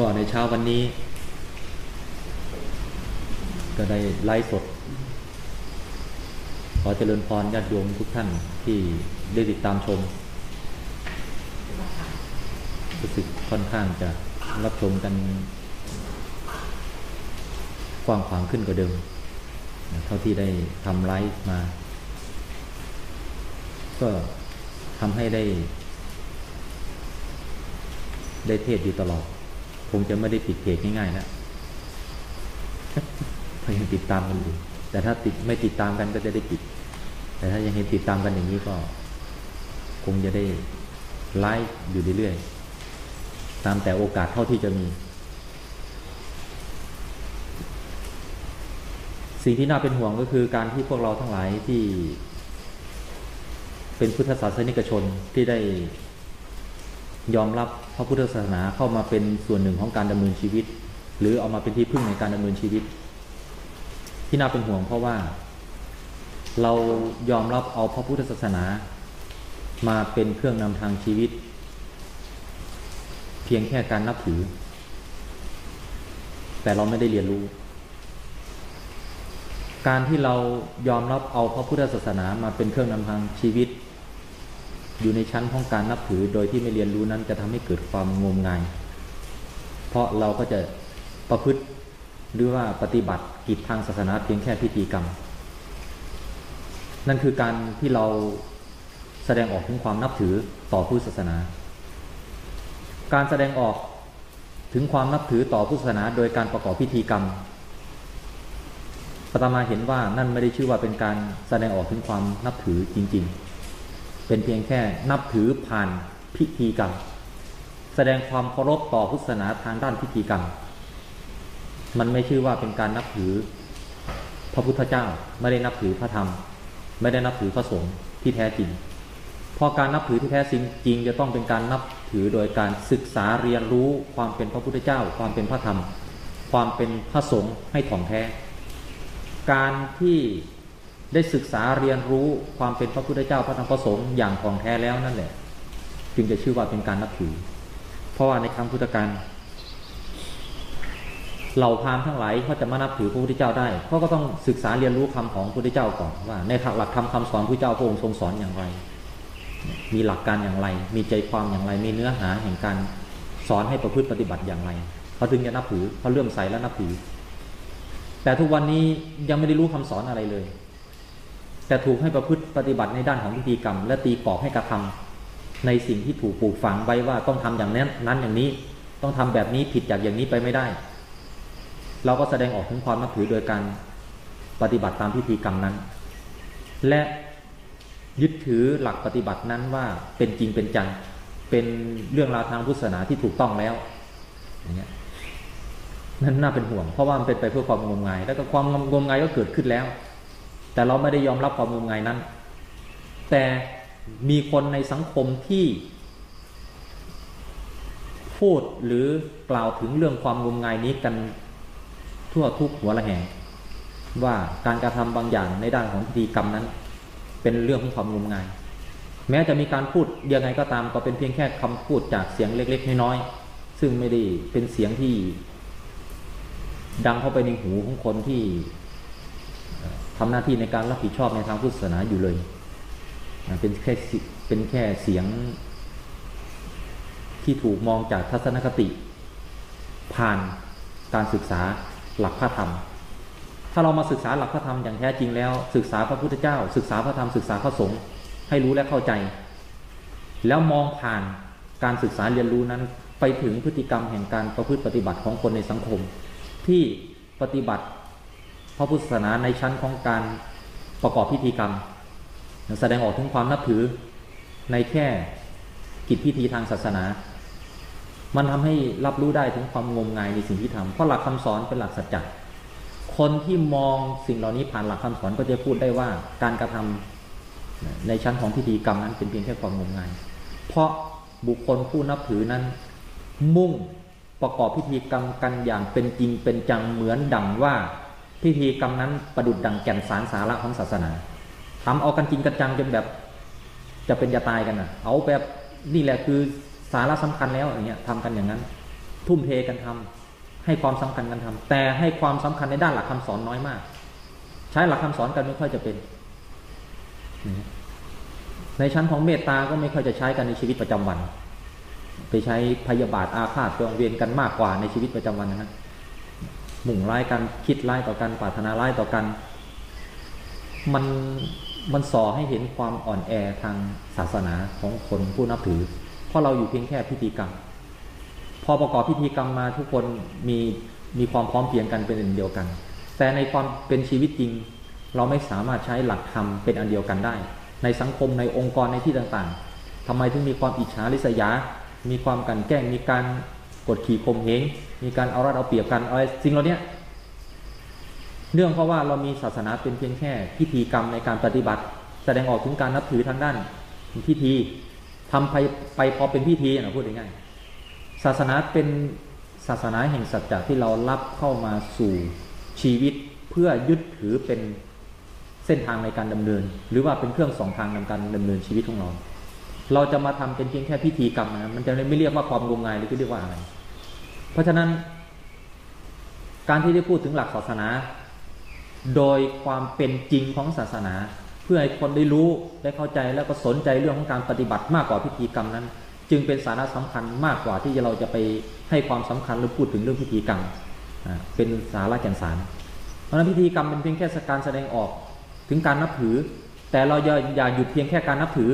ก็ในเช้าวันนี้ ก็ได้ไลฟ์สด ขอเจริญพรญาติโยมทุกท่านที่ได้ติดตามชมรู้สึกค่อนข้างจะรับชมกันกว้างขวางขึ้นกว่าเดิม เท่าที่ได้ทำไลฟ์มา ก็ทำให้ได้ ได้เทศอยู่ตลอด งจะไม่ได้ปิดเพจง่ายๆแล้วเพรายติดตามกันอยู่แต่ถ้าติดไม่ติดตามกันก็จะได้ปิด แต่ถ้ายังเห็นติดตามกันอย่างนี้ก็ คงจะได้ไลฟ์อยู่เรื่อยๆตามแต่โอกาสเท่าที่จะมี สิ่งที่น่าเป็นห่วงก็คือการที่พวกเราทั้งหลายที่ เป็นพุทธศาสนิกชนที่ได้ ยอมรับพระพุทธศาสนาเข้ามาเป็นส่วนหนึ่งของการดำเนินชีวิต หรือเอามาเป็นที่พึ่งในการดำเนินชีวิต ที่น่าเป็นห่วงเพราะว่า เรายอมรับเอาพระพุทธศาสนา มาเป็นเครื่องนำทางชีวิต เพียงแค่การนับถือ แต่เราไม่ได้เรียนรู้ การที่เรายอมรับเอาพระพุทธศาสนามาเป็นเครื่องนำทางชีวิต อยู่ในชั้นของการนับถือโดยที่ไม่เรียนรู้นั้นจะทำให้เกิดความงมงาย เพราะเราก็จะประพฤติหรือว่าปฏิบัติกิจทางศาสนาเพียงแค่พิธีกรรม นั่นคือการที่เราแสดงออกถึงความนับถือต่อพุทธศาสนา การแสดงออกถึงความนับถือต่อพุทธศาสนาโดยการประกอบพิธีกรรมปตมาเห็นว่านั่นไม่ได้ชื่อว่าเป็นการแสดงออกถึงความนับถือจริง ๆ เป็นเพียงแค่นับถือผ่านพิธีกรรม แสดงความเคารพต่อพุทธศาสนาทางด้านพิธีกรรม มันไม่ชื่อว่าเป็นการนับถือพระพุทธเจ้าไม่ได้นับถือพระธรรม ไม่ได้นับถือพระสงฆ์ที่แท้จริงเพราะการนับถือที่แท้จริงจริงจะต้องเป็นการนับถือโดยการศึกษาเรียนรู้ความเป็นพระพุทธเจ้า ความเป็นพระธรรม ความเป็นพระสงฆ์ให้ถ่องแท้ การที่ ได้ศึกษาเรียนรู้ความเป็นพระพุทธเจ้าพระธรรมพระสงฆ์อย่างถ่องแท้แล้วนั่นแหละ จึงจะชื่อว่าเป็นการนับถือ เพราะว่าในครั้งพุทธกาลเหล่าพราหมณ์ทั้งหลายเขาจะมานับถือพระพุทธเจ้าได้เขาก็ต้องศึกษาเรียนรู้คำของพระพุทธเจ้าก่อนว่า ในหลักธรรมคาสอนพระเจ้าพระองค์ทรงสอนอย่างไร มีหลักการอย่างไร มีใจความอย่างไร มีเนื้อหาแห่งการสอนให้ประพฤติปฏิบัติอย่างไรเขาถึงจะนับถือเขาเลื่อมใสและนับถือ แต่ทุกวันนี้ยังไม่ได้รู้คำสอนอะไรเลย แต่ถูกให้ประพฤติปฏิบัติในด้านของพิธีกรรม และตีกรอบให้กระทำในสิ่งที่ถูกปลูกฝังไว้ว่าต้องทำอย่างนั้นนั้นอย่างนี้ต้องทำแบบนี้ผิดจากอย่างนี้ไปไม่ได้ เราก็แสดงออกถึงความนับถือโดยการปฏิบัติตามพิธีกรรมนั้น และยึดถือหลักปฏิบัตินั้นว่าเป็นจริงเป็นจังเป็นเรื่องราวทางพุทธศาสนาที่ถูกต้องแล้วอย่างเงี้ยนั่นน่าเป็นห่วงเพราะว่ามันเป็นไปเพื่อความงมงาย แล้วก็ความงมงายก็เกิดขึ้นแล้ว แต่เราไม่ได้ยอมรับความงมงายนั้น แต่มีคนในสังคมที่ พูดหรือกล่าวถึงเรื่องความงมงายนี้กันทั่วทุกหัวละแห่งว่าการกระทำบางอย่างในด้านของพิธีกรรมนั้น เป็นเรื่องของความงมงาย แม้จะมีการพูดยังไงก็ตามก็เป็นเพียงแค่คำพูดจากเสียงเล็ก ๆ น้อยๆซึ่งไม่ได้เป็นเสียงที่ดังเข้าไปในหูของคนที่ ทำหน้าที่ในการรับผิดชอบในทางพุทธศาสนาอยู่เลยเป็นแค่เป็นแค่เสียงที่ถูกมองจากทัศนคติ ผ่านการศึกษาหลักพระธรรม ถ้าเรามาศึกษาหลักพระธรรมอย่างแท้จริงแล้ว ศึกษาพระพุทธเจ้า ศึกษาพระธรรมศึกษาพระสงฆ์ให้รู้และเข้าใจ แล้วมองผ่านการศึกษาเรียนรู้นั้นไปถึงพฤติกรรมแห่งการประพฤติปฏิบัติของคนในสังคม ที่ปฏิบัติ พระพุทธศาสนาในชั้นของการประกอบพิธีกรรม แสดงออกถึงความนับถือในแค่กิจพิธีทางศาสนา มันทำให้รับรู้ได้ถึงความงมงายในสิ่งที่ทำเพราะหลักคำสอนเป็นหลักสัจจะคนที่มองสิ่งเหล่านี้ผ่านหลักคำสอนก็จะพูดได้ว่าการกระทำในชั้นของพิธีกรรมนั้นเป็นเพียงแค่ความงมงาย เพราะบุคคลผู้นับถือนั้น มุ่งประกอบพิธีกรรมกันอย่างเป็นจริงเป็นจังเหมือนดังว่า พิธีกรรมนั้นประดุดดังแก่นสารสาระของศาสนาทำเอากันจริงกันจังจนแบบ จะเป็นจะตายกันนะเอาแบบนี่แหละคือสาระสำคัญแล้วอย่างเงี้ยทำกันอย่างนั้น ทุ่มเทกันทำให้ความสำคัญกันทำแต่ให้ความสำคัญในด้านหลักคำสอนน้อยมาก ใช้หลักคำสอนกันไม่ค่อยจะเป็น ในชั้นของเมตตาก็ไม่ค่อยจะใช้กันในชีวิตประจำวัน ไปใช้พยาบาทอาฆาตจองเวียนกันมากกว่าในชีวิตประจำวันนะฮะห มุ่งร้ายกันคิดร้ายต่อกันปรารถนาร้ายต่อกัน มันมันส่อให้เห็นความอ่อนแอทางศาสนาของคนผู้นับถือ เพราะเราอยู่เพียงแค่พิธีกรรม พอประกอบพิธีกรรมมาทุกคนมีมีความพร้อมเพียงกันเป็นอันเดียวกัน แต่ในความเป็นชีวิตจริง เราไม่สามารถใช้หลักธรรมเป็นอันเดียวกันได้ ในสังคมในองค์กรในที่ต่างๆทำไมถึงมีความอิจฉาริษยา มีความกันแกล้งมีการ กดขี่ข่มเหงมีการเอารัดเอาเปรียบกันอะไรสิ่งเหล่านี้เนื่องเพราะว่าเรามีศาสนาเป็นเพียงแค่พิธีกรรมในการปฏิบัติ แสดงออกถึงการนับถือทางด้านพิธีทำไปไปพอเป็นพิธีนะพูดง่ายๆศาสนาเป็นศาสนาแห่งสัจจะที่เรารับเข้ามาสู่ชีวิตเพื่อยึดถือเป็นเส้นทางในการดำเนิน หรือว่าเป็นเครื่องสองทางในการดำเนินชีวิตของเรา เราจะมาทำเป็นเพียงแค่พิธีกรรมนะมันจะไม่เรียกว่าความงมงายหรือจะเรียกว่าอะไร เพราะฉะนั้น การที่ได้พูดถึงหลักศาสนา โดยความเป็นจริงของศาสนา เพื่อให้คนได้รู้ได้เข้าใจแล้วก็สนใจเรื่องของการปฏิบัติมากกว่าพิธีกรรมนั้น จึงเป็นสาระสำคัญมากกว่าที่เราจะไปให้ความสำคัญหรือพูดถึงเรื่องพิธีกรรมเป็นสาระแก่นสาร เพราะนั้นพิธีกรรมเป็นเพียงแค่การแสดงออกถึงการนับถือ แต่เราอย่าอย่าหยุดเพียงแค่การนับถือ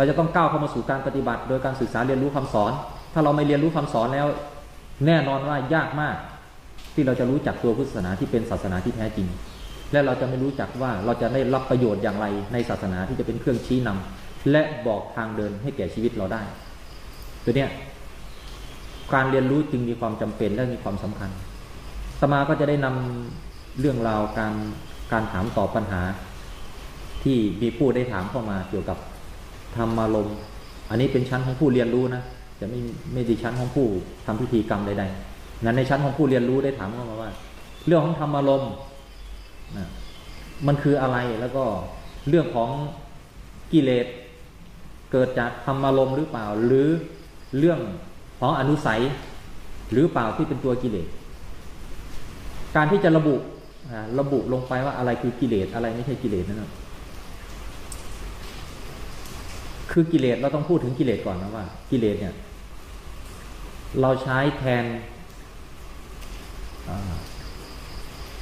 เราจะต้องก้าวเข้ามาสู่การปฏิบัติ โดยการศึกษาเรียนรู้คำสอน ถ้าเราไม่เรียนรู้คำสอนแล้ว แน่นอนว่ายากมาก ที่เราจะรู้จักตัวพุทธศาสนาที่เป็นศาสนาที่แท้จริง และเราจะไม่รู้จักว่าเราจะได้รับประโยชน์อย่างไรในศาสนาที่จะเป็นเครื่องชี้นำและบอกทางเดินให้แก่ชีวิตเราได้ ตัวเนี้ยการเรียนรู้จึงมีความจำเป็นและมีความสำคัญสมาก็จะได้นำเรื่องราวการการถามตอบปัญหา ที่มีผู้ได้ถามเข้ามาเกี่ยวกับ ธรรมารมณ์อันนี้เป็นชั้นของผู้เรียนรู้นะจะไม่ไม่ดีชั้นของผู้ทำพิธีกรรมใดๆนั้นในชั้นของผู้เรียนรู้ได้ถามเข้ามาว่า เรื่องของธรรมารมณ์นะมันคืออะไรแล้วก็เรื่องของกิเลสเกิดจากธรรมารมณ์หรือเปล่า หรือเรื่องของอนุสัย หรือเปล่าที่เป็นตัวกิเลสการที่จะระบุระบุลงไปว่าอะไรคือกิเลสอะไรไม่ใช่กิเลสนั่นนะ คือกิเลสเราต้องพูดถึงกิเลสก่อนนะว่า กิเลสเนี่ย เราใช้แทน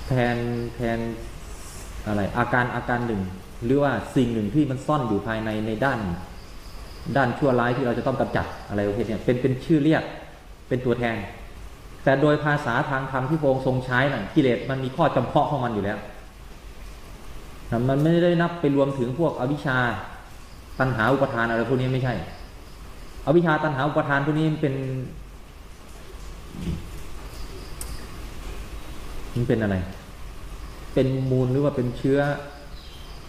แทนแทนอะไร อาการอาการหนึ่ง หรือว่าสิ่งหนึ่งที่มันซ่อนอยู่ภายในในด้าน ด้านชั่วร้ายที่เราจะต้องกำจัดอะไรประเภทนี้เป็นเป็นชื่อเรียกเป็นตัวแทน แต่โดยภาษาทางธรรมที่พระองค์ทรงใช้น่ะกิเลสมันมีข้อจำเพาะของมันอยู่แล้วมันไม่ได้นับไปรวมถึงพวกอวิชชา ตัณหาอุปทานอะไรพวกนี้ไม่ใช่อวิชชาตัณหาอุปทานพวกนี้มันเป็น มันเป็นอะไร เป็นมูลหรือว่าเป็นเชื้อ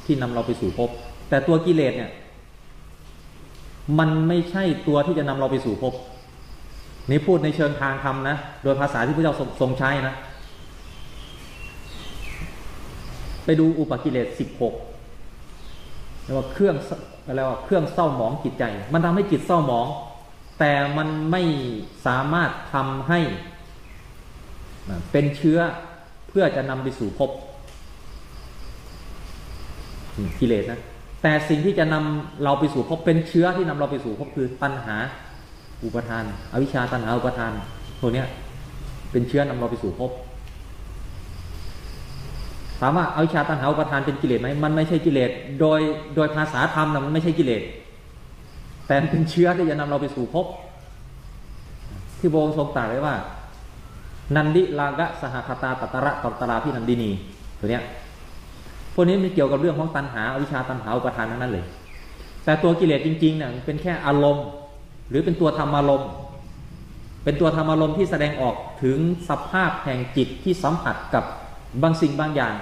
ที่นำเราไปสู่ภพแต่ตัวกิเลสเนี่ย มันไม่ใช่ตัวที่จะนำเราไปสู่ภพนี่พูดในเชิงทางธรรมนะ โดยภาษาที่พระเจ้าทรงใช้นะ ไปดูอุปกิเลสสิบหก รียกว่าเครื่องอะไรว่าเครื่องเศร้าหมองจิตใจ มันทำให้จิตเศร้าหมอง แต่มันไม่สามารถทำให้เป็นเชื้อเพื่อจะนำไปสู่ภพกิเลสนะแต่สิ่งที่จะนำเราไปสู่ภพเป็นเชื้อที่นำเราไปสู่ภพคือตัณหาอุปทาน อวิชชาตัณหาอุปทานพวกนี้ยเป็นเชื้อนำเราไปสู่ภพ ถามว่าอวิชาตัณหาอุปทานเป็นกิเลสไหมมันไม่ใช่กิเลสโดยโดยภาษาธรรมนะมันไม่ใช่กิเลสแต่เป็นเชื้อที่จะนำเราไปสู่ภพที่โบงทรงตรัสไว้ว่า นันดิลากะสหคตาตตระตตราพินันดินีตัวเนี้ยพวกนี้มันเกี่ยวกับเรื่องของตัณหาอวิชชาตัณหาอุปทานทั้งนั้นเลย แต่ตัวกิเลสจริงๆเนี่ยเป็นแค่อารมณ์ หรือเป็นตัวธรรมอารมณ์ เป็นตัวธรรมอารมณ์ที่แสดงออกถึงสภาพแห่งจิตที่สัมผัสกับ บางสิ่งบางอย่าง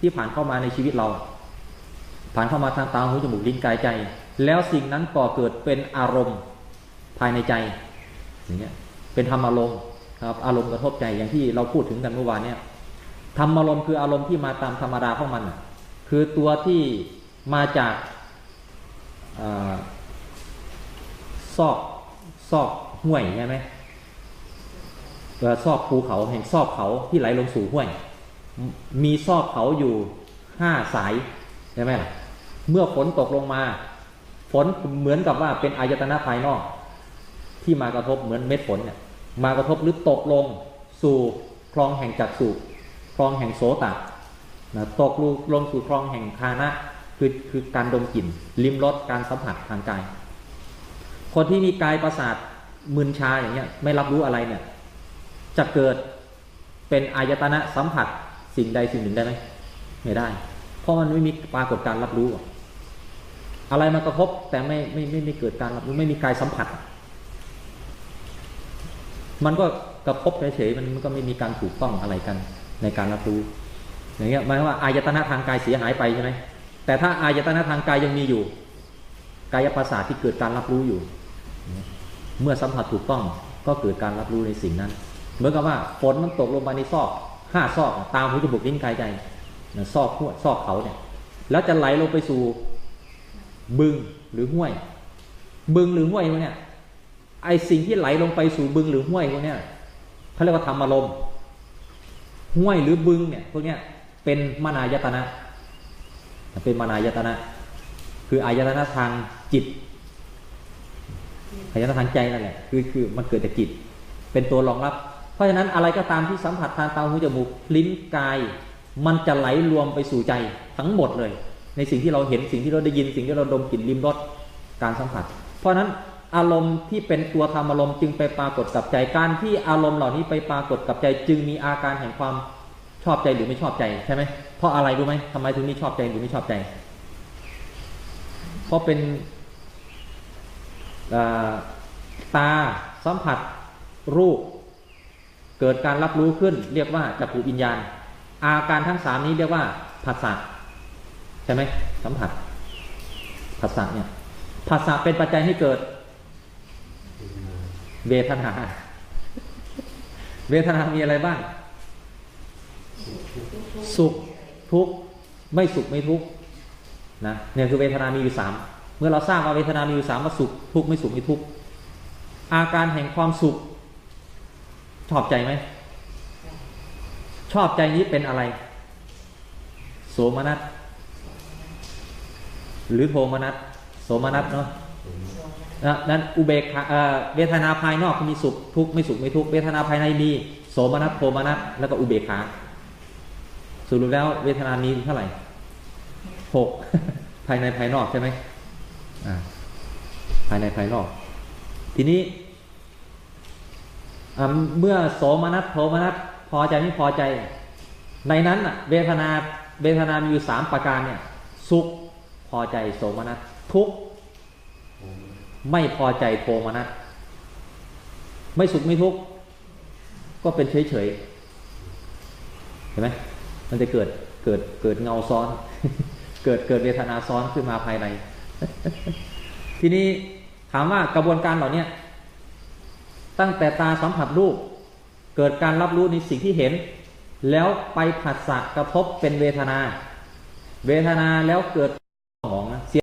ที่ผ่านเข้ามาในชีวิตเรา ผ่านเข้ามาทางตาหูจมูกลิ้นกายใจ แล้วสิ่งนั้นก่อเกิดเป็นอารมณ์ภายในใจอย่างเงี้ยเป็นธรรมอารมณ์ครับอารมณ์กระทบใจอย่างที่เราพูดถึงกันเมื่อวานเนี่ยธรรมอารมณ์คืออารมณ์ที่มาตามธรรมดาของมัน คือตัวที่มาจากซอกซอกห่วยใช่ไหมซอกภูเขาแห่งซอกเขาที่ไหลลงสู่ห้วย มีซอกเขาอยู่ห้าสายใช่ไหมล่ะเมื่อฝนตกลงมา ฝนเหมือนกับว่าเป็นอายตนะภายนอก ที่มากระทบเหมือนเม็ดฝนเนี่ยมากระทบหรือตกลงสู่คลองแห่งจักสุคลองแห่งโสตนะตกลงสู่คลองแห่งคานะคือคือการดมกลิ่น ลิ้มรสการสัมผัสทางกาย คนที่มีกายประสาทมึนชาอย่างเงี้ยไม่รับรู้อะไรเนี่ยจะเกิดเป็นอายตนะสัมผัส สิ่งใดสิ่งหนึ่งได้ไหมไม่ได้ เพราะมันไม่มีปรากฏการรับรู้อะอะไรมากระทบแต่ไม่ไม่ไม่ไม่เกิดการรับรู้ไม่มีกายสัมผัส มันก็กระทบเฉยๆมันมันก็ไม่มีการถูกต้องอะไรกันในการรับรู้อย่างเงี้ยหมายว่าอายตนะทางกายเสียหายไปใช่ไหมแต่ถ้าอายตนะทางกายยังมีอยู่กายประสาทที่เกิดการรับรู้อยู่ เมื่อสัมผัสถูกต้องก็เกิดการรับรู้ในสิ่งนั้น เหมือนกับว่าฝนมันตกลงมาในซอก ห้าซอกตามหูจมูกลิ้นกายใจนะซอกหัวซอกเขาเนี่ยแล้วจะไหลลงไปสู่บึงหรือห้วย บึงหรือห้วยพวกเนี้ยไอสิ่งที่ไหลลงไปสู่บึงหรือห้วยพวกเนี้ยเขาเรียกว่าธรรมอารมณ์ห้วยหรือบึงเนี่ยพวกเนี้ยเป็นมานายตนะ เป็นมานายตนะ คืออายตนะทางจิตอายตนะทางใจนั่นแหละคือคือมันเกิดจากจิต เป็นตัวรองรับ ราะฉะนั้นอะไรก็ตามที่สัมผัสทางตาหูจมูกลิ้นกาย มันจะไหลรวมไปสู่ใจทั้งหมดเลย ในสิ่งที่เราเห็นสิ่งที่เราได้ยินสิ่งที่เราดมกลิ่นลิ้มรสการสัมผัส เพราะฉะนั้นอารมณ์ที่เป็นตัวธรรมอารมณ์จึงไปปรากฏกับใจการที่อารมณ์เหล่านี้ไปปรากฏกับใจจึงมีอาการแห่งความชอบใจหรือไม่ชอบใจใช่ไหมเพราะอะไรรู้ไหมทำไมถึงม่ชอบใจหรือไม่ชอบใจ เพราะเป็นตาสัมผัสรูป เกิดการรับรู้ขึ้น เรียกว่าจักขุวิญญาณ อาการทั้งสามนี้เรียกว่าผัสสะใช่ไหมสัมผัสผัสสะเนี่ยผัสสะเป็นปัจจัยให้เกิด เวทนา เวทนามีอะไรบ้าง สุขทุกข์ไม่สุขไม่ทุกข์นะเนี่ยคือเวทนามีอยู่สามเมื่อเราทราบว่าเวทนามีอยู่สามว่าสุขทุกข์ไม่สุขไม่ทุกข์อาการแห่งความสุข ชอบใจไหม ชอบใจนี้เป็นอะไร โสมนัสหรือโทมนัสโสมนัสเนาะนะนั้นอุเบกขาเวทนาภายนอกมีสุขทุกข์ไม่สุขไม่ทุกข์เวทนาภายในมีโสมนัสโทมนัสแล้วก็อุเบกขาสรุปแล้วเวทนามีเท่าไหร่หกภายในภายนอกใช่ไหมภายในภายนอก ทีนี้ เมื่อโสมนัสโทมนัสพอใจไม่พอใจ ในนั้นเวทนาเวทนามีอยู่สามประการเนี่ย สุขพอใจโสมนัสทุกข์ไม่พอใจโทมนัสไม่สุขไม่ทุกข์ก็เป็นเฉยเฉยเห็นไหมมันจะเกิดเกิดเกิดเงาซ้อน เกิดเกิดเวทนาซ้อนขึ้นมาภายใน ทีนี้ถามว่ากระบวนการเหล่านี้ ตั้งแต่ตาสัมผัสรูป เกิดการรับรู้ในสิ่งที่เห็น แล้วไปผัสสะกระทบเป็นเวทนา เวทนาแล้วเกิดสมองนะเสีย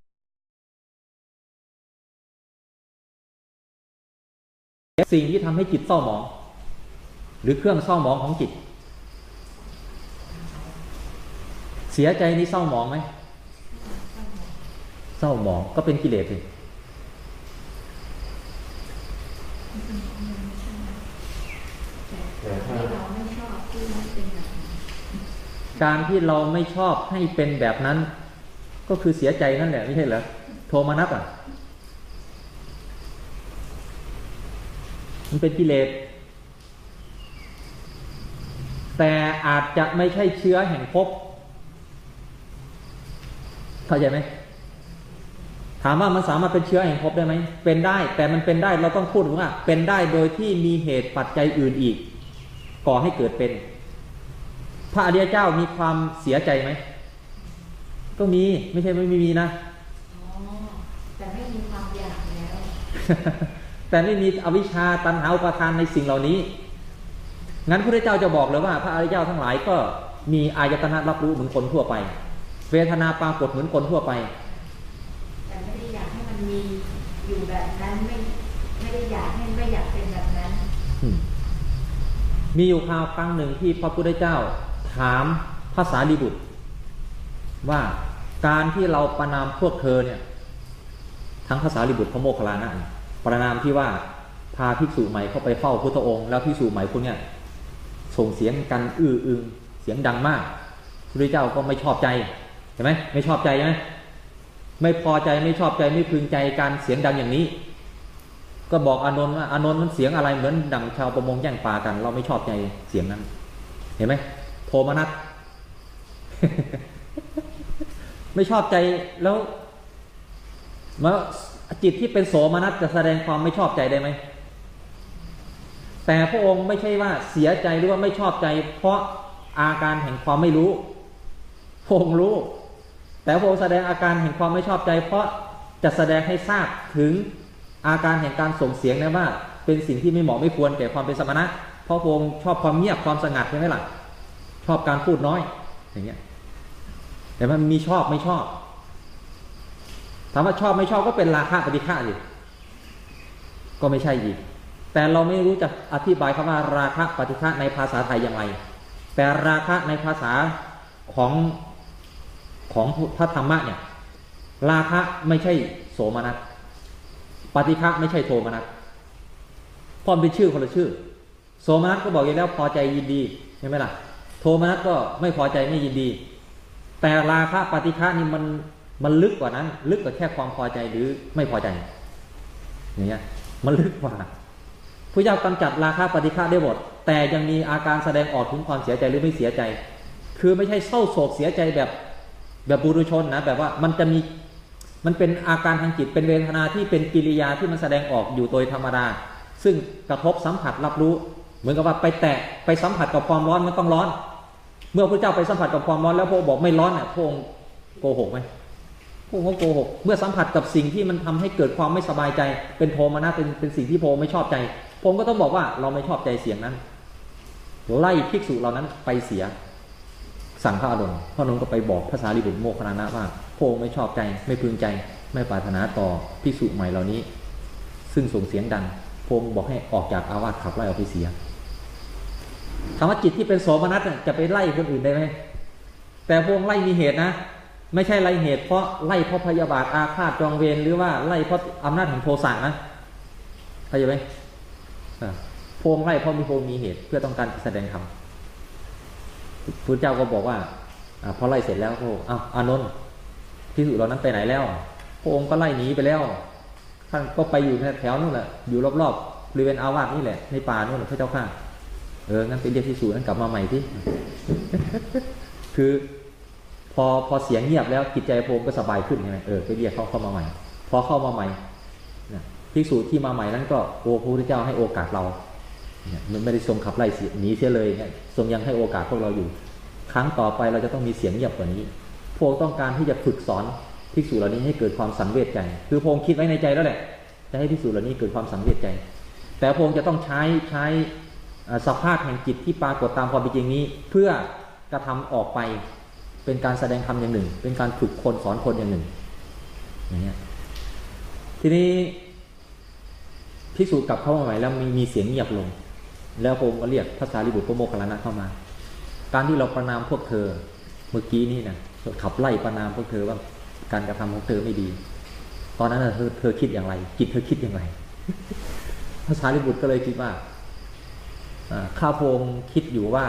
สิ่งที่ทำให้จิตเศร้าหมอง หรือเครื่องเศร้าหมองของจิต เสียใจนี่เศร้าหมองไหมเศร้าหมองก็เป็นกิเลสเอง การที่เราไม่ชอบให้เป็นแบบนั้น ก็คือเสียใจนั่นแหละไม่ใช่เหรอโทมานัสอะ มันเป็นกิเลสแต่อาจจะไม่ใช่เชื้อแห่งภพเข้าใจไหมถามว่ามันสามารถเป็นเชื้อแห่งภพได้ไหม เป็นได้ แต่มันเป็นได้เราต้องพูดว่า เป็นได้โดยที่มีเหตุปัจจัยอื่นอีก ก่อให้เกิดเป็น ระอริยเจ้ามีความเสียใจไหม ก็มีไม่ใช่ไม่มีนะอ๋อแต่ไม่มีความอยากแล้ว แต่ไม่มีอวิชชาตันหาอุปาทานในสิ่งเหล่านี้ งั้นพระเจ้าจะบอกเลยว่า พระอริยเจ้าทั้งหลายก็มีอายตนะรับรู้เหมือนคนทั่วไป เวทนาปรากฏเหมือนคนทั่วไป แต่ไม่ได้อยากให้มันมีอยู่แบบนั้นไม่ไม่ได้อยากให้ไม่อยากเป็นแบบนั้นอืมมีอยู่คราวครั้งหนึ่งที่พระพุทธเจ้า ถามภาษาลีบุตร ว่าการที่เราประนามพวกเธอเนี่ยทั้งภาษาลีบุตรพระโมคคัลลานะประนามที่ว่าพาภิกษุใหม่เข้าไปเฝ้าพุทธองค์ แล้วภิกษุใหม่พวกเนี้ยส่งเสียงกันอื้ออึงเสียงดังมากพระเจ้าก็ไม่ชอบใจเห็นไหมไม่ชอบใจใช่ไหมไม่พอใจไม่ชอบใจไม่พึงใจการเสียงดังอย่างนี้ ก็บอกอานนท์ว่าอานนท์มันเสียงอะไรเหมือนดังชาวประมงแย่งปลากัน เราไม่ชอบใจเสียงนั้น เห็นไหม โทมนัสไม่ชอบใจแล้วมาจิตที่เป็นโสมนัสจะแสดงความไม่ชอบใจได้ไหม แต่พระองค์ไม่ใช่ว่าเสียใจหรือว่าไม่ชอบใจ เพราะอาการแห่งความไม่รู้พระองค์รู้ แต่พระองค์แสดงอาการแห่งความไม่ชอบใจ เพราะจะแสดงให้ทราบถึงอาการแห่งการส่งเสียงนะว่า เป็นสิ่งที่ไม่เหมาะไม่ควรแก่ความเป็นสมณะเพราะพระองค์ชอบความเงียบความสงัดใช่ไหมล่ะ ชอบการพูดน้อย อย่างเงี้ย แต่มันมีชอบไม่ชอบถามว่าชอบไม่ชอบก็เป็นราคะปฏิฆะสิก็ไม่ใช่อีก แต่เราไม่รู้จะอธิบายคำว่าราคะปฏิฆะในภาษาไทยอย่างไร แต่ราคะในภาษาของของพระธรรมะเนี่ย ราคะไม่ใช่โสมนัสปฏิฆะไม่ใช่โทมนัสพรามเป็นชื่อคนละชื่อ โสมนัสก็บอกอยู่แล้วพอใจยินดีใช่ไหมล่ะ โทมนัสก็ไม่พอใจไม่ยินดี แต่ราคะปฏิฆะนี่มันมันลึกกว่านั้น ลึกกว่าแค่ความพอใจหรือไม่พอใจอย่างเงี้ยมันลึกกว่าพระเจ้ากำจัดราคะปฏิฆะได้หมดแต่ยังมีอาการแสดงออกถึงความเสียใจหรือไม่เสียใจ คือไม่ใช่เศร้าโศกเสียใจแบบแบบบุรุชนนะแบบว่ามันจะมีมันเป็นอาการทางจิตเป็นเวทนาที่เป็นกิริยาที่มันแสดงออกอยู่โดยธรรมดาซึ่งกระทบสัมผัสรับรู้ เหมือนกับว่าไปแตะไปสัมผัสกับความร้อนมันต้องร้อน เมื่อพระเจ้าไปสัมผัสกับความร้อนแล้วพระองค์บอกไม่ร้อนเนี่ยพระองค์โกหกไหมพระองค์โกหก เมื่อสัมผัสกับสิ่งที่มันทำให้เกิดความไม่สบายใจ เป็นโทมนะเป็นเป็นสิ่งที่พระองค์ไม่ชอบใจพระองค์ก็ต้องบอกว่าเราไม่ชอบใจเสียงนั้นไล่ภิกษุเหล่านั้นไปเสีย สั่งพระอานนท์พระอานนท์ก็ไปบอกภาษาลิบุตรโมคคลานะว่าพระองค์ไม่ชอบใจ ไม่พึงใจ ไม่ปรารถนาต่อภิกษุใหม่เหล่านี้ ซึ่งส่งเสียงดังพระองค์บอกให้ออกจากอาวาสขับไล่ออกไปเสีย ถามว่าจิตที่เป็นโสมนัสจะไปไล่คนอื่นได้ไหมแต่พระองไล่มีเหตุนะ ไม่ใช่ไล่เหตุเพราะไล่เพราะพยาบาทอาฆาตจองเวรหรือว่าไล่เพราะอำนาจแห่งโทสะนะเข้าใจไหมพระองไล่เพราะมีพระองมีเหตุเพื่อต้องการแสดงธรรมพระเจ้าก็บอกว่าอพอไล่เสร็จแล้วพระองค์อ้าวอานนท์พิสุเหล่านั้นไปไหนแล้วพระองค์ก็ไล่หนีไปแล้ว ท่านก็ไปอยู่แถวนู่นแหละอยู่รอบๆบริเวณอาวาสนี่แหละในป่านู่นพระเจ้าข้า เอองั้นไปเรียกพิสูจน์นั้นกลับมาใหม่ที่คือพอพอเสียงเงียบแล้วจิตใจพระองค์ก็สบายขึ้นใช่ไหมเออไปเรียกเขาเข้ามาใหม่ พอเข้ามาใหม่นะพิสูจน์ที่มาใหม่นั้นก็โอ้พระพุทธเจ้าให้โอกาสเราเนี่ยมันไม่ได้ทรงขับไล่หนีเสียเลยเนี่ยทรงยังให้โอกาสพวกเราอยู่ ครั้งต่อไปเราจะต้องมีเสียงเงียบกว่านี้พระองค์ต้องการที่จะฝึกสอนภิกษุเหล่านี้ให้เกิดความสังเวชใจ คือพงค์คิดไว้ในใจแล้วแหละจะให้ภิกษุเหล่านี้เกิดความสังเวชใจ แต่พงค์จะต้องใช้ใช้ สภาพแห่งจิตที่ปรากฏตามความเป็นจริงนี้ เพื่อกระทำออกไปเป็นการแสดงธรรมอย่างหนึ่ง เป็นการฝึกคนสอนคนอย่างหนึ่งอย่างเงี้ยทีนี้พิสูจน์กลับเข้ามาใหม่แล้วมีมีเสียงเงียบลง แล้วพระองค์ก็เรียกภาษาลิบุตรพระโมคคัลลานะเข้ามา การที่เราประนามพวกเธอเมื่อกี้นี่นะขับไล่ประนามพวกเธอว่าการกระทำของเธอไม่ดี ตอนนั้นเธอเธอคิดอย่างไร จิตเธอคิดอย่างไรภาษาลิบุตรก็เลยคิดว่า ข้าพงคิดอยู่ว่า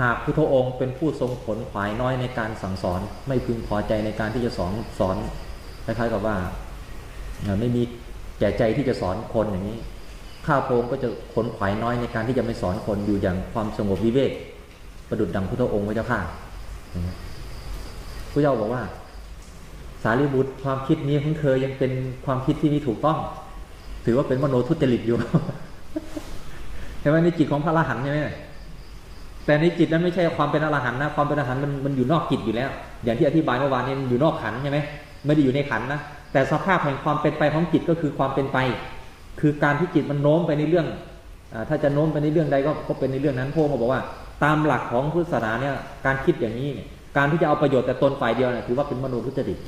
หากพุทธองค์เป็นผู้ทรงผลขวายน้อยในการสั่งสอนไม่พึงพอใจในการที่จะสอนสอนคล้ายๆกับว่าไม่มีแก่ใจที่จะสอนคนอย่างนี้ ข้าพงก็จะขนขวายน้อยในการที่จะไม่สอนคนอยู่อย่างความสงบวิเวกประดุดดังพุทธองค์พระเจ้าข้าพระเจ้าบอกว่า สารีบุตรความคิดนี้ของเธอยังเป็นความคิดที่ไม่ถูกต้อง ถือว่าเป็นมโนทุจริตอยู่ ใช่ไหมในจิตของพระอรหันต์ใช่ไหมแต่ในจิตนั้นไม่ใช่ความเป็นอรหันต์นะความเป็นอรหันต์มันมันอยู่นอกจิตอยู่แล้ว อย่างที่อธิบายเมื่อวานนี้มันอยู่นอกขันใช่ไหมไม่ได้อยู่ในขันนะแต่สภาพแห่งความเป็นไปของจิตก็คือความเป็นไป คือการที่จิตมันโน้มไปในเรื่องอถ้าจะโน้มไปในเรื่องใดก็ก็เป็นในเรื่องนั้นพระองค์บอกว่า ตามหลักของพุทธศาสนาเนี่ยการคิดอย่างนี้เนี่ยการที่จะเอาประโยชน์แต่ตนฝ่ายเดียวเนี่ยถือว่าเป็นมโนทุจริต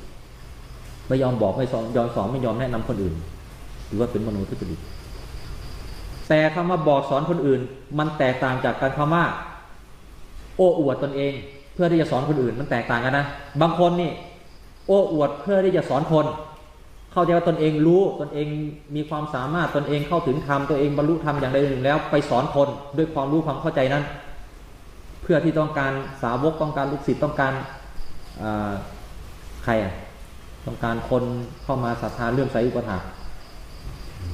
ไม่ยอมบอกไม่สอนยอมสอนไม่ยอมแนะนำคนอื่นถือว่าเป็นมโนทุจริต แต่คำว่าบอกสอนคนอื่น มันแตกต่างจากการคำว่า โอ้อวดตนเอง เพื่อที่จะสอนคนอื่น มันแตกต่างกันนะบางคนนี่ โอ้อวดเพื่อที่จะสอนคน เข้าใจว่าตนเองรู้ตนเองมีความสามารถตนเองเข้าถึงธรรมตัวเองบรรลุธรรมอย่างใดหนึ่งแล้ว ไปสอนคนด้วยความรู้ความเข้าใจนั้น เพื่อที่ต้องการสาวกต้องการลูกศิษย์ต้องการใครอะต้องการคนเข้ามาศรัทธาเรื่องใสอุปถาก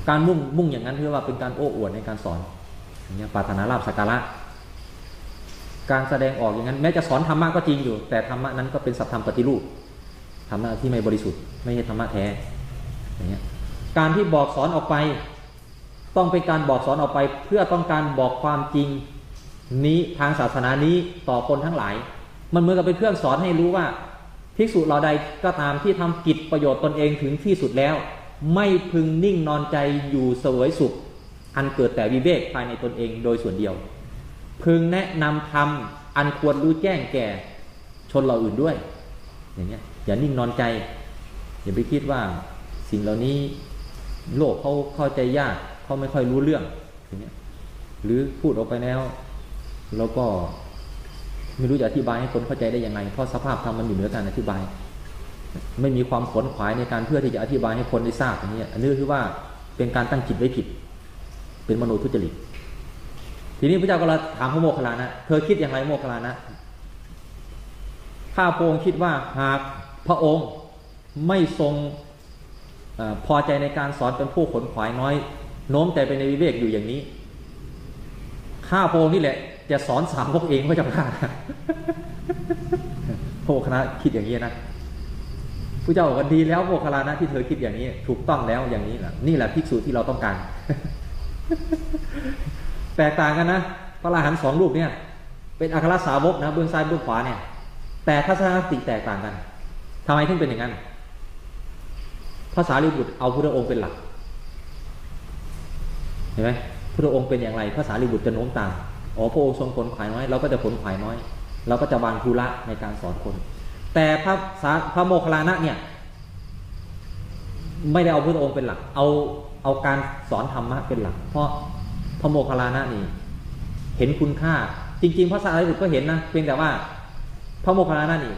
การมุ่งมุ่งอย่างนั้นเพื่อว่าเป็นการโอ้อวดในการสอนอย่างเงี้ยปรารถนาลาภสักการะการแสดงออกอย่างนั้น แม้จะสอนธรรมะก็จริงอยู่ แต่ธรรมะนั้นก็เป็นสัพธรรมปฏิรูปธรรมะที่ไม่บริสุทธิ์ไม่ใช่ธรรมะแท้อย่างเงี้ยการที่บอกสอนออกไป ต้องเป็นการบอกสอนออกไป เพื่อต้องการบอกความจริงนี้ทางศาสนานี้ต่อคนทั้งหลาย มันเหมือนกับเป็นเครื่องสอนให้รู้ว่าภิกษุเราใดก็ตามที่ทำกิจประโยชน์ตนเองถึงที่สุดแล้ว ไม่พึงนิ่งนอนใจอยู่เสวยสุข อันเกิดแต่วิเวกภายในตนเองโดยส่วนเดียว พึงแนะนำธรรมอันควรรู้แจ้งแก่ชนเราอื่นด้วย อย่างเงี้ยอย่านิ่งนอนใจ อย่าไปคิดว่าสิ่งเหล่านี้โลกเขาเข้าใจยากเขาไม่ค่อยรู้เรื่องอย่างเงี้ยหรือพูดออกไปแล้วเราก็ไม่รู้จะอธิบายให้คนเข้าใจได้ยังไงเพราะสภาพธรรมมันอยู่เหนือการอธิบาย ไม่มีความขนขวายในการเพื่อที่จะอธิบายให้คนได้ทราบอย่างนี้อันนี้คือว่าเป็นการตั้งจิตไว้ผิด เป็นมโนทุจริตทีนี้พระเจ้าก็เลยถามพระโมคคัลลานะ เธอคิดอย่างไรโมคคัลลานะ ข้าพระองค์คิดว่าหากพระองค์ไม่ทรงอพอใจในการสอนเป็นผู้ขนขวายน้อย โน้มใจไปในวิเวกอยู่อย่างนี้ ข้าพระองค์นี่แหละ จะสอนสามพวกเองพระเจ้าค่ะพระโมคคัลลานคิดอย่างนี้นะ พระเจ้าบอกว่าดีแล้วโมคลานะที่เธอคิดอย่างนี้ ถูกต้องแล้วอย่างนี้แหละนี่แหละภิกษุที่เราต้องการ แตกต่างกันนะพระอรหันต์สองรูปเนี่ย เป็นอัครสาวกนะเบื้องซ้ายเบื้องขวาเนี่ย แต่ทัศนคติแตกต่างกันทำไมถึงเป็นอย่างนั้นภาษาลิบุตรเอาพุทธองค์เป็นหลักเห็นไหมพุทธองค์เป็นอย่างไรภาษาลิบุตรจะโน้มตามอ๋อพระองค์ทรงผลขวายน้อยเราก็จะผลขวายน้อยเราก็จะวางภูระในการสอนคน แต่พระสาพระโมคคัลลานะเนี่ย ไม่ได้เอาพุทธองค์เป็นหลัก เอาเอาการสอนธรรมะเป็นหลัก เพราะพระโมคคัลลานะนี่ เห็นคุณค่า จริง ๆ พระสารีบุตรก็เห็นนะเพียงแต่ว่าพระโมคคัลลานะนี่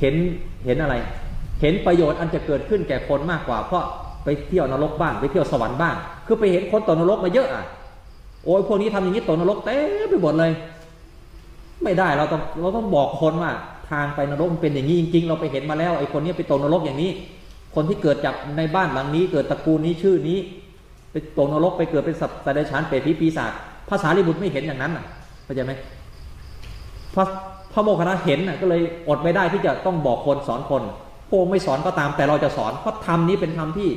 เห็นเห็นอะไร เห็นประโยชน์อันจะเกิดขึ้นแก่คนมากกว่า เพราะไปเที่ยวนรกบ้างไปเที่ยวสวรรค์บ้างคือไปเห็นคนตกนรกมาเยอะอะโอ้ยพวกนี้ทำอย่างนี้ตกนรกเต็มไปหมดเลย ไม่ได้เราต้องเราต้องบอกคนว่า ทางไปนรกมันเป็นอย่างนี้จริง ๆ เราไปเห็นมาแล้วไอ้คนนี้ไปตกนรกอย่างนี้ คนที่เกิดจากในบ้านหลังนี้ เกิดตระกูลนี้ชื่อนี้ ไปตกนรกไปเกิดเป็นสัตว์สายฉานเปรตผีปีศาจภาษาลิบุตรไม่เห็นอย่างนั้นน่ะเข้าใจไหมพระพระโมคคัลลานะเห็นน่ะก็เลยอดไม่ได้ที่จะต้องบอกคนสอนคนพระองค์ไม่สอนก็ตามแต่เราจะสอนเพราะธรรมนี้เป็นธรรมที่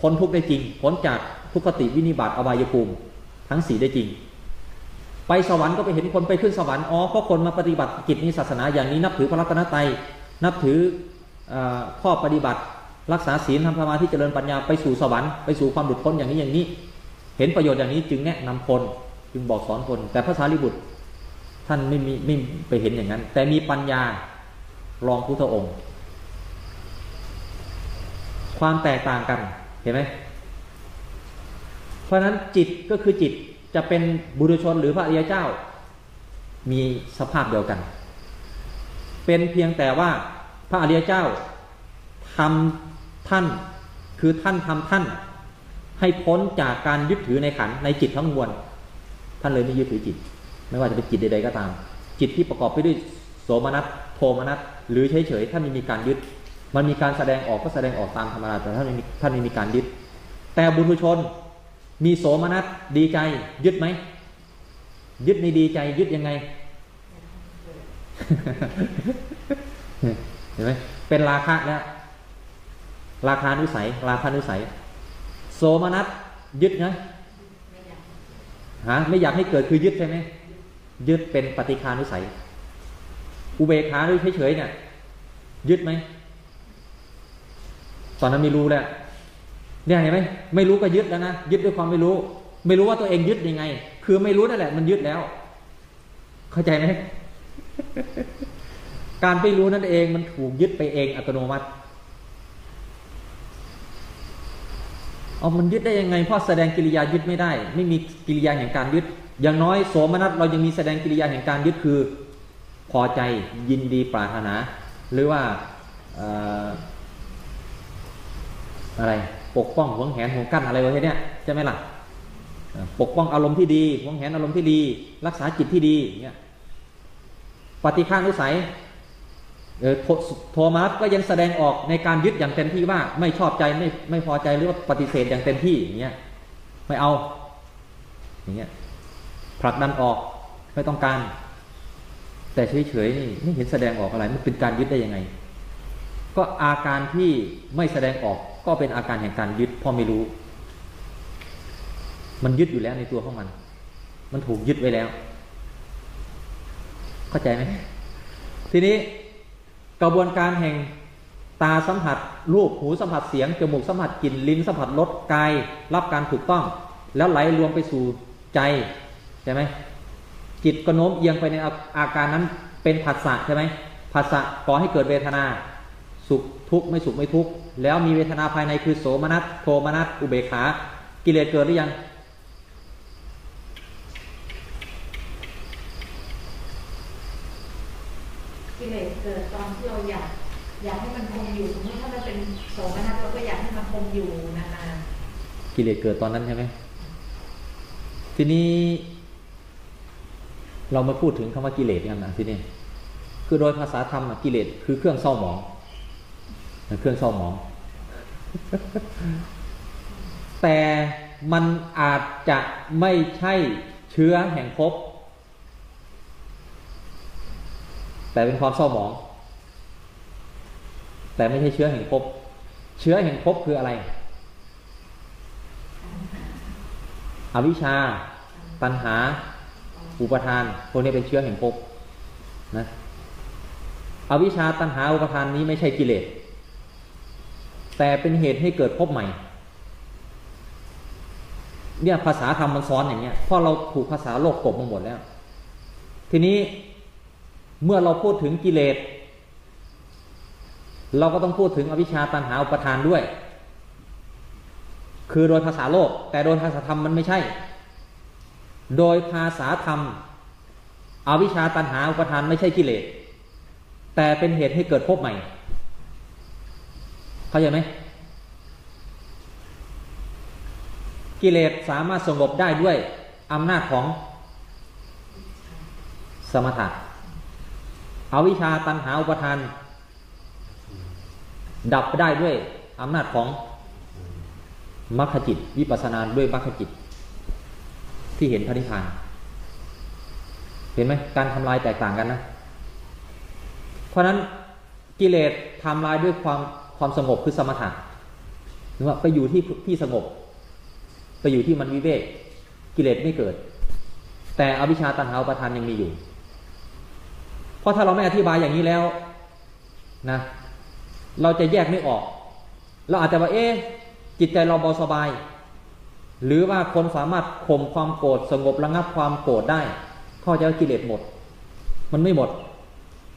พ้นทุกข์ได้จริงพ้นจากทุกขติวินิบาตอบายภูมิ ทั้งสี่ได้จริง ไปสวรรค์ก็ไปเห็นคนไปขึ้นสวรรค์อ๋อเพราะคนมาปฏิบัติกิจนี้ศาสนาอย่างนี้นับถือพระรัตนตรัยนับถืออข้อปฏิบัติ รักษาศีลทำสมาธิเจริญปัญญาไปสู่สวรรค์ไปสู่ความหลุดพ้นอย่างนี้อย่างนี้ เห็นประโยชน์อย่างนี้จึงแนะนำคนจึงบอกสอนคน แต่พระสารีบุตรท่านไม่มีไม่ไปเห็นอย่างนั้น แต่มีปัญญารองพุทธองค์ ความแตกต่างกันเห็นไหมเพราะฉะนั้นจิตก็คือจิต จะเป็นบุรุชนหรือพระอริยเจ้า มีสภาพเดียวกัน เป็นเพียงแต่ว่าพระอริยเจ้าทำท่านคือท่านทำท่าน ให้พ้นจากการยึดถือในขันในจิตทั้งมวลท่านเลยไม่ยึดถือจิต ไม่ว่าจะเป็นจิตใดๆก็ตาม จิตที่ประกอบไปด้วยโสมนัสโทมนัสหรือเฉยๆท่านไม่มีการยึด มันมีการแสดงออกก็แสดงออกตามธรรมดาแต่ท่านไม่มีท่านไม่มีการยึด แต่บุรุชน มีโสมนัสดีใจ ยึดไหม ยึดในดีใจ ยึดยังไงเห็นไหมเป็นราคะแล้วราคานุสัย ราคานุสัย โสมนัสยึดนะไม่อยากฮะไม่อยากให้เกิดคือยึดใช่ไหมยึดเป็นปฏิคานุสัย อุเบกขาหรือเฉยๆเนี่ย ยึดไหม ตอนนั้นม่รู้แล้ว เนี่ยเห็นไหมไม่รู้ก็ยึดแล้วนะยึดด้วยความไม่รู้ ไม่รู้ว่าตัวเองยึดยังไง คือไม่รู้นั่นแหละ มันยึดแล้ว เข้าใจไหมการไม่รู้นั่นเองมันถูกยึดไปเองอัตโนมัติเอามันยึดได้ยังไงเพราะแสดงกิริยายึดไม่ได้ ไม่มีกิริยาแห่งการยึด อย่างน้อยโสมนัสเรายังมีแสดงกิริยาแห่งการยึดคือ พอใจยินดีปรารถนา หรือว่าอออะไร ปกป้องหวงแหนห่วงกั้นอะไรประเภทเนี้ยใช่ไหมล่ะปกป้องอารมณ์ที่ดีหวงแหนอารมณ์ที่ดี รักษาจิตที่ดีเงี้ยปฏิฆานุสัยเออโทโทมัสก็ยังแสดงออกในการยึดอย่างเต็มที่ว่าไม่ชอบใจไม่ไม่พอใจหรือว่าปฏิเสธอย่างเต็มที่อย่างเงี้ยไม่เอาอย่างเงี้ยผลักดันออกไม่ต้องการ แต่เฉยๆนี่ไม่เห็นแสดงออกอะไรมันเป็นการยึดได้ยังไง ก็อาการที่ไม่แสดงออก ก็เป็นอาการแห่งการยึดพราะไม่รู้ มันยึดอยู่แล้วในตัวของมัน มันถูกยึดไว้แล้ว เข้าใจไหมทีนี้กระบวนการแห่งตาสัมผัส รูปหูสัมผัสเสียงจมูกสัมผัสกลิ่นลิ้นสัมผัสรสกายรับการถูกต้อง แล้วไหลรวมไปสู่ใจใช่ไหมจิตก็โน้มเอียงไปในอาอาการนั้นเป็นผัสสะใช่ไหมผัสสะก่อให้เกิดเวทนา สุขทุกข์ไม่สุขไม่ทุกข์แล้วมีเวทนาภายในคือโสมนัสโทมนัสอุเบกขา กิเลสเกิดหรือยัง กิเลสเกิดตอนที่เราอยากอยากให้มันคงอยู่สมมติถ้ามันเป็นโสมนัสเราก็อยากให้มันคงอยู่นานกิเลสเกิดตอนนั้นใช่ไหมทีนี้เรามาพูดถึงคำว่ากิเลสกันนะทีนี้คือโดยภาษาธรรมอะกิเลสคือเครื่องเศร้าหมอง เครื่องเศร้าหมอง แต่มันอาจจะไม่ใช่เชื้อแห่งภพแต่เป็นความเศร้าหมอง แต่ไม่ใช่เชื้อแห่งภพเชื้อแห่งภพคืออะไร อวิชชา ตัณหา อุปทาน พวกนี้เป็นเชื้อแห่งภพนะ อวิชชาตัณหาอุปทานนี้ไม่ใช่กิเลส แต่เป็นเหตุให้เกิดภพใหม่ เนี่ยภาษาธรรมมันซ้อนอย่างเงี้ยเพราะเราถูกภาษาโลกกบมาหมดแล้ว ทีนี้เมื่อเราพูดถึงกิเลส เราก็ต้องพูดถึงอวิชชาตัณหาอุปทานด้วย คือโดยภาษาโลก แต่โดยภาษาธรรมมันไม่ใช่ โดยภาษาธรรมอวิชชาตันหาอุปทานไม่ใช่กิเลส แต่เป็นเหตุให้เกิดภพใหม่ เข้าใจไหมกิเลสสามารถสงบได้ด้วยอำนาจของสมถะอาวิชาตันหาอุปทาน ดับไปได้ด้วยอำนาจของมรรคจิต วิปัสสนาด้วยมรรคจิต ที่เห็นพระนิพพาน เห็นไหมการทำลายแตกต่างกันนะ เพราะนั้นกิเลสทำลายด้วยความ ความสงบคือสมถะหรือว่าไปอยู่ที่ที่สงบ ไปอยู่ที่มันวิเวกกิเลสไม่เกิด แต่อวิชชาตันหาอุปทานยังมีอยู่ เพราะถ้าเราไม่อธิบายอย่างนี้แล้วนะเราจะแยกไม่ออก เราอาจจะว่าเอ๊ะจิตใจเราเบาสบาย หรือว่าคนสามารถข่มความโกรธสงบระงับความโกรธได้ ข้าใจว่ากิเลสหมด มันไม่หมด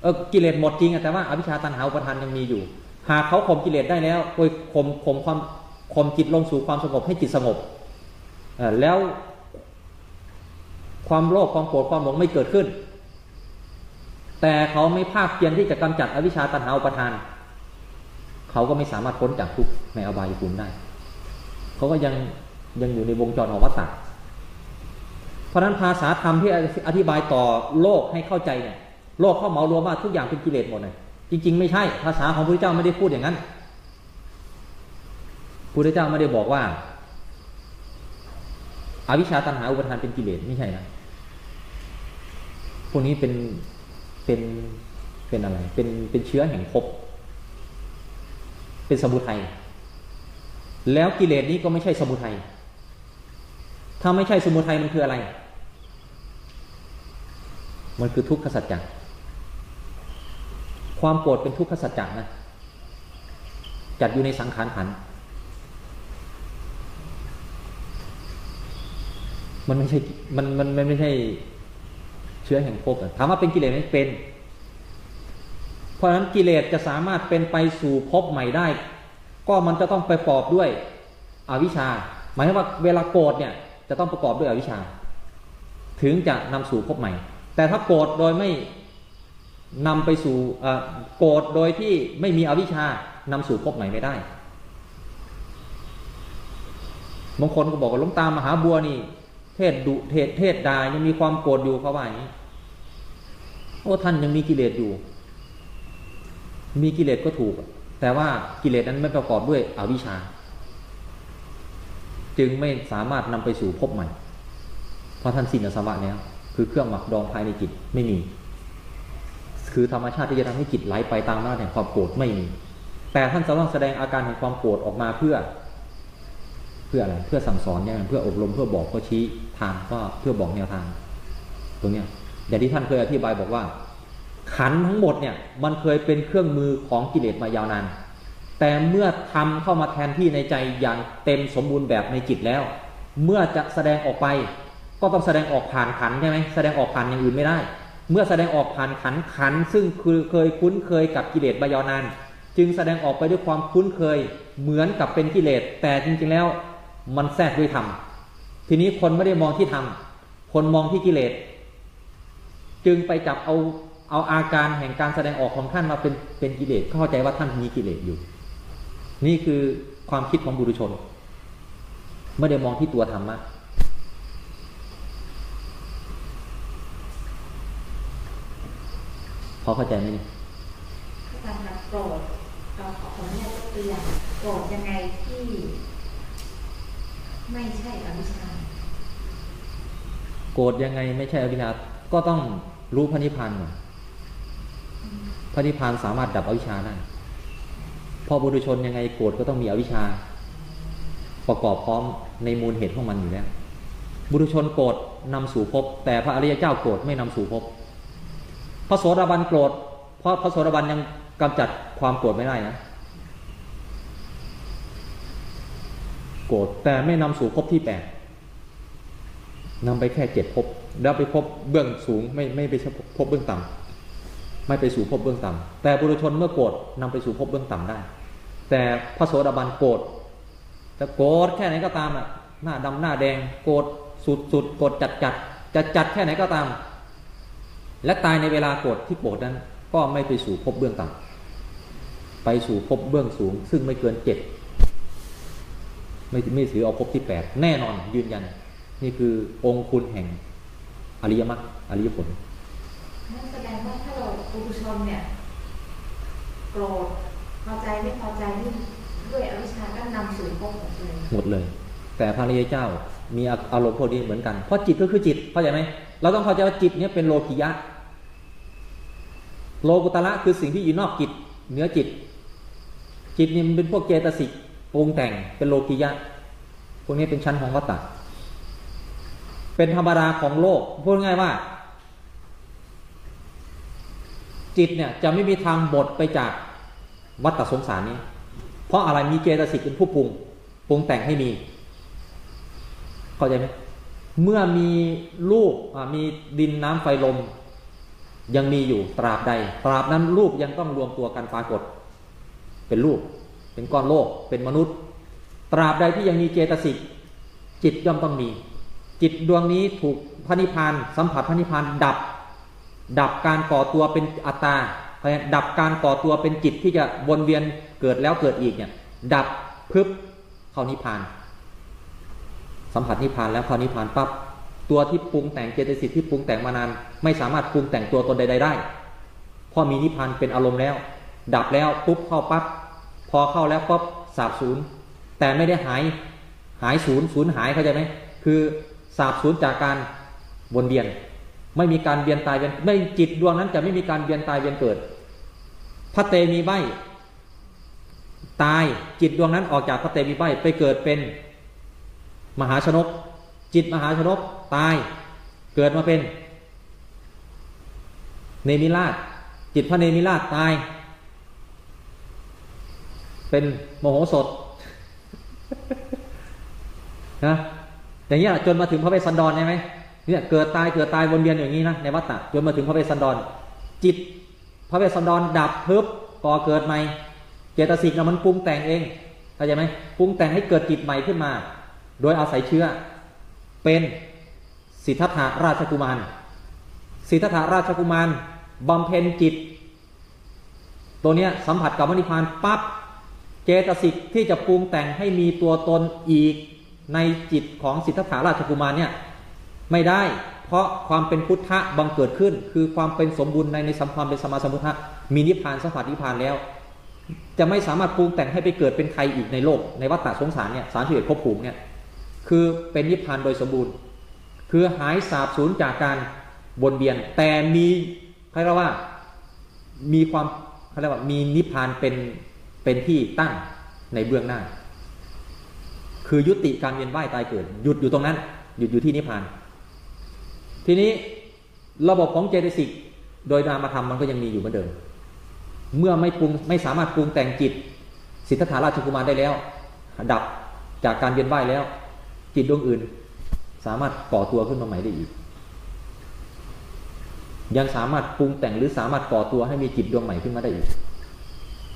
เออกิเลสหมดจริงแต่ว่าอวิชชาตันหาอุปทานยังมีอยู่ หากเขาข่มกิเลสได้แล้วโดยข่มข่มความข่มจิตลงสู่ความสงบให้จิตสงบแล้วความโลภความโกรธความหลงไม่เกิดขึ้น แต่เขาไม่ภาคเพียรที่จะกำจัดอวิชชาตันหาอุปทาน เขาก็ไม่สามารถพ้นจากทุกข์ในอบายภูมิได้ เขาก็ยังยังอยู่ในวงจรของวัฏฏะเพราะนั้นภาษาธรรมที่อธิบายต่อโลกให้เข้าใจเนี่ยโลกเข้าเหมารวมว่าทุกอย่างเป็นกิเลสหมดเลย จริง ๆ ไม่ใช่ ภาษาของพระพุทธเจ้าไม่ได้พูดอย่างนั้นพระพุทธเจ้าไม่ได้บอกว่าอาวิชชาตัณหาอุปทานเป็นกิเลสไม่ใช่นะพวกนี้เป็นเป็นเป็นอะไร เป็นเป็นเชื้อแห่งภพเป็นสมุทัยแล้วกิเลสนี้ก็ไม่ใช่สมุทัยถ้าไม่ใช่สมุทัยมันคืออะไร มันคือทุกขสัจจะ ความโกรธเป็นทุกขสัจจะนะจัดอยู่ในสังขารขัน มันไม่ใช่ มัน มัน มันไม่ใช่เชื้อแห่งภพอะถามว่าเป็นกิเลสไหมเป็น เพราะฉะนั้นกิเลสจะสามารถเป็นไปสู่ภพใหม่ได้ ก็มันจะต้องไปประกอบด้วยอวิชชา หมายถึงว่าเวลาโกรธเนี่ยจะต้องประกอบด้วยอวิชชา ถึงจะนำสู่ภพใหม่ แต่ถ้าโกรธโดยไม่ นำไปสู่โกรธโดยที่ไม่มีอวิชชานำสู่ภพใหม่ไม่ได้บางคนก็บอกว่าลวงตามหาบัวนี่ เทศดุเทศเทศดายังมีความโกรธอยู่เขาว่าอย่างนี้โอ้ท่านยังมีกิเลสอยู่ มีกิเลสก็ถูก แต่ว่ากิเลสนั้นไม่ประกอบด้วยอวิชชา จึงไม่สามารถนำไปสู่ภพใหม่ เพราะท่านสิ้นอสวะแล้วคือเครื่องหมักดองภายในจิตไม่มี คือธรรมชาติที่จะทำให้จิตไหลไปตามหน้าแห่งความโกรธไม่มี แต่ท่านจะต้องแสดงอาการแห่งความโกรธออกมาเพื่อ เพื่ออะไรเพื่อสั่งสอนเนี่ยเพื่ออบรมเพื่อบอกเพื่อชี้ทางก็เพื่อบอกแนวทาง ตรงเนี้ยอย่างที่ท่านเคยอธิบายบอกว่า ขันทั้งหมดเนี่ยมันเคยเป็นเครื่องมือของกิเลสมายาวนานแต่เมื่อทำเข้ามาแทนที่ในใจอย่างเต็มสมบูรณ์แบบในจิตแล้ว เมื่อจะแสดงออกไป ก็ต้องแสดงออกผ่านขันใช่ไหมแสดงออกผ่านอย่างอื่นไม่ได้ เมื่อแสดงออกผ่านขันขัน ซึ่งคือเคยคุ้นเคยกับกิเลสมายานานจึงแสดงออกไปด้วยความคุ้นเคยเหมือนกับเป็นกิเลส แต่จริงๆแล้วมันแทรกด้วยธรรมทีนี้คนไม่ได้มองที่ธรรมคนมองที่กิเลส จึงไปจับเอาเอาอาการแห่งการแสดงออกของท่านมาเป็นเป็นกิเลสเข้าใจว่าท่านมีกิเลสอยู่ นี่คือความคิดของบุรุชน ไม่ได้มองที่ตัวธรรมะ อเข้าใจไหมนี่อาจารย์คะโกรธเราขอขออนุญาตยกตัวอย่างโกรธยังไงที่ ไม่ใช่อวิชชาโกรธยังไงไม่ใช่อวิชชาก็ต้องรู้พระนิพพานก่อนพระนิพพานสามารถดับอวิชชาได้เพอบุรุชนยังไงโกรธก็ต้องมีอวิชชา ประกอบพร้อมในมูลเหตุของมันอยู่แล้วบุรุชนโกรธนำสู่ภพแต่พระอริยเจ้าโกรธไม่นำสู่ภพ พระโสดาบันโกรธ เพราะพระโสดาบันยังกำจัดความโกรธไม่ได้นะโกรธแต่ไม่นำสู่ภพที่แปดนำไปแค่เจ็ดภพแล้วไปพบเบื้องสูงไม่ไม่ไปพบเบื้องต่ำไม่ไปสู่ภพเบื้องต่ำแต่บุรุชนเมื่อโกรธนำไปสู่ภพเบื้องต่ำได้ แต่พระโสดาบันโกรธจะโกรธแค่ไหนก็ตามอะหน้าดำหน้าแดงโกรธสุดสุดโกรธจัดจัดจัดจัดแค่ไหนก็ตาม และตายในเวลาโกรธที่โกรธนั้น ก็ไม่ไปสู่ภพเบื้องต่ำไปสู่ภพเบื้องสูง ซึ่งไม่เกินเจ็ดไม่ไม่ถือเอาภพที่แปดแน่นอนยืนยัน นี่คือองค์คุณแห่งอริยมรรคอริยผลนั่นแสดงว่าถ้าเราปุถุชนเนี่ยโกรธพอใจไม่พอใจนี่ด้วยอวิชชาก็นำสู่ภพของตัวเองหมดเลย แต่พระอริยเจ้ามีอารมณ์พวกนี้เหมือนกันเพราะจิตก็คือจิตเข้าใจไหม เราต้องเข้าใจว่าจิตเนี้เป็นโลกิยะ โลกุตระคือสิ่งที่อยู่นอกจิตเหนือจิต จิตนี่มันเป็นพวกเจตสิกปรุงแต่งเป็นโลกิยะ พวกนี้เป็นชั้นของวัตตะเป็นธรรมดาของโลกพูดง่ายว่า จิตเนี่ยจะไม่มีทางบดไปจากวัฏฏสงสารนี้ เพราะอะไรมีเจตสิกเป็นผู้ปรุงปรุงแต่งให้มี เข้าใจไหม เมื่อมีลูกอ่ามีดินน้ำไฟลม ยังมีอยู่ตราบใด ตราบนั้นรูปยังต้องรวมตัวกันปรากฏ เป็นรูป เป็นก้อนโลก เป็นมนุษย์ ตราบใดที่ยังมีเจตสิกจิตย่อมต้องมี จิตดวงนี้ถูกพระนิพพานสัมผัสพระนิพพานดับ ดับการก่อตัวเป็นอัตตาดับการก่อตัวเป็นจิตที่จะวนเวียนเกิดแล้วเกิดอีกเนี่ยดับพึบเข้านิพพาน สัมผัสนิพพานแล้วเข้านิพพานปั๊บตัวที่ปรุงแต่งเจตสิกที่ปรุงแต่งมานาน ไม่สามารถปรุงแต่งตัวตนใดๆได้เพราะมีนิพพานเป็นอารมณ์แล้ว ดับแล้วปุ๊บเข้าปั๊บพอเข้าแล้วปั๊บสาบสูญแต่ไม่ได้หายหายศูนย์ศูนย์หายเข้าใจไหมคือสาบสูญจากการวนเวียน ไม่มีการเวียนตายเวียนไม่จิตดวงนั้นจะไม่มีการเวียนตายเวียนเกิดพระเตมีใบตายจิตดวงนั้นออกจากพระเตมีใบไปเกิดเป็น มหาชนก จิตมหาชนกตาย เกิดมาเป็น เนมิราช จิตพระเนมิราชตาย เป็นโมโหสดนะอย่างเงี้ยจนมาถึงพระเวสสันดรใช่ไหมเนี่ยเกิดตายเกิดตายวนเวียนอย่างนี้นะในวัฏฏะจนมาถึงพระเวสสันดร จิตพระเวสสันดรดับเพิบก่อเกิดใหม่ เจตสิกนะมันปรุงแต่งเองเข้าใจไหมปรุงแต่งให้เกิดจิตใหม่ขึ้นมา โดยอาศัยเชื้อ เป็นสิทธัตถะราชกุมาร สิทธัตถะราชกุมารบำเพ็ญจิต ตัวเนี้ยสัมผัสกับมรรคนิพานปั๊บเจตสิกที่จะปรุงแต่งให้มีตัวตนอีกในจิตของสิทธัตถะราชกุมารเนี่ยไม่ได้เพราะความเป็นพุทธะบังเกิดขึ้น คือความเป็นสมบูรณ์ในในสัมความเป็นสมมาสมุทธะมีนิพพานสัมผัสนิพพานแล้ว จะไม่สามารถปรุงแต่งให้ไปเกิดเป็นใครอีกในโลกในวัฏฏะสงสารเนี่ยสารชีวิตภพภูมิเนี่ย คือเป็นนิพพานโดยสมบูรณ์ คือหายสาบสูญจากการวนเวียน แต่มีเขาเรียกว่ามีความเขาเรียกว่ามีนิพพานเป็นเป็นที่ตั้งในเบื้องหน้า คือยุติการเวียนว่ายตายเกิด หยุดอยู่ตรงนั้น หยุดอยู่ที่นิพพาน ทีนี้ระบบของเจตสิกโดยนามธรรมมันก็ยังมีอยู่เหมือนเดิม เมื่อไม่ปรุงไม่สามารถปรุงแต่งจิต สิทธัตถาราชกุมารได้แล้ว ดับจากการเวียนว่ายแล้ว จิตดวงอื่น สามารถก่อตัวขึ้นมาใหม่ได้อีก ยังสามารถปรุงแต่งหรือสามารถก่อตัวให้มีจิตดวงใหม่ขึ้นมาได้อีก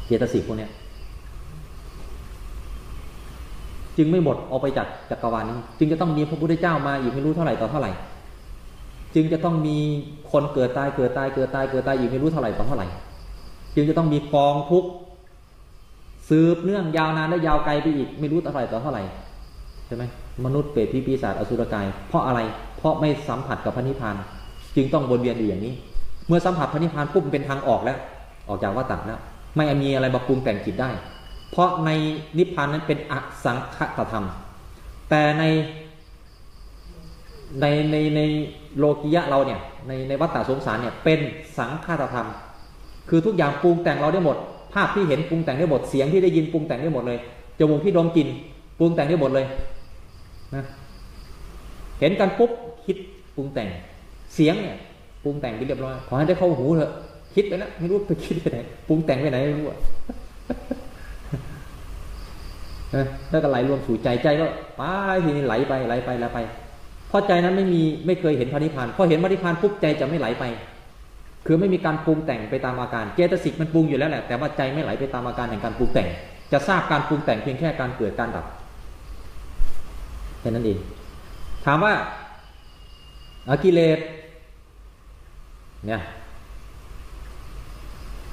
เจตสิกพวกนี้จึงไม่หมดออกไปจากจักรวาลนี้ จึงจะต้องมีพระพุทธเจ้ามาอีกไม่รู้เท่าไหร่ต่อเท่าไหร่ จึงจะต้องมีคนเกิดตายเกิดตายเกิดตายเกิดตายอีกไม่รู้เท่าไหร่ต่อเท่าไหร่ จึงจะต้องมีกองทุกสืบเนื่องยาวนานและยาวไกลไปอีกไม่รู้เท่าไหร่ต่อเท่าไหร่ใช่ไหม มนุษย์เปรตผีปีศาจอสุรกาย เพราะอะไรเพราะไม่สัมผัสกับพระนิพพาน จึงต้องวนเวียนอยู่อย่างนี้ เมื่อสัมผัสพระนิพพานปุ๊บเป็นทางออกแล้ว ออกจากวัฏฏะแล้วไม่มีอะไรมาปรุงแต่งจิตได้ เพราะในนิพพานนั้นเป็นอสังขตธรรม แต่ในในในในโลกิยะเราเนี่ยในในวัฏฏะสงสารเนี่ยเป็นสังขตธรรม คือทุกอย่างปรุงแต่งเราได้หมด ภาพที่เห็นปรุงแต่งได้หมดเสียงที่ได้ยินปรุงแต่งได้หมดเลยจมูกที่ดมกลิ่นปรุงแต่งได้หมดเลย นะเห็นกันปุ๊บคิดปรุงแต่งเสียงเนี่ยปรุงแต่งไปเรียบร้อยขอให้ได้เข้าหูเถอะคิดไปแล้วไม่รู้ไปคิดไปไหนปรุงแต่งไปไหนไม่รู้อะนะแล้วก็ไหลรวมสู่ใจใจก็ไปทีนี้ไหลไปไหลไปไหลไปเพราะใจนั้นไม่มีไม่เคยเห็นพระนิพพานพอเห็นพระนิพพานปุ๊บใจจะไม่ไหลไป คือไม่มีการปรุงแต่งไปตามอาการเจตสิกมันปรุงอยู่แล้วแหละแต่ว่าใจไม่ไหลไปตามอาการแห่งการปรุงแต่ง จะทราบการปรุงแต่งเพียงแค่การเกิดการดับ แค่นั้นเองถามว่าอากิเลสเนี่ย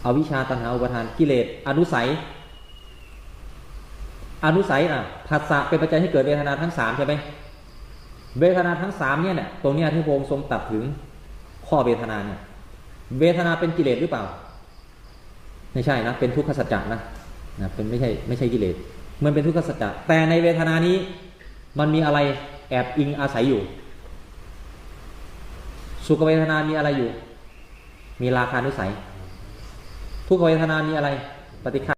เอาวิชาตัณหาอุปทานกิเลสอนุสัย อนุสัยอะภาษะเป็นปัจจัยให้เกิดเวทนาทั้งสามใช่ไหมเวทนาทั้งสามเนี่ยเนี่ยตรงเนี้ยที่พระองค์ทรงตัดถึงข้อเวทนาเนี่ยเวทนาเป็นกิเลสหรือเปล่า ไม่ใช่นะเป็นทุกขสัจจะนะนะเป็นไม่ใช่ไม่ใช่กิเลสมันเป็นทุกขสัจจะแต่ในเวทนานี้ มันมีอะไรแอบอิงอาศัยอยู่ สุขเวทนามีอะไรอยู่ มีราคานุสัย ทุกขเวทนามีอะไร ปฏิฆา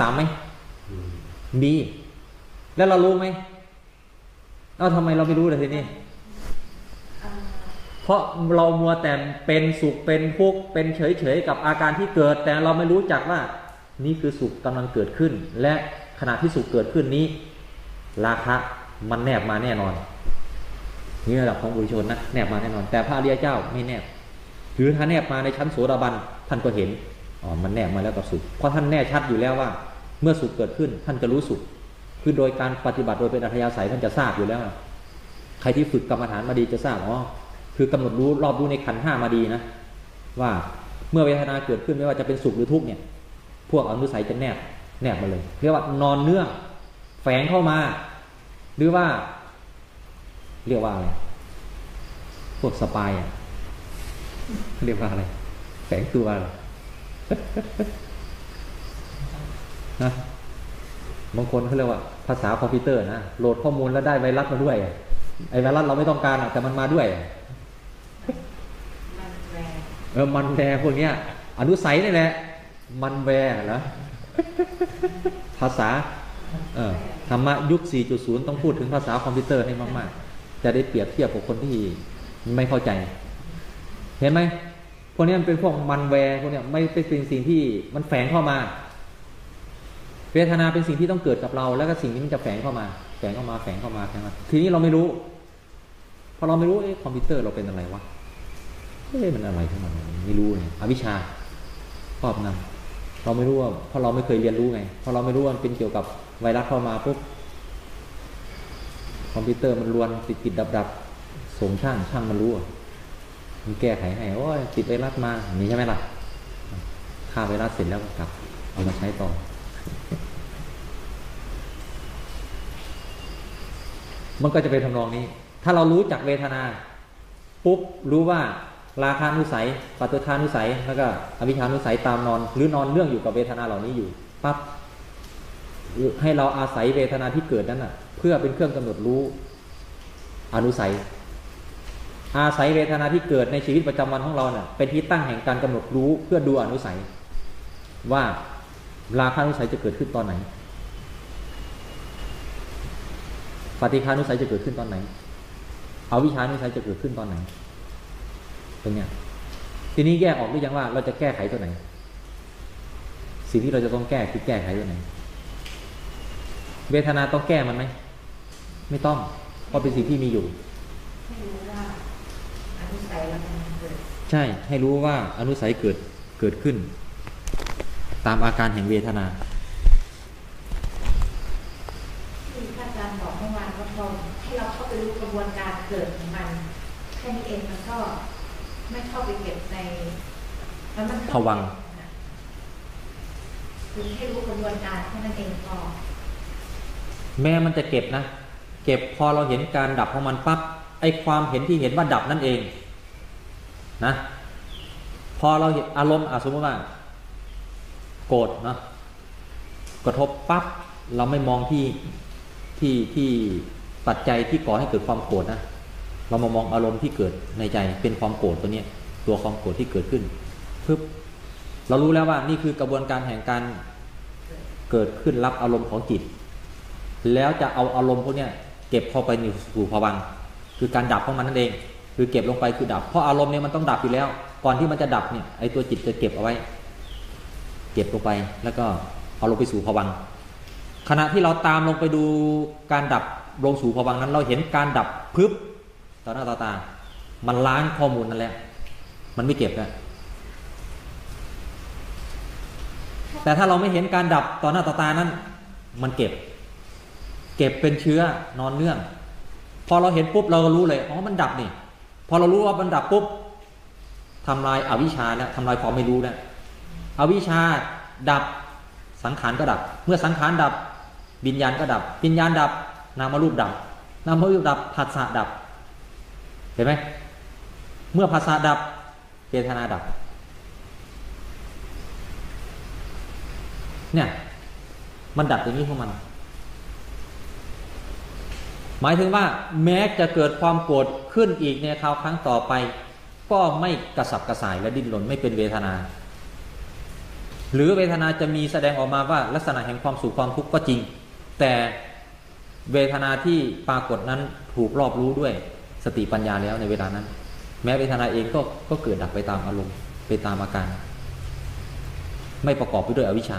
สามไหมมี แล้วเรารู้ไหมเอ้าทำไมเราไม่รู้เลยทีนี้อ่เพราะเรามัวแต่เป็นสุขเป็นทุกข์เป็นเฉยเฉยๆกับอาการที่เกิด แต่เราไม่รู้จักว่า นี่คือสุขกำลังเกิดขึ้น และขณะที่สุขเกิดขึ้นนี้ ราคะมันแนบมาแน่นอน นี่ระดับของบุรุชนนะแนบมาแน่นอน แต่พระอริยเจ้าไม่แนบหรือถ้าแนบมาในชั้นโสดาบันท่านก็เห็นอ๋อมันแนบมาแล้วกับสุขเพราะท่านแน่ชัดอยู่แล้วว่า เมื่อสุขเกิดขึ้นท่านจะรู้สุขคือโดยการปฏิบัติโดยเป็นอัธยาศัยท่านจะทราบอยู่แล้ว ใครที่ฝึกกรรมฐานมาดีจะทราบอ๋อคือกำหนดรู้รอบรู้ในขันห้ามาดีนะ ว่าเมื่อเวทนาเกิดขึ้นไม่ว่าจะเป็นสุขหรือทุกข์เนี่ย พวกอนุสัยจะแนบแนบมาเลยเรียกว่านอนเนื่องแฝงเข้ามา หรือว่า เรียกว่าอะไรพวกสปายอะเรียกว่าอะไรแฝงตัวเหรอนะบางคนเขาเรียกว่าภาษาคอมพิวเตอร์นะโหลดข้อมูลแล้วได้ไวรัสมาด้วยไอ้ไวรัสเราไม่ต้องการอะแต่มันมาด้วยมันแรงเออมันแวร์พวกเนี้ยอนุสัยนี่แหละ มันแวร์เหรอภาษาธรรมะยุค 4.0 ต้องพูดถึงภาษาคอมพิวเตอร์ให้มาก ๆ จะได้เปรียบเทียบกับคนที่ไม่เข้าใจ เห็นไหมพวกนี้มันเป็นพวกมันแวร์พวกนี้ไม่เป็นสิ่งที่มันแฝงเข้ามา เวทนาเป็นสิ่งที่ต้องเกิดกับเรา แล้วก็สิ่งนี้มันจะแฝงเข้ามา แฝงเข้ามาแฝงเข้ามาแฝงเข้ามาทีนี้เราไม่รู้พอเราไม่รู้เอ๊ะคอมพิวเตอร์เราเป็นอะไรวะเอ๊ะมันอะไรของมันไม่รู้เนี่ยอวิชชารอบงำ เราไม่รู้ว่าเพราะเราไม่เคยเรียนรู้ไงเพราะเราไม่รู้ว่ามันเป็นเกี่ยวกับไวรัสเข้ามาปุ๊บคอมพิวเตอร์มันรวนติดติดดับดับส่งช่างช่างมันรู้มันแก้ไขให้โอ้ยติดไวรัสมาอย่างนี้ใช่ไหมล่ะฆ่าไวรัสเสร็จแล้วก็กลับ เอามาใช้ต่อ มันก็จะเป็นทำนองนี้ ถ้าเรารู้จักเวทนา ปุ๊บรู้ว่า ราคานุสัยปัจจุทานุสัย แล้วก็อวิชานุสัยตามนอน หรือนอนเรื่องอยู่กับเวทนาเหล่านี้อยู่ปั๊บให้เราอาศัยเวทนาที่เกิดนั้นน่ะ เพื่อเป็นเครื่องกำหนดรู้อนุสัย อาศัยเวทนาที่เกิดในชีวิตประจำวันของเราเนี่ยเป็นที่ตั้งแห่งการกำหนดรู้เพื่อดูอนุสัย ว่าราคานุสัยจะเกิดขึ้นตอนไหนปฏิฆานุสัยจะเกิดขึ้นตอนไหนอวิชานุสัยจะเกิดขึ้นตอนไหน เป็นไงทีนี้แยกออกหรือยังว่าเราจะแก้ไขตัวไหน สิ่งที่เราจะต้องแก้คือแก้ไขตัวไหน เวทนาต้องแก้มันไหมไม่ต้อง เพราะเป็นสิ่งที่มีอยู่ให้รู้ว่าอนุสัยเรามันเกิดใช่ให้รู้ว่าอนุสัยเกิดเกิดขึ้น ตามอาการแห่งเวทนาที่ท่านอาจารย์บอกเมื่อวานว่าพอให้เราเข้าไปรู้กระบวนการเกิดของมันแค่นี้เองมันก็ ไม่เข้าไปเก็บในแล้วมันภวังค์คือให้รู้กระบวนการแค่นั้นเองพอแม้มันจะเก็บนะ เก็บพอเราเห็นการดับของมันปั๊บไอความเห็นที่เห็นว่าดับนั่นเอง นะ พอเราเห็นอารมณ์อะสมมติว่า โกรธเนาะกระทบปั๊บเราไม่มองที่ที่ที่ปัจจัยที่ก่อให้เกิดความโกรธนะ เรามามองอารมณ์ที่เกิดในใจเป็นความโกรธตัวเนี้ยตัวความโกรธที่เกิดขึ้นปึ๊บเรารู้แล้วว่านี่คือกระบวนการแห่งการเกิดขึ้นรับอารมณ์ของจิต แล้วจะเอาอารมณ์พวกเนี้ยเก็บเข้าไปในสู่ภวังคือการดับของมันนั่นเอง คือเก็บลงไปคือดับ เพราะอารมณ์เนี่ยมันต้องดับอยู่แล้ว ก่อนที่มันจะดับเนี่ยไอตัวจิตจะเก็บเอาไว้ เก็บลงไปแล้วก็เอาลงไปสู่ภวังขณะที่เราตามลงไปดูการดับลงสู่ภวังนั้น เราเห็นการดับพึบ ต่อหน้าต่อตา มันล้างข้อมูลนั่นแหละมันไม่เก็บนะแต่ถ้าเราไม่เห็นการดับต่อหน้าต่อตานั้น มันเก็บ เก็บเป็นเชื้อนอนเนื่อง พอเราเห็นปุ๊บเราก็รู้เลยอ๋อมันดับนี่ พอเรารู้ว่ามันดับปุ๊บทำลายอาวิชชาแล้วทำลายความไม่รู้แล้วอวิชชาดับสังขารก็ดับ เมื่อสังขารดับวิญญาณก็ดับวิญญาณดับ นามรูปดับ นามรูปดับผัสสะดับ เห็นไหมเมื่อภาษาดับเวทนาดับ เนี่ย มันดับอย่างนี้ของมัน หมายถึงว่า แม้จะเกิดความโกรธขึ้นอีกในคราวครั้งต่อไป ก็ไม่กระสับกระส่ายและดิ้นรนไม่เป็นเวทนา หรือเวทนาจะมีแสดงออกมาว่าลักษณะแห่งความสุขความทุกข์ก็จริง แต่เวทนาที่ปรากฏนั้นถูกรอบรู้ด้วย สติปัญญาแล้วในเวลานั้น แม้เวทนาเองก็ก็เกิดดับไปตามอารมณ์ไปตามอาการ ไม่ประกอบไปด้วยอวิชชา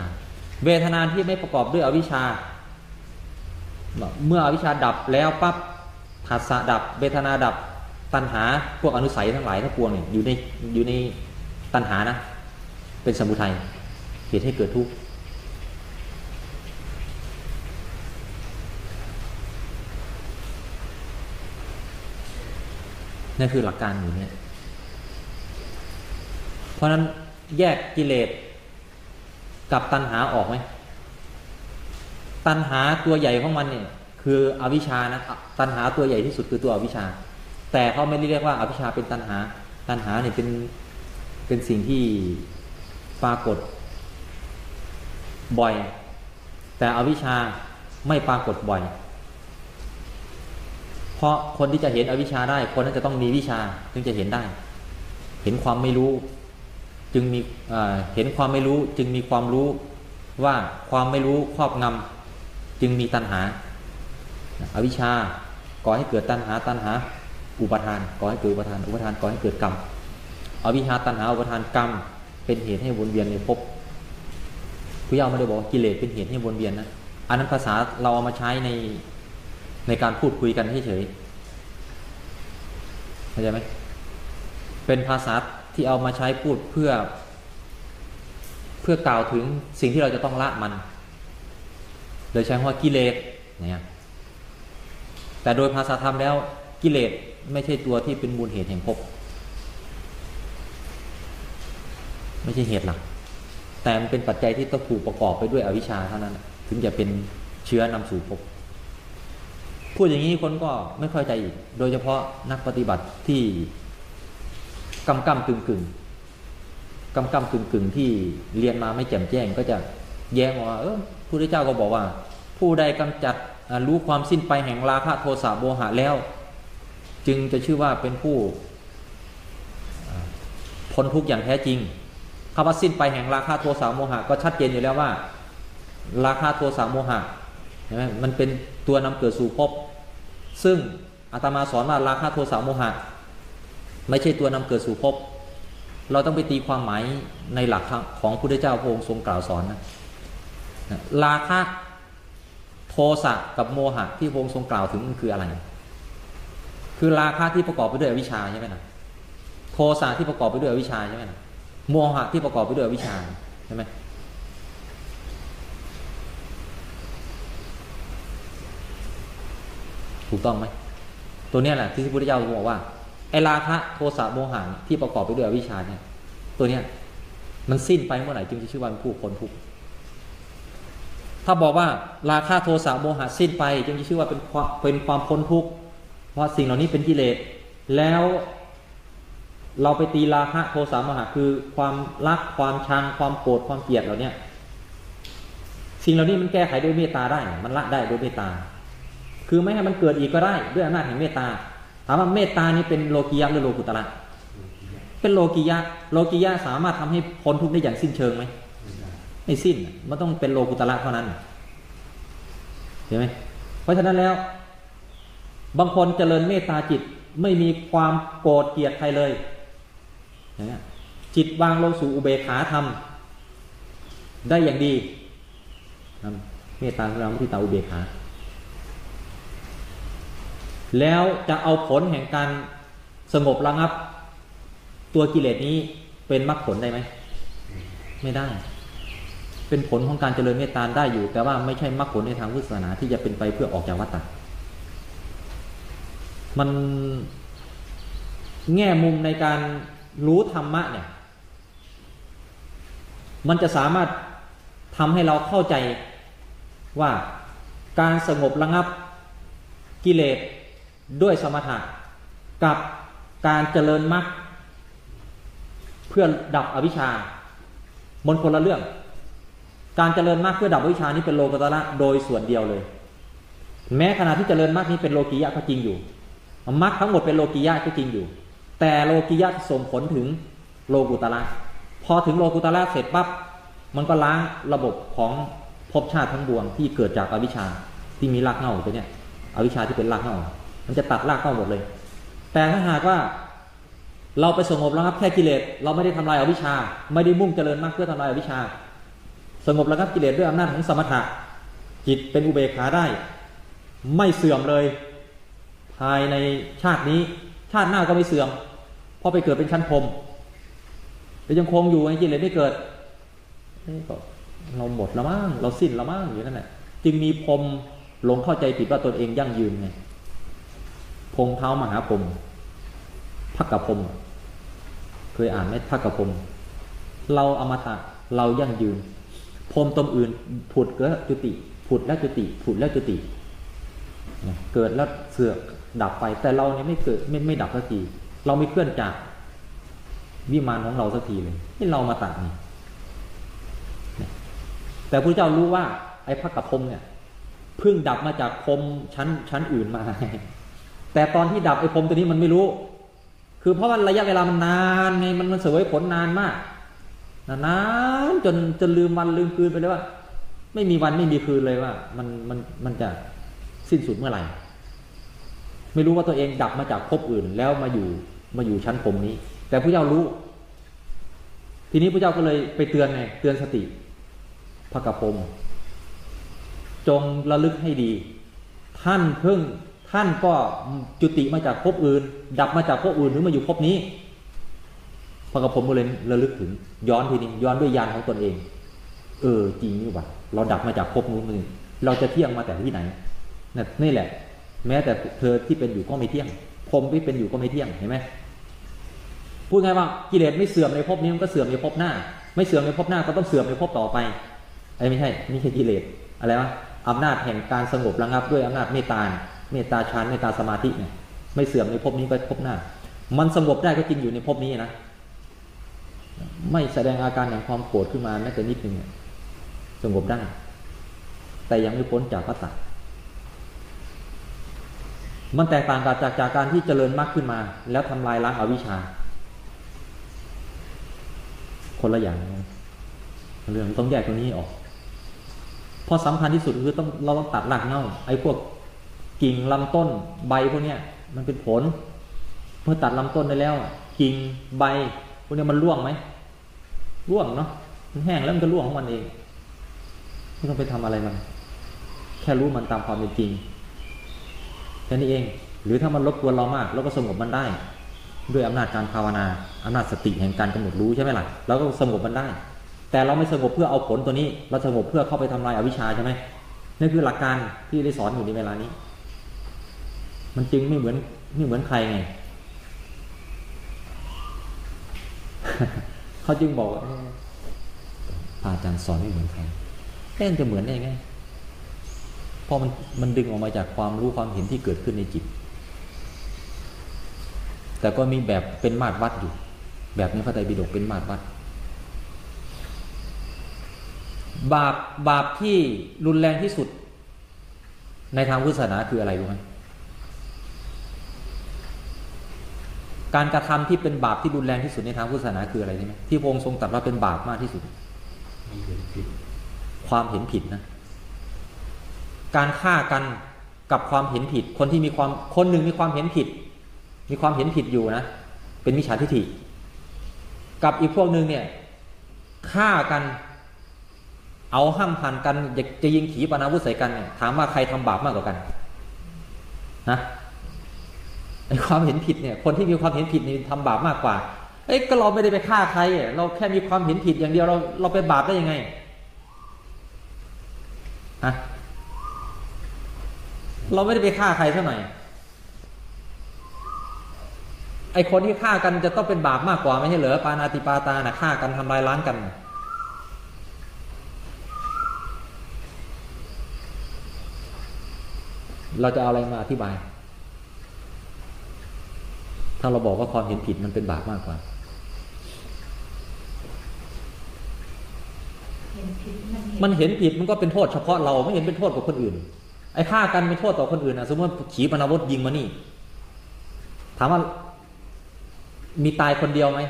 เวทนาที่ไม่ประกอบด้วยอวิชชา เมื่ออวิชชาดับแล้วปั๊บผัสสะดับ เวทนาดับตัณหาพวกอนุสัยทั้งหลายทั้งปวงเนี่ยอยู่ในอยู่ในตัณหานะ เป็นสมุทัยเหตุให้เกิดทุกข์ นั่นคือหลักการอยู่เนี่ยเพราะนั้นแยกกิเลสกับตัณหาออกไหมตัณหาตัวใหญ่ของมันเนี่ยคืออวิชานะตัณหาตัวใหญ่ที่สุดคือตัวอวิชชาแต่เขาไม่ได้เรียกว่าอาวิชชาเป็นตัณหา ตัณหาเนี่ยเป็นเป็นสิ่งที่ปรากฏ บ่อย แต่อวิชชาไม่ปรากฏบ่อย เพราะคนที่จะเห็นอวิชชาได้ คนนั้นจะต้องมีวิชาถึงจะเห็นได้ เห็นความไม่รู้ จึงมีเห็นความไม่รู้ จึงมีความรู้ว่าความไม่รู้ครอบงำจึงมีตัณหาอวิชชาก่อให้เกิดตัณหาตัณหา อุปทานก่อให้เกิดอุปทานอุปทานก่อให้เกิดกรรมอวิชชาตัณหาอุปทานกรรม เป็นเหตุให้วนเวียนในภพผู้ยาไม่ได้บอกกิเลสเป็นเหตุให้วนเวียนนะอันนั้นภาษาเราเอามาใช้ใน ในการพูดคุยกันเฉยๆเข้าใจไหมเป็นภาษาที่เอามาใช้พูดเพื่อ เพื่อกล่าวถึงสิ่งที่เราจะต้องละมัน โดยใช้คำว่ากิเลสเนี่ยแต่โดยภาษาธรรมแล้วกิเลสไม่ใช่ตัวที่เป็นมูลเหตุแห่งภพไม่ใช่เหตุหลัก แต่มันเป็นปัจจัยที่ต้องถูกประกอบไปด้วยอวิชชาเท่านั้น ถึงจะเป็นเชื้อนำสู่ภพ พูดอย่างนี้คนก็ไม่ค่อยใจอีก โดยเฉพาะนักปฏิบัติที่กำกำกึ่งกึ่งกำกำกึ่งกึ่งที่เรียนมาไม่แจ่มแจ้งก็จะแย้งว่า เออพระเจ้าก็บอกว่า ผู้ใดกำจัดรู้ความสิ้นไปแห่งราคะโทสะโมหะแล้ว จึงจะชื่อว่าเป็นผู้พ้นทุกข์อย่างแท้จริงคำว่าสิ้นไปแห่งราคะโทสะโมหะก็ชัดเจนอยู่แล้วว่า ราคะโทสะโมหะเห็นไหมมันเป็นตัวนำเกิดสู่ภพ ซึ่งอาตมาสอนว่าราคะโทสะโมหะ ไม่ใช่ตัวนำเกิดสู่ภพเราต้องไปตีความหมายในหลักของพุทธเจ้าพระองค์ทรงกล่าวสอนนะราคะโทสะกับโมหะที่พระองค์ทรงกล่าวถึงมันคืออะไร คือราคะที่ประกอบไปด้วยวิชาใช่ไหมนะโทสะที่ประกอบไปด้วยวิชาใช่ไหมนะโมหะที่ประกอบไปด้วยวิชาใช่ไหม ถูกต้องไหมตัวเนี้ยแหละที่พระพุทธเจ้าบอกว่าไอราคะโทสะโมหะที่ประกอบไปด้วยวิชาเนี่ย ตัวเนี้ยมันสิ้นไปเมื่อไหร่จึงจะชื่อว่าเป็นผู้พ้นทุกถ้าบอกว่าราคะโทสะโมหะสิ้นไป จึงจะชื่อว่าเป็นความเป็นความพ้นทุกข์เพราะสิ่งเหล่านี้เป็นกิเลสแล้วเราไปตีราคะโทสะโมหะคือความรักความชังความโกรธความเกลียดเหล่าเนี้ยสิ่งเหล่านี้มันแก้ไขด้วยเมตตาได้ มันละได้ด้วยเมตตา คือไม่ให้มันเกิดอีกก็ได้ด้วยอำนาจแห่งเมตตาถามว่าเมตตานี้เป็นโลกิยะหรือโลกุตระเป็นโลกิยะโลกิยะสามารถทำให้พ้นทุกข์ได้อย่างสิ้นเชิงไหมไม่สิ้นมันต้องเป็นโลกุตระเท่านั้นเห็นไหมเพราะฉะนั้นแล้ว บางคนเจริญเมตตาจิตไม่มีความโกรธเกลียดใครเลยจิตวางลงสู่อุเบกขาธรรม ได้อย่างดีเมตตาเราที่ตาอุเบกขา แล้วจะเอาผลแห่งการสงบระงับ ตัวกิเลสนี้เป็นมรรคผลได้ไหม ไม่ได้ เป็นผลของการเจริญเมตตาได้อยู่ แต่ว่าไม่ใช่มรรคผลในทางพุทธศาสนาที่จะเป็นไปเพื่อออกจากวัฏฏะมันแง่มุมในการรู้ธรรมะเนี่ย มันจะสามารถทำให้เราเข้าใจว่าการสงบระงับกิเลส ด้วยสมถะกับการเจริญมรรคเพื่อดับอวิชชาบนคนละเรื่อง การเจริญมรรคเพื่อดับอวิชชานี้เป็นโลกุตระโดยส่วนเดียวเลย แม้ขณะที่เจริญมรรคนี้เป็นโลกียะก็จริงอยู่มรรคทั้งหมดเป็นโลกียะก็จริงอยู่ แต่โลกียะส่งผลถึงโลกุตระพอถึงโลกุตระเสร็จปั๊บมันก็ล้างระบบของภพชาติทั้งบวงที่เกิดจากอวิชชาที่มีรากเหง้าตัวเนี้ยอวิชชาที่เป็นรากเหง้า มันจะตัดรากเหง้าหมดเลย แต่ถ้าหากว่าเราไปสงบระงับแค่กิเลสเราไม่ได้ทำลายอวิชชา ไม่ได้มุ่งเจริญมากเพื่อทำลายอวิชชา สงบระงับกิเลสด้วยอำนาจของสมถะจิตเป็นอุเบกขาได้ ไม่เสื่อมเลย ภายในชาตินี้ ชาติหน้าก็ไม่เสื่อมเพราะไปเกิดเป็นชั้นพรหมแต่ยังคงอยู่ไอ้กิเลสไม่เกิดก็เราหมดแล้วมั้งเราสิ้นแล้วมั้งอยู่นั่นแหละจึงมีพรมหลงเข้าใจผิดว่าตนเองยั่งยืนไง พรหมเท้ามหาพรมพักกับพรมเคยอ่านไหมพักกับพรมเราอมตะเรายั่งยืนพรมตนอื่นผุดก็จุติผุดแล้วจุติผุดแล้วจุติเกิดแล้วเสือกดับไป แต่เราเนี่ยไม่เกิดไม่ไม่ดับสักทีเราไม่เคลื่อนจาก วิมานของเราสักทีเลยนี่เรามาตัดนี่แต่พระเจ้ารู้ว่า ไอ้พระกับพรมเนี่ยเพิ่งดับมาจากพรมชั้นชั้นอื่นมา แต่ตอนที่ดับไอ้พรมตัวนี้มันไม่รู้ คือเพราะว่าระยะเวลามันนานไงมันมันเสวยผลนานมากนานจนจนลืมวันลืมคืนไปเลยว่า ไม่มีวันไม่มีคืนเลยว่า มันมันมันจะสิ้นสุดเมื่อไหร่ ไม่รู้ว่าตัวเองดับมาจากภพอื่นแล้วมาอยู่มาอยู่ชั้นพรหมนี้ แต่พระเจ้ารู้ ทีนี้พระเจ้าก็เลยไปเตือนไงเตือนสติพระกพรหมจงระลึกให้ดี ท่านเพิ่ง ท่านก็จุติมาจากภพอื่น ดับมาจากภพอื่นหรือมาอยู่ภพนี้พระกพรหมก็เลยระลึกถึง ย้อนทีนี้ย้อนด้วยญาณของตนเอง เออจริงนี่หว่าเราดับมาจากภพนู้นนี่เราจะเที่ยงมาแต่ที่ไหนนี่แหละ แม้แต่เธอที่เป็นอยู่ก็ไม่เที่ยงพรหมที่เป็นอยู่ก็ไม่เที่ยงเห็นไหมพูดง่ายว่ากิเลสไม่เสื่อมในภพนี้มันก็เสื่อมในภพหน้า ไม่เสื่อมในภพหน้าก็ต้องเสื่อมในภพต่อไปไอ้ไม่ใช่ไม่ใช่กิเลสอะไรวะอำนาจแห่งการสงบระงับด้วยอำนาจเมตตา เมตตาฌานเมตตาสมาธิเนี่ยไม่เสื่อมในภพนี้ก็ภพหน้า มันสงบได้ก็จริงอยู่ในภพนี้นะ ไม่แสดงอาการแห่งความโกรธขึ้นมาแม้แต่นิดนึงเนี่ยสงบได้ แต่ยังไม่พ้นจากพระตัดมันแตกต่างกับจากจากการที่เจริญมากขึ้นมา แล้วทำลายล้างอาวิชชา คนละอย่างเรื่องต้องแยกตรงนี้ออกเพราะสำคัญที่สุดคือต้องเราต้องตัดรากเงาไอ้พวก กิ่งลำต้นใบพวกนี้มันเป็นผล เมื่อตัดลำต้นได้แล้ว กิ่งใบพวกนี้มันร่วงไหมร่วงเนาะมันแห้งแล้วมันก็ร่วงของมันเองไม่ต้องไปทำอะไรมัน แค่รู้มันตามความเป็นจริงแค่นี้เอง หรือถ้ามันรบกวนเรามากเราก็สงบมันได้ ด้วยอำนาจการภาวนาอำนาจสติแห่งการกำหนดรู้ใช่ไหมล่ะเราก็สงบมันได้ แต่เราไม่สงบเพื่อเอาผลตัวนี้ เราสงบเพื่อเข้าไปทำลายอวิชชาใช่ไหมนั่คือหลักการที่ได้สอนอยู่ในเวลานี้ มันจึงไม่เหมือนไม่เหมือนใครไงเขาจึงบอกว่าเอ๊ะพระอาจารย์สอนไม่เหมือนใครแค่จะเหมือนได้ไงเพราะมันมันดึงออกมาจากความรู้ความเห็นที่เกิดขึ้นในจิต แต่ก็มีแบบเป็นมาตรวัดอยู่ แบบในพระไตรปิฎกเป็นมาตรวัด บาปบาปที่รุนแรงที่สุด ในทางพุทธศาสนาคืออะไรรู้ไหม การกระทำที่เป็นบาปที่รุนแรงที่สุดในทางพุทธศาสนาคืออะไรใช่ไหมที่พระองค์ทรงตรัสว่าเป็นบาปมากที่สุดไม่เห็นผิดความเห็นผิดนะ การฆ่ากันกับความเห็นผิด คนที่มีความคนหนึ่งมีความเห็นผิด มีความเห็นผิดอยู่นะ เป็นมิจฉาทิฏฐิ กับอีกพวกหนึ่งเนี่ยฆ่ากัน เอาห้ามหันกันอยากจะยิงขีปนาวุธใส่กันเนี่ยถามว่าใครทำบาปมากกว่ากัน นะ ไอความเห็นผิดเนี่ยคนที่มีความเห็นผิดนี่ทำบาปมากกว่าเอ้ยก็เราไม่ได้ไปฆ่าใครเราแค่มีความเห็นผิดอย่างเดียวเราเราไปบาปได้ยังไงฮะเราไม่ได้ไปฆ่าใครเท่าไหร่ไอคนที่ฆ่ากันจะต้องเป็นบาปมากกว่าไม่ใช่เหรอปานาติปาตานะฆ่ากันทำลายล้างกัน เราจะเอาอะไรมาอธิบาย ถ้าเราบอกว่าความเห็นผิดมันเป็นบาปมากกว่าเห็นผิดมันเห็นมันเห็นผิดมันก็เป็นโทษเฉพาะเราไม่เห็นเป็นโทษกับคนอื่น ไอ้ฆ่ากันเป็นโทษต่อคนอื่นนะสมมติว่าขีปนาวุธยิงมานี่ ถามว่า มีตายคนเดียวไหม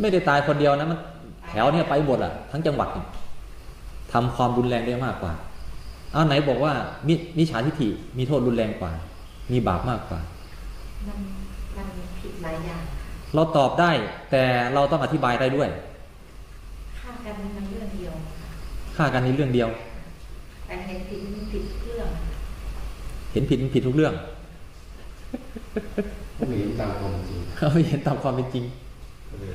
ไม่ได้ตายคนเดียวนะมันแถวเนี้ยไปหมดอะทั้งจังหวัดเนี่ยทำความรุนแรงได้มากกว่าอ้าวไหนบอกว่ามิมิจฉาทิฏฐิมีโทษรุนแรงกว่า มีบาปมากกว่า มันมันผิดหลายอย่าง เราตอบได้แต่เราต้องอธิบายได้ด้วยฆ่ากันมันเรื่องเดียวค่ะฆ่ากันในเรื่องเดียว แต่เห็นผิดมันผิดทุกเรื่อง เห็นผิดมันผิดทุกเรื่องไม่เห็นตามความจริงเขาไม่เห็นตามความเป็นจริงก็เลย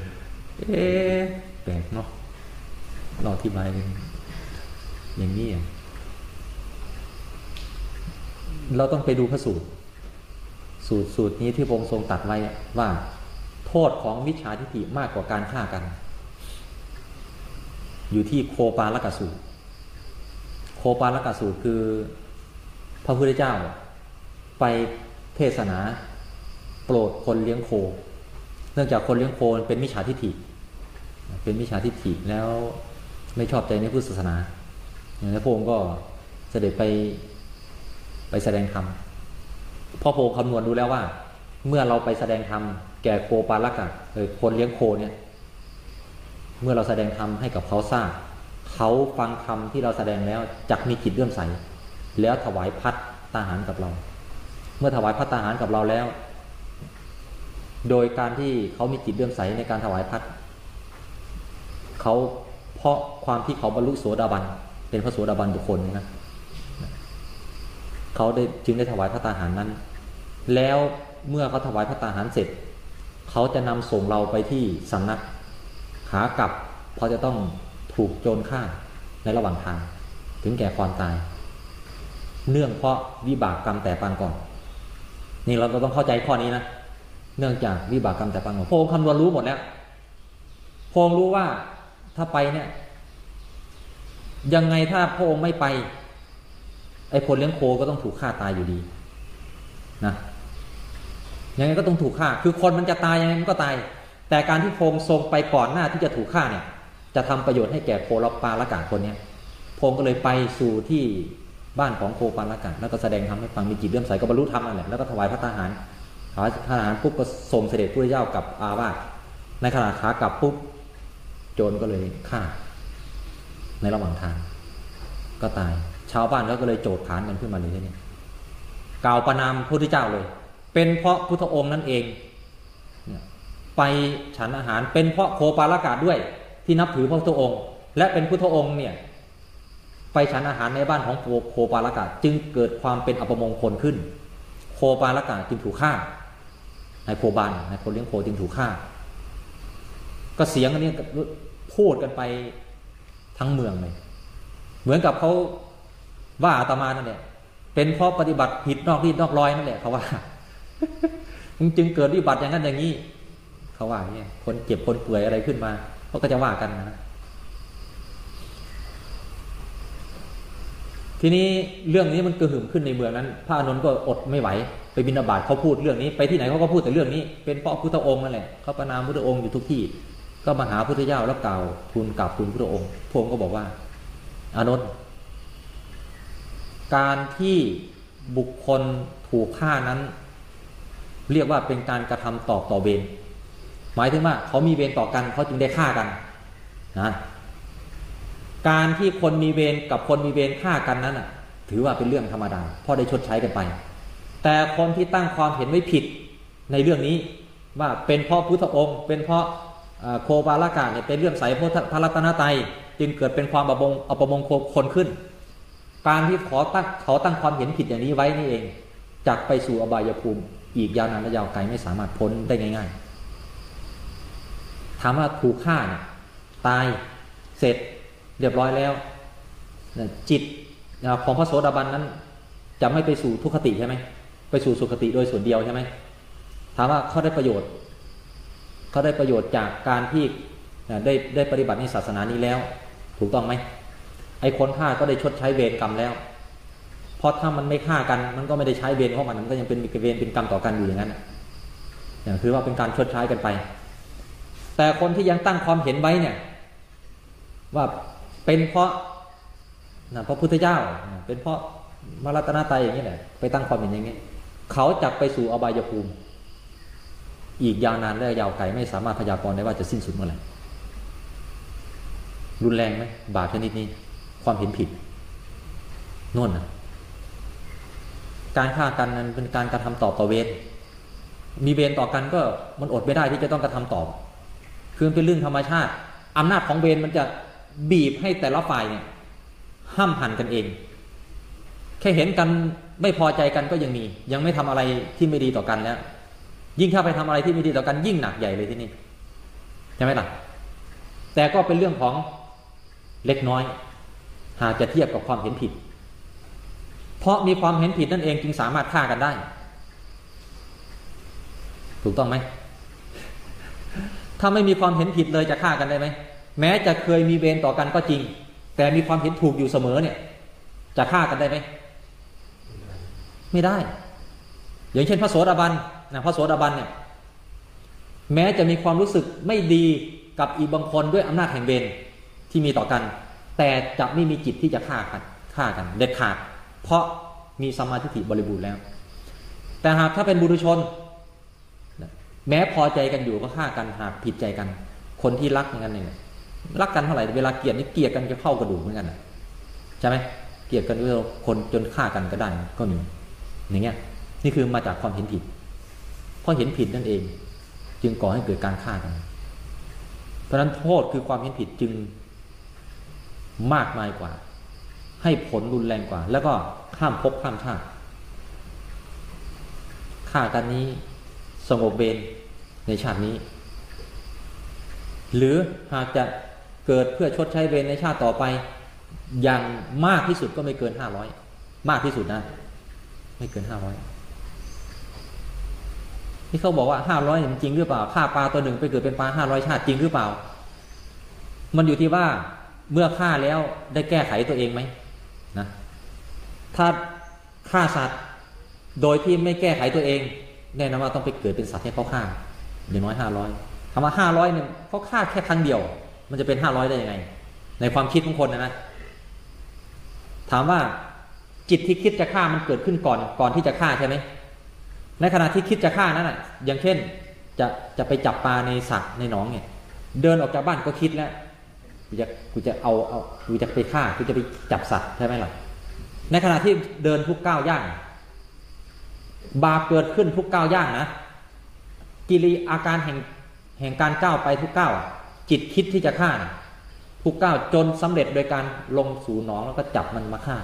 เอ๊ะแปลกเนาะเราอธิบายกันอย่างนี้อะเราต้องไปดูพระสูตร สูตรสูตรนี้ที่พระองค์ทรงตัดไว้ว่า โทษของมิจฉาทิฏฐิมากกว่าการฆ่ากัน อยู่ที่โคปาลกสูตร โคปาลกสูตรคือ พระพุทธเจ้า ไปเทศนา โปรดคนเลี้ยงโค เนื่องจากคนเลี้ยงโคเป็นมิจฉาทิฏฐิ เป็นมิจฉาทิฏฐิแล้วไม่ชอบใจในพุทธศาสนาอย่างนั้พระองค์ก็เสด็จไปไปแสดงธรรม พ่อโพคำนวณดูแล้วว่า เมื่อเราไปแสดงธรรมแก่โคปาลักะเออคนเลี้ยงโคเนี่ย เมื่อเราแสดงธรรมให้กับเขาทราบเขาฟังธรรมที่เราแสดงแล้วจักมีจิตเลื่อมใส แล้วถวายพัดตาหารกับเรา เมื่อถวายพัดตาหารกับเราแล้ว โดยการที่เขามีจิตเลื่อมใสในการถวายพัดเขาเพราะความที่เขาบรรลุโสดาบัน เป็นพระโสดาบันบุคคลเนี่ยนะ เขาได้จึงได้ถวายพระตาหารนั้น แล้วเมื่อเขาถวายพระตาหารเสร็จ เขาจะนำส่งเราไปที่สำนักหากลับเพราะจะต้องถูกโจรฆ่าในระหว่างทาง ถึงแก่ความตาย เนื่องเพราะวิบากกรรมแต่ปางก่อน นี่เราต้องเข้าใจข้อนี้นะเนื่องจากวิบากกรรมแต่ปางก่อนพงค์คำนวณรู้หมดแล้วพงค์รู้ว่าถ้าไปเนี่ยยังไงถ้าพระองค์ไม่ไป ไอ้คนเลี้ยงโคก็ต้องถูกฆ่าตายอยู่ดีนะยังไงก็ต้องถูกฆ่า คือคนมันจะตายยังไงมันก็ตาย แต่การที่พงค์ทรงไปก่อนหน้าที่จะถูกฆ่าเนี่ย จะทำประโยชน์ให้แก่โคลปาละกาคนเนี้ยพงค์ก็เลยไปสู่ที่บ้านของโคปาละกาแล้วก็แสดงธรรมให้ฟังมีจิตเลื่อมใสก็บรรลุธรรมนั่นแหละแล้วก็ถวายพระทหารถวายพระทหารปุ๊บก็ส่งเสด็จพระเจ้ากับอาวาสในขณะขากลับปุ๊บโจรก็เลยฆ่า ในระหว่างทาง ก็ตาย ชาวบ้านก็เลยโจดขานกันขึ้นมาเลยทีนี้กล่าวประนามพระพุทธเจ้าเลย เป็นเพราะพุทธองค์นั่นเองไปฉันอาหารเป็นเพราะโคปาละกาด้วยที่นับถือพระพุทธองค์ และเป็นพุทธองค์เนี่ยไปฉันอาหารในบ้านของโคปาละกาจึงเกิดความเป็นอัปมงคลขึ้น โคปาละกาจึงถูกฆ่าในโคบานในคนเลี้ยงโคจึงถูกฆ่า ก็เสียงอันนี้พูดกันไปทั้งเมืองเลย เหมือนกับเขา ว่าอาตมานั่นแหละเป็นเพราะปฏิบัติผิดนอกรีดนอกรอยนั่นแหละเขาว่าจึงเกิดวิบัติอย่างนั้นอย่างนี้ เขาว่าเนี่ยคนเจ็บคนป่วยอะไรขึ้นมาเขาก็จะว่ากันนะทีนี้เรื่องนี้มันกระหึ่มขึ้นในเมืองนั้น พระอานนท์ก็อดไม่ไหว ไปบินาบาตเขาพูดเรื่องนี้ ไปที่ไหนเขาก็พูดแต่เรื่องนี้ เป็นเพราะพุทธองค์นั่นแหละเขาประนามพุทธองค์อยู่ทุกที่ ก็มาหาพุทธเจ้าแล้วกล่าวทูลกราบทูลพุทธองค์พระองค์ก็บอกว่าอานนท์ การที่บุคคลถูกฆ่านั้น เรียกว่าเป็นการกระทำตอบต่อเวรหมายถึงว่าเขามีเวรต่อกันเขาจึงได้ฆ่ากันนะการที่คนมีเวรกับคนมีเวรฆ่ากันนั้นอะ ถือว่าเป็นเรื่องธรรมดาเพราะได้ชดใช้กันไป แต่คนที่ตั้งความเห็นไม่ผิดในเรื่องนี้ว่าเป็นเพราะพุทธองค์ เป็นเพราะโคบาลากาเนี่ยเป็นเรื่องใสพระรัตนตรัยจึงเกิดเป็นความอบงอปมงคลขึ้น การที่ขอตั้งเขาตั้งความเห็นผิดอย่างนี้ไว้นี่เองจักไปสู่อบายภูมิ อีกยาวนานและยาวไกลไม่สามารถพ้นได้ง่ายๆถามว่าถูกฆ่าเนี่ยตายเสร็จเรียบร้อยแล้วจิตของพระโสดาบันนั้น จะไม่ไปสู่ทุกขติใช่ไหมไปสู่สุขติโดยส่วนเดียวใช่ไหมถามว่าเขาได้ประโยชน์เขาได้ประโยชน์จากการที่ได้ได้ปฏิบัติในศาสนานี้แล้ว ถูกต้องไหม ไอ้คนฆ่าก็ได้ชดใช้เวรกรรมแล้วเพราะถ้ามันไม่ฆ่ากันมันก็ไม่ได้ใช้เวรของมันมันก็ยังเป็นเวรเป็นกรรมต่อกันอยู่อย่างนั้นอย่างคือว่าเป็นการชดใช้กันไป แต่คนที่ยังตั้งความเห็นไว้เนี่ย ว่าเป็นเพราะนะพระพุทธเจ้า เป็นเพราะมรัตนาไตอย่างนี้แหละไปตั้งความเห็นอย่างนี้ เขาจะไปสู่อบายภูมิ อีกยาวนานและยาวไกลไม่สามารถพยากรณ์ได้ว่าจะสิ้นสุดเมื่อไหร่รุนแรงไหมบาปชนิดนี้ ความเห็นผิดนู่นนะการฆ่ากันนั้นเป็นการกระทำตอบต่อเวรมีเวรต่อกันก็มันอดไม่ได้ที่จะต้องกระทำตอบ คือเป็นเรื่องธรรมชาติอำนาจของเวรมันจะบีบให้แต่ละฝ่ายเนี่ยห้ามหันกันเอง แค่เห็นกันไม่พอใจกันก็ยังมี ยังไม่ทำอะไรที่ไม่ดีต่อกันแล้ว ยิ่งถ้าไปทำอะไรที่ไม่ดีต่อกัน ยิ่งหนักใหญ่เลยที่นี่ใช่ไหมล่ะแต่ก็เป็นเรื่องของเล็กน้อย หากจะเทียบกับความเห็นผิด เพราะมีความเห็นผิดนั่นเองจึงสามารถฆ่ากันได้ถูกต้องไหม ถ้าไม่มีความเห็นผิดเลยจะฆ่ากันได้ไหม แม้จะเคยมีเวรต่อกันก็จริง แต่มีความเห็นถูกอยู่เสมอเนี่ย จะฆ่ากันได้ไหม ไม่ได้ อย่างเช่นพระโสดาบันนะพระโสดาบันเนี่ย แม้จะมีความรู้สึกไม่ดีกับอีกบางคนด้วยอำนาจแห่งเวรที่มีต่อกัน แต่จะไม่มีจิตที่จะฆ่ากันฆ่ากันเด็ดขาด เพราะมีสมาธิบริบูรณ์แล้ว แต่หากถ้าเป็นบุรุชน แม้พอใจกันอยู่ก็ฆ่ากันหากผิดใจกัน คนที่รักอย่างนั้นเนี่ยรักกันเท่าไหร่เวลาเกลียดนี่เกลียดกันจะเข้ากระดูกเหมือนกันนะใช่ไหมเกลียดกันด้วยคนจนฆ่ากันก็ได้ก็มีอย่างเงี้ยนี่คือมาจากความเห็นผิดเพราะเห็นผิดนั่นเอง จึงก่อให้เกิดการฆ่ากัน เพราะฉะนั้นโทษคือความเห็นผิดจึง มากมายกว่า ให้ผลรุนแรงกว่า แล้วก็ข้ามภพข้ามชาติฆ่ากันนี้สงบเบนในชาตินี้ หรือหากจะเกิดเพื่อชดใช้เวรในชาติต่อไป อย่างมากที่สุดก็ไม่เกินห้าร้อยมากที่สุดนะ ไม่เกินห้าร้อยที่เขาบอกว่าห้าร้อยจริงหรือเปล่าฆ่าปลาตัวหนึ่งไปเกิดเป็นปลาห้าร้อยชาติจริงหรือเปล่า มันอยู่ที่ว่า เมื่อฆ่าแล้วได้แก้ไขตัวเองไหมนะถ้าฆ่าสัตว์โดยที่ไม่แก้ไขตัวเอง แน่นอนว่าต้องไปเกิดเป็นสัตว์ให้เขาฆ่าอย่างน้อยห้าร้อยคำว่าห้าร้อยเนี่ยเขาฆ่าแค่ครั้งเดียว มันจะเป็นห้าร้อยได้ยังไง ในความคิดของคนนะนะถามว่าจิตที่คิดจะฆ่ามันเกิดขึ้นก่อนก่อนที่จะฆ่าใช่ไหมในขณะที่คิดจะฆ่านั้นอะอย่างเช่นจะจะไปจับปลาในสระในหนองเนี่ยเดินออกจากบ้านก็คิดแล้ว กูจะกูจะเอาเอากูจะไปฆ่ากูจะไปจับสัตว์ใช่ไหมล่ะในขณะที่เดินทุกก้าวย่าง บาปเกิดขึ้นทุกก้าวย่างนะ กิริอาการแห่งแห่งการก้าวไปทุกก้าวจิตคิดที่จะฆ่านะทุกก้าวจนสำเร็จโดยการลงสู่หนองแล้วก็จับมันมาฆ่า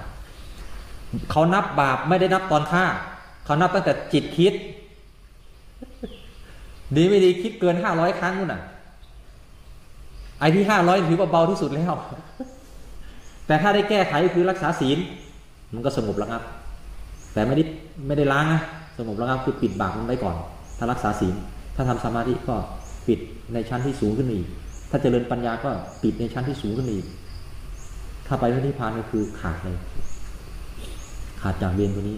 เขานับบาปไม่ได้นับตอนฆ่า เขานับตั้งแต่จิตคิด ดีไม่ดีคิดเกินห้าร้อยครั้งนู่นน่ะ ไอ้ที่ห้าร้อยถือว่าเบาที่สุดแล้ว แต่ถ้าได้แก้ไขคือรักษาศีล มันก็สงบระงับ แต่ไม่ได้ไม่ได้ล้างนะสงบระงับคือปิดบาปมันไว้ก่อน ถ้ารักษาศีล ถ้าทำสมาธิก็ปิดในชั้นที่สูงขึ้นอีก ถ้าเจริญปัญญาก็ปิดในชั้นที่สูงขึ้นอีก ถ้าไปพระนิพพานก็คือขาดเลย ขาดจากเรียนตัวนี้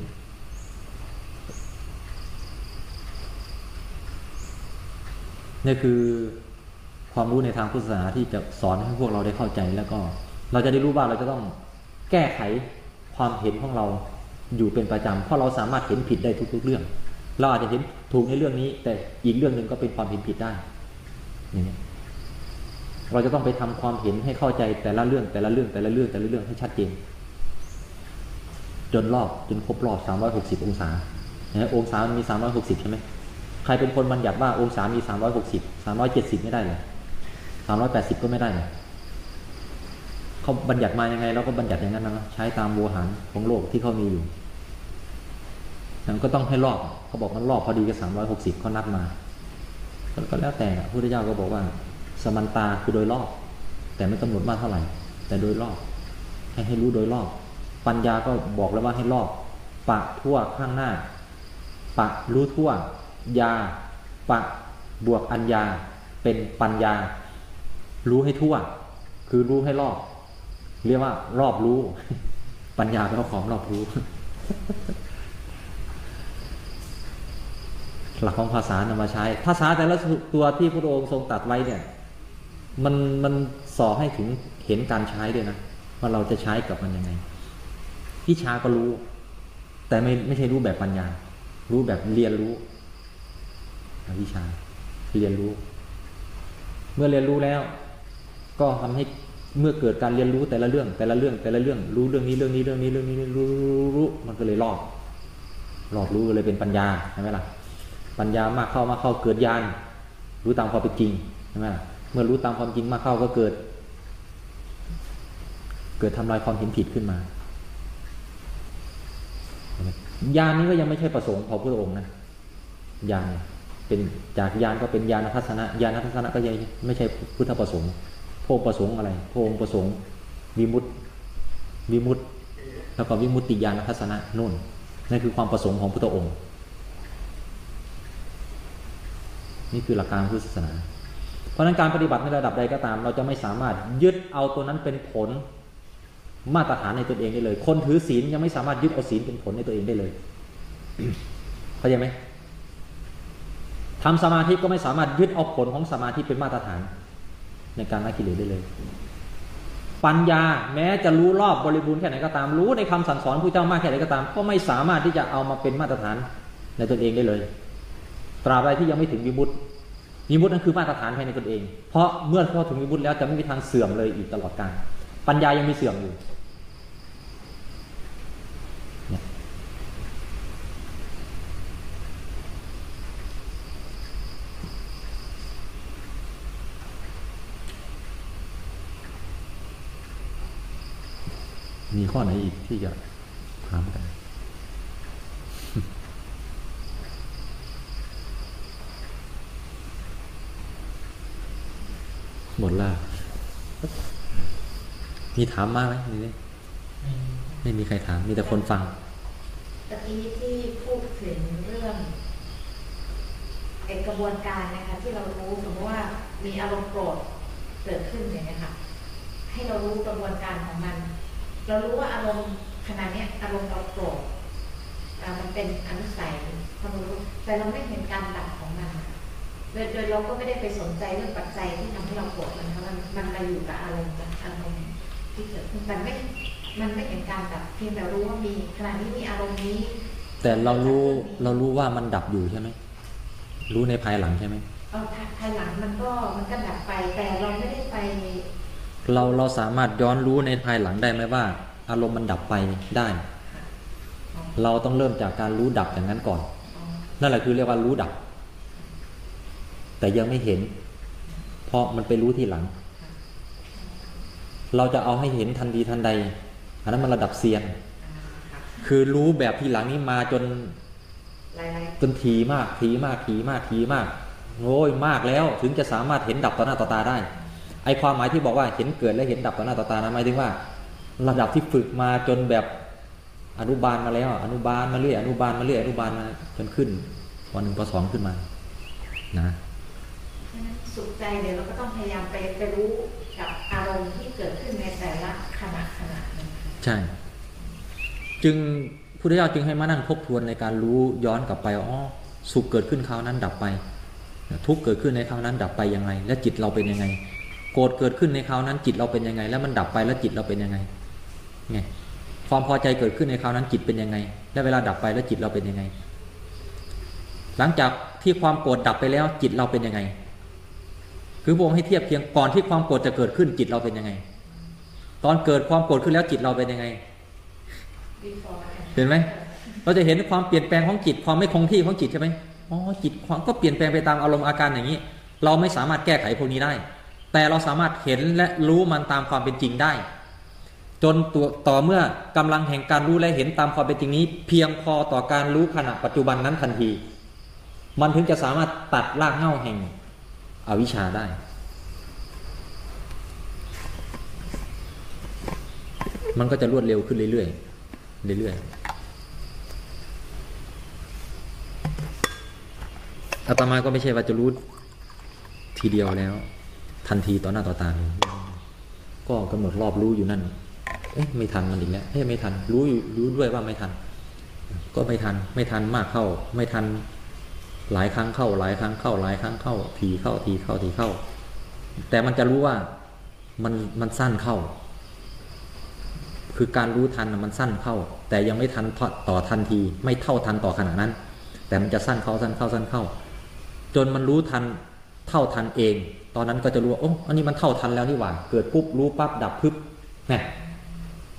นี่คือ ความรู้ในทางพุทธศาสนาที่จะสอนให้พวกเราได้เข้าใจแล้วก็ เราจะได้รู้ว่าเราจะต้องแก้ไขความเห็นของเราอยู่เป็นประจำเพราะเราสามารถเห็นผิดได้ทุก ๆ เรื่อง เราอาจจะเห็นถูกในเรื่องนี้ แต่อีกเรื่องหนึ่งก็เป็นความเห็นผิดได้อย่างนี้เราจะต้องไปทำความเห็นให้เข้าใจแต่ละเรื่องแต่ละเรื่องแต่ละเรื่องแต่ละเรื่องให้ชัดเจนจนรอบจนครบรอบ360 องศานะองศามันมี 360 ใช่ไหมใครเป็นคนบัญญัติว่าองศามี 360 370 ไม่ได้เลย 380ก็ไม่ได้เลยเขาบัญญัติมายังไงเราก็บัญญัติอย่างนั้นนะใช้ตามโวหารของโลกที่เขามีอยู่มันก็ต้องให้รอบเขาบอกมันรอบพอดีกับ360เขานับมาก็แล้วแต่พระพุทธเจ้าก็บอกว่า สมันตาคือโดยรอบ แต่ไม่กำหนดมากเท่าไหร่ แต่โดยรอบ ให้ให้รู้โดยรอบ ปัญญาก็บอกแล้วว่าให้รอบปะทั่วข้างหน้า ปะรู้ทั่ว ยา ปะบวกอัญญาเป็นปัญญา รู้ให้ทั่ว คือรู้ให้รอบ เรียกว่ารอบรู้ ปัญญาเป็นของรอบรู้ หลักของภาษานำมาใช้ ภาษาแต่ละตัวที่พระองค์ทรงตัดไว้เนี่ย มันมันสอให้ถึงเห็นการใช้ด้วยนะว่าเราจะใช้กับมันยังไงวิชาก็รู้ แต่ไม่ไม่ใช่รู้แบบปัญญา รู้แบบเรียนรู้วิชาเรียนรู้ เมื่อเรียนรู้แล้ว ก็ทำให้เมื่อเกิดการเรียนรู้แต่ละเรื่อง แต่ละเรื่องแต่ละเรื่องรู้เรื่องนี้เรื่องนี้เรื่องนี้เรื่องนี้รู้รู้รู้มันก็เลยรอบรอบรู้เลยเป็นปัญญาใช่ไหมล่ะปัญญามากเข้ามากเข้าเกิดญาณรู้ตามความเป็นจริงใช่ไหมล่ะเมื่อรู้ตามความจริงมากเข้าก็เกิด เกิดทำลายความเห็นผิดขึ้นมาญาณนี้ก็ยังไม่ใช่ประสงค์ของพระองค์นะญาณเป็นจากญาณก็เป็นญาณทัศนะญาณทัศนะก็ยังไม่ใช่พุทธประสงค์ พระองค์ประสงค์อะไรพระองค์ประสงค์วิมุตติวิมุตติแล้วก็วิมุตติญาณทัศนะนู่นนั่นคือความประสงค์ของพุทธองค์ นี่คือหลักการพุทธศาสนา เพราะฉะนั้นการปฏิบัติในระดับใดก็ตาม เราจะไม่สามารถยึดเอาตัวนั้นเป็นผลมาตรฐานในตนเองได้เลย คนถือศีลยังไม่สามารถยึดเอาศีลเป็นผลในตัวเองได้เลยเข้าใจไหมทำสมาธิก็ไม่สามารถยึดเอาผลของสมาธิเป็นมาตรฐาน ในการละกิเลสได้เลย ปัญญาแม้จะรู้รอบบริบูรณ์แค่ไหนก็ตาม รู้ในคำสั่งสอนผู้เจ้ามากแค่ไหนก็ตาม ก็ไม่สามารถที่จะเอามาเป็นมาตรฐานในตนเองได้เลย ตราบใดที่ยังไม่ถึงวิมุตติวิมุตตินั่นคือมาตรฐานภายในตนเอง เพราะเมื่อเข้าถึงวิมุตติแล้วจะไม่มีทางเสื่อมเลยอีกตลอดกาลปัญญายังมีเสื่อมอยู่ มีข้อไหนอีกที่จะถามกัน หมดแล้วมีถามมาไหมนี่ไม่มีใครถาม มีแต่คนฟังตะกี้ที่พูดถึงเรื่องอกระบวนการนะคะ ที่เรารู้สมมติว่ามีอารมณ์โกรธเกิดขึ้นอย่างนี้ค่ะให้เรารู้กระบวนการของมัน เรารู้ว่าอารมณ์ขณะเนี้ยอารมณ์เราโกรธอ่ามันเป็นอนุสัยความรู้แต่เราไม่เห็นการดับของมันอะโดยโดยเราก็ไม่ได้ไปสนใจเรื่องปัจจัยที่ทำให้เราโกรธมันนะคะมันมันมาอยู่กับอารมณ์นะอารมณ์ที่เกิดขึ้นมันไม่มันไม่เห็นการดับเพียงแต่รู้ว่ามีขณะนี้มีอารมณ์นี้ แต่เรารู้เรารู้ว่ามันดับอยู่ใช่ไหมรู้ในภายหลังใช่ไหมเออภายหลังมันก็มันก็ดับไปแต่เราไม่ได้ไป เราเราสามารถย้อนรู้ในภายหลังได้ไหมว่า อารมณ์มันดับไปได้อ๋อเราต้องเริ่มจากการรู้ดับอย่างนั้นก่อนอ๋อนั่นแหละคือเรียกว่ารู้ดับ แต่ยังไม่เห็น เพราะมันไปรู้ทีหลัง เราจะเอาให้เห็นทันทีทันใดอันนั้นมันระดับเซียนอ่าค่ะคือรู้แบบทีหลังนี้มาจนหลายจนทีมากทีมากทีมากทีมากโอ้ยมากแล้วถึงจะสามารถเห็นดับต่อหน้าต่อตาได้ ไอความหมายที่บอกว่าเห็นเกิดและเห็นดับต่อหน้าต่อตานะหมายถึงว่า ระดับที่ฝึกมาจนแบบอนุบาลมาแล้วอะอนุบาลมาเรื่อยอนุบาลมาเรื่อยอนุบาลมาจนขึ้นปหนึ่งปสองขึ้นมา นะๆฉะนั้นสุขใจเดี๋ยวเราก็ต้องพยายามไปไปรู้กับอารมณ์ที่เกิดขึ้นในแต่ละขณะขณะหนึงค่ะใช่ จึงพุทธเจ้าจึงให้มานั่งทบทวนในการรู้ย้อนกลับไปว่าอ๋อสุขเกิดขึ้นคราวนั้นดับไป ทุกข์เกิดขึ้นในคราวนั้นดับไปยังไง และจิตเราเป็นยังไง โกรธเกิดขึ้นในคราวนั้นจิตเราเป็นยังไง แล้วมันดับไปแล้วจิตเราเป็นยังไงไงความพอใจเกิดขึ้นในคราวนั้นจิตเป็นยังไง และเวลาดับไปแล้วจิตเราเป็นยังไง หลังจากที่ความโกรธดับไปแล้วจิตเราเป็นยังไง คือพระองให้เทียบเพียงก่อนที่ความโกรธจะเกิดขึ้นจิตเราเป็นยังไง ตอนเกิดความโกรธขึ้นแล้วจิตเราเป็นยังไง เห็นไหมเราจะเห็นความเปลี่ยนแปลงของจิตความไม่คงที่ของจิตใช่ไหมอ๋อจิตความก็เปลี่ยนแปลงไปตามอารมณ์อาการอย่างนี้ เราไม่สามารถแก้ไขพวกนี้ได้ แต่เราสามารถเห็นและรู้มันตามความเป็นจริงได้ จนตัวต่อเมื่อกำลังแห่งการรู้และเห็นตามความเป็นจริงนี้ เพียงพอต่อการรู้ขณะปัจจุบันนั้นทันที มันถึงจะสามารถตัดรากเหง้าแห่งอวิชชาได้มันก็จะรวดเร็วขึ้นเรื่อยๆ เรื่อยๆอาตมาก็ไม่ใช่ว่าจะรู้ทีเดียวแล้ว ทันทีต่อหน้าต่อตาเลยก็กำหนดรอบรู้อยู่นั่น เอ๊ะไม่ทันมันอีกแล้วเอ๊ะไม่ทัน รู้อยู่รู้ด้วยว่าไม่ทัน ก็ไม่ทัน ไม่ทันมากเข้า ไม่ทัน หลายครั้งเข้า หลายครั้งเข้า หลายครั้งเข้า ทีเข้าทีเข้าทีเข้า แต่มันจะรู้ว่ามันมันสั้นเข้า คือการรู้ทันมันสั้นเข้า แต่ยังไม่ทันต่อทันที ไม่เท่าทันต่อขณะนั้น แต่มันจะสั้นเข้าสั้นเข้าสั้นเข้า จนมันรู้ทันเท่าทันเอง ตอนนั้นก็จะรู้ว่าโอ้อันนี้มันเท่าทันแล้วนี่หว่า เกิดปุ๊บรู้ปั๊บดับปึ๊บแน่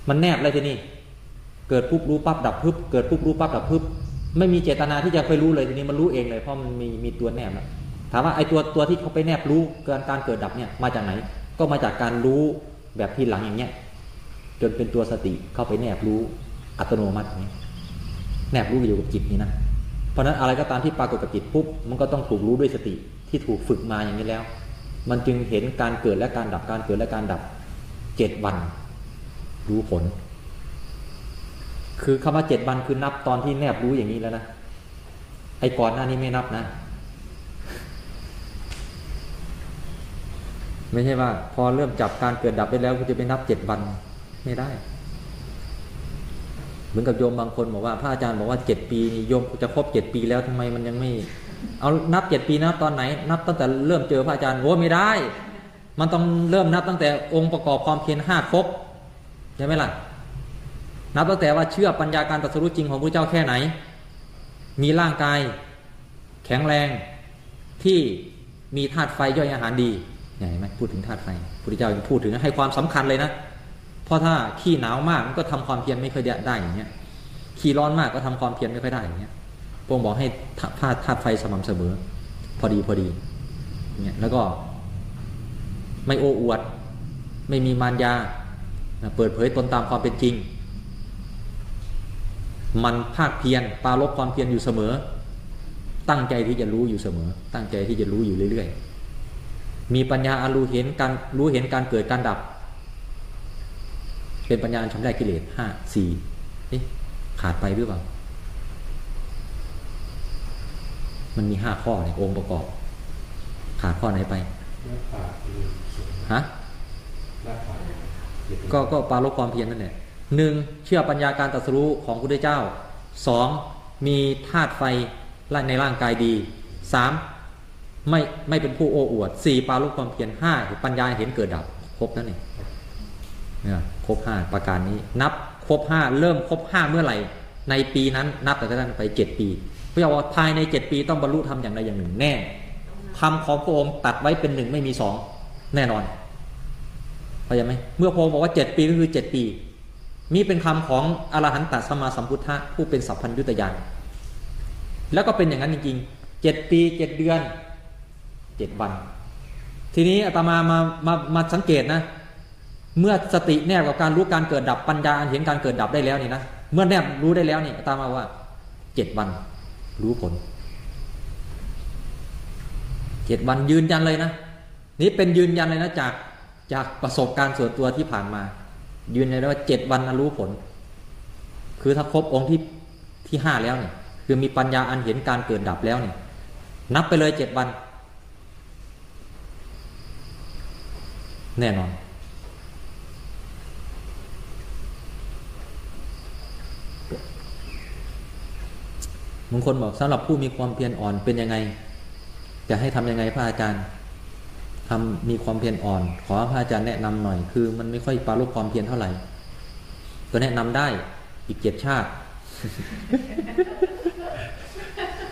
มันแนบเลยทีนี้เกิดปุ๊บรู้ปั๊บดับปึ๊บเกิดปุ๊บรู้ปั๊บดับปึ๊บไม่มีเจตนาที่จะไปรู้เลยทีนี้มันรู้เองเลยเพราะมันมีมีตัวแนบแล้วถามว่าไอ้ตัวตัวที่เขาไปแนบรู้เกินการเกิดดับเนี่ยมาจากไหน ก็มาจากการรู้แบบที่หลังอย่างเงี้ยจนเป็นตัวสติเข้าไปแนบรู้อัตโนมัตินี้แนบรู้อยู่กับจิตนี่นะเพราะฉะนั้นอะไรก็ตามที่ปรากฏกับจิตปุ๊บมันก็ต้องถูกรู้ด้วยสติที่ถูกฝึกมาอย่างนี้แล้ว มันจึงเห็นการเกิดและการดับการเกิดและการดับเจ็ดวัน รู้ผล คือคำว่าเจ็ดวันคือนับตอนที่แนบรู้อย่างนี้แล้วนะไอ้ก่อนหน้านี้ไม่นับนะ ไม่ใช่ว่า พอเริ่มจับการเกิดดับได้แล้วก็จะไปนับเจ็ดวันไม่ได้ เหมือนกับโยมบางคนบอกว่าพระอาจารย์บอกว่าเจ็ดปีนี่โยมจะครบเจ็ดปีแล้วทำไมมันยังไม่ เอานับเจ็ดปีนับตอนไหน นับตั้งแต่เริ่มเจอพระอาจารย์โอ้ไม่ได้ มันต้องเริ่มนับตั้งแต่องค์ประกอบความเพียรห้าครบใช่ไหมล่ะนับตั้งแต่ว่าเชื่อปัญญาการตรัสรู้จริงของพระเจ้าแค่ไหน มีร่างกายแข็งแรงที่มีธาตุไฟย่อยอาหารดีเห็นไหมพูดถึงธาตุไฟพระพุทธเจ้ายังพูดถึงให้ความสำคัญเลยนะเพราะถ้าขี้หนาวมากมันก็ทำความเพียรไม่ค่อยได้อย่างเงี้ยขี้ร้อนมากก็ทำความเพียรไม่ค่อยได้อย่างเงี้ย พระองค์บอกให้ธาตุธาตุไฟสม่ำเสมอ พอดีพอดีเนี่ยแล้วก็ไม่โอ้อวด ไม่มีมารยาเปิดเผยตนตามความเป็นจริง มันภาคเพียรปารบความเพียรอยู่เสมอ ตั้งใจที่จะรู้อยู่เสมอ ตั้งใจที่จะรู้อยู่เรื่อยมีปัญญาอันรู้เห็นการรู้เห็นการเกิดการดับ เป็นปัญญาอันชำระกิเลสห้าสี่ขาดไปหรือเปล่า มันมีห้าข้อในองค์ประกอบ ขาดข้อไหนไปหน้าผากคือสูงฮะหน้าผากเจ็บก็ก็ปราลบความเพียรนั่นแหละหนึ่งเชื่อปัญญาการตรัสรู้ของพระพุทธเจ้าสองมีธาตุไฟในร่างกายดีสามไม่ไม่เป็นผู้โอ้อวดสี่ปราลบความเพียรห้าปัญญาเห็นเกิดดับครบนั่นเองเนี่ยครบห้าประการนี้ นับครบห้าเริ่มครบห้าเมื่อไหร่ ในปีนั้นนับแต่นั้นไปเจ็ดปี เพื่อว่าภายในเจ็ดปีต้องบรรลุธรรมอย่างใดอย่างหนึ่งแน่ธรรมของพระองค์ตัดไว้เป็นหนึ่งไม่มีสองแน่นอนเข้าใจไหมเมื่อพระองค์บอกว่าเจ็ดปีก็คือเจ็ดปีมีเป็นคำของอรหันตสัมมาสัมพุทธะผู้เป็นสัพพัญญุตยานแล้วก็เป็นอย่างนั้นจริงๆเจ็ดปีเจ็ดเดือนเจ็ดวัน ทีนี้อาตมามามามาสังเกตนะ เมื่อสติแนบกับการรู้การเกิดดับปัญญาเห็นการเกิดดับได้แล้วนี่นะเมื่อแนบรู้ได้แล้วนี่อาตมาว่าเจ็ดวัน รู้ผลเจ็ดวันยืนยันเลยนะ นี่เป็นยืนยันเลยนะจากจากประสบการณ์ส่วนตัวที่ผ่านมา ยืนยันได้ว่าเจ็ดวันนะรู้ผล คือถ้าครบองค์ที่ที่ห้าแล้วเนี่ย คือมีปัญญาอันเห็นการเกิดดับแล้วเนี่ย นับไปเลยเจ็ดวัน แน่นอน บางคนบอกสำหรับผู้มีความเพียรอ่อนเป็นยังไง จะให้ทำยังไงพระอาจารย์ทำมีความเพียรอ่อน ขอพระอาจารย์แนะนำหน่อย คือ มันไม่ค่อยปรารบความเพียรเท่าไหร่ ก็แนะนำได้อีกเจ็ดชาติ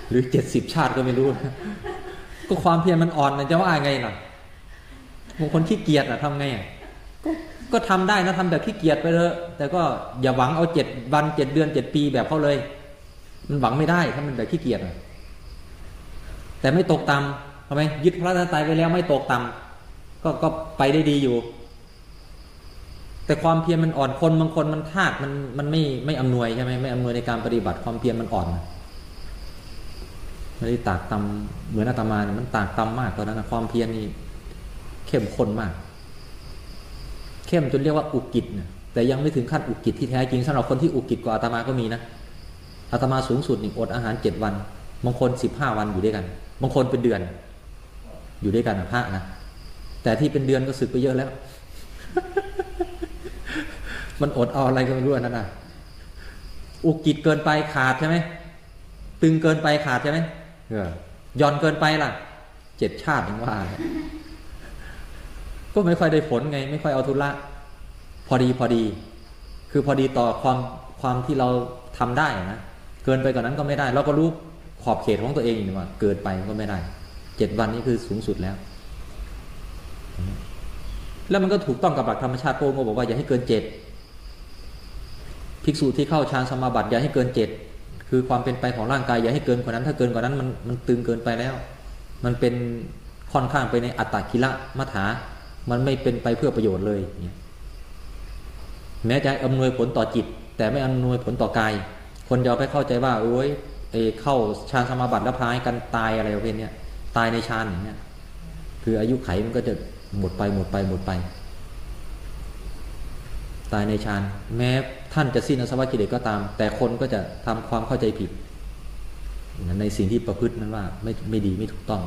หรือเจ็ดสิบชาติก็ไม่รู้ ก็ความเพียรมันอ่อนมันจะว่าไงล่ะบางคนขี้เกียจอะทำไงอะก็ก็ทำได้นะทำแบบขี้เกียจไปเถอะแต่ก็อย่าหวังเอาเจ็ดวันเจ็ดเดือนเจ็ดปีแบบเขาเลย มันหวังไม่ได้ถ้ามันแบบขี้เกียจแต่ไม่ตกต่ำทำไมยึดพระราตายไปแล้วไม่ตกต่ำก็ก็ไปได้ดีอยู่ แต่ความเพียรมันอ่อนคนบางคนมันธาตุมันมันไม่ไม่อำนวยใช่ไหมไม่อำนวยในการปฏิบัติความเพียรมันอ่อนไม่ได้ตากตำเหมือนอาตมาเนี่ยมันตากตำมากตอนนั้นนะความเพียรนี่เข้มข้นมาก เข้มจนเรียกว่าอุกิจเนี่ยแต่ยังไม่ถึงขั้นอุกิจที่แท้จริงสำหรับคนที่อุกิจกว่าอาตมาก็มีนะ อาตมาสูงสุดนี่อดอาหารเจ็ดวัน บางคนสิบห้าวันอยู่ด้วยกัน บางคนเป็นเดือน อยู่ด้วยกันนะพระนะ แต่ที่เป็นเดือนก็สึกไปเยอะแล้ว มันอดเอาอะไรก็ไม่รู้อันนั่นนะอุกิจเกินไปขาดใช่ไหม ตึงเกินไปขาดใช่ไหมเออย่อนเกินไปล่ะ เจ็ดชาติยังว่า ก็ไม่ค่อยได้ผลไง ไม่ค่อยเอาทุละพอดีพอดี คือพอดีต่อความความที่เราทำได้นะ เกินไปกว่านั้นก็ไม่ได้ เราก็รู้ขอบเขตของตัวเองอยู่ว่า เกินไปก็ไม่ได้เจ็ดวันนี้คือสูงสุดแล้ว แล้วมันก็ถูกต้องกับหลักธรรมชาติโป้งบอกว่าอย่าให้เกินเจ็ดภิกษุที่เข้าฌานสมาบัติอย่าให้เกินเจ็ดคือความเป็นไปของร่างกายอย่าให้เกินกว่านั้น ถ้าเกินกว่านั้นมันมันตึงเกินไปแล้ว มันเป็นค่อนข้างไปในอัตตกิละมัฐามันไม่เป็นไปเพื่อประโยชน์เลยเนี่ยแม้จะอำนวยผลต่อจิต แต่ไม่อำนวยผลต่อกาย คนจะเอาไปเข้าใจว่าโอ้ยเอเข้าฌานสมาบัติแล้วพายกันตายอะไรประเภทนี้ตายในฌานอย่างเงี้ยคืออายุไขมันก็จะหมดไปหมดไปหมดไป ตายในฌานแม้ท่านจะสิ้นอสวะกิเลสก็ตาม แต่คนก็จะทำความเข้าใจผิด ในสิ่งที่ประพฤตินั้นว่าไม่ไม่ดีไม่ถูกต้อง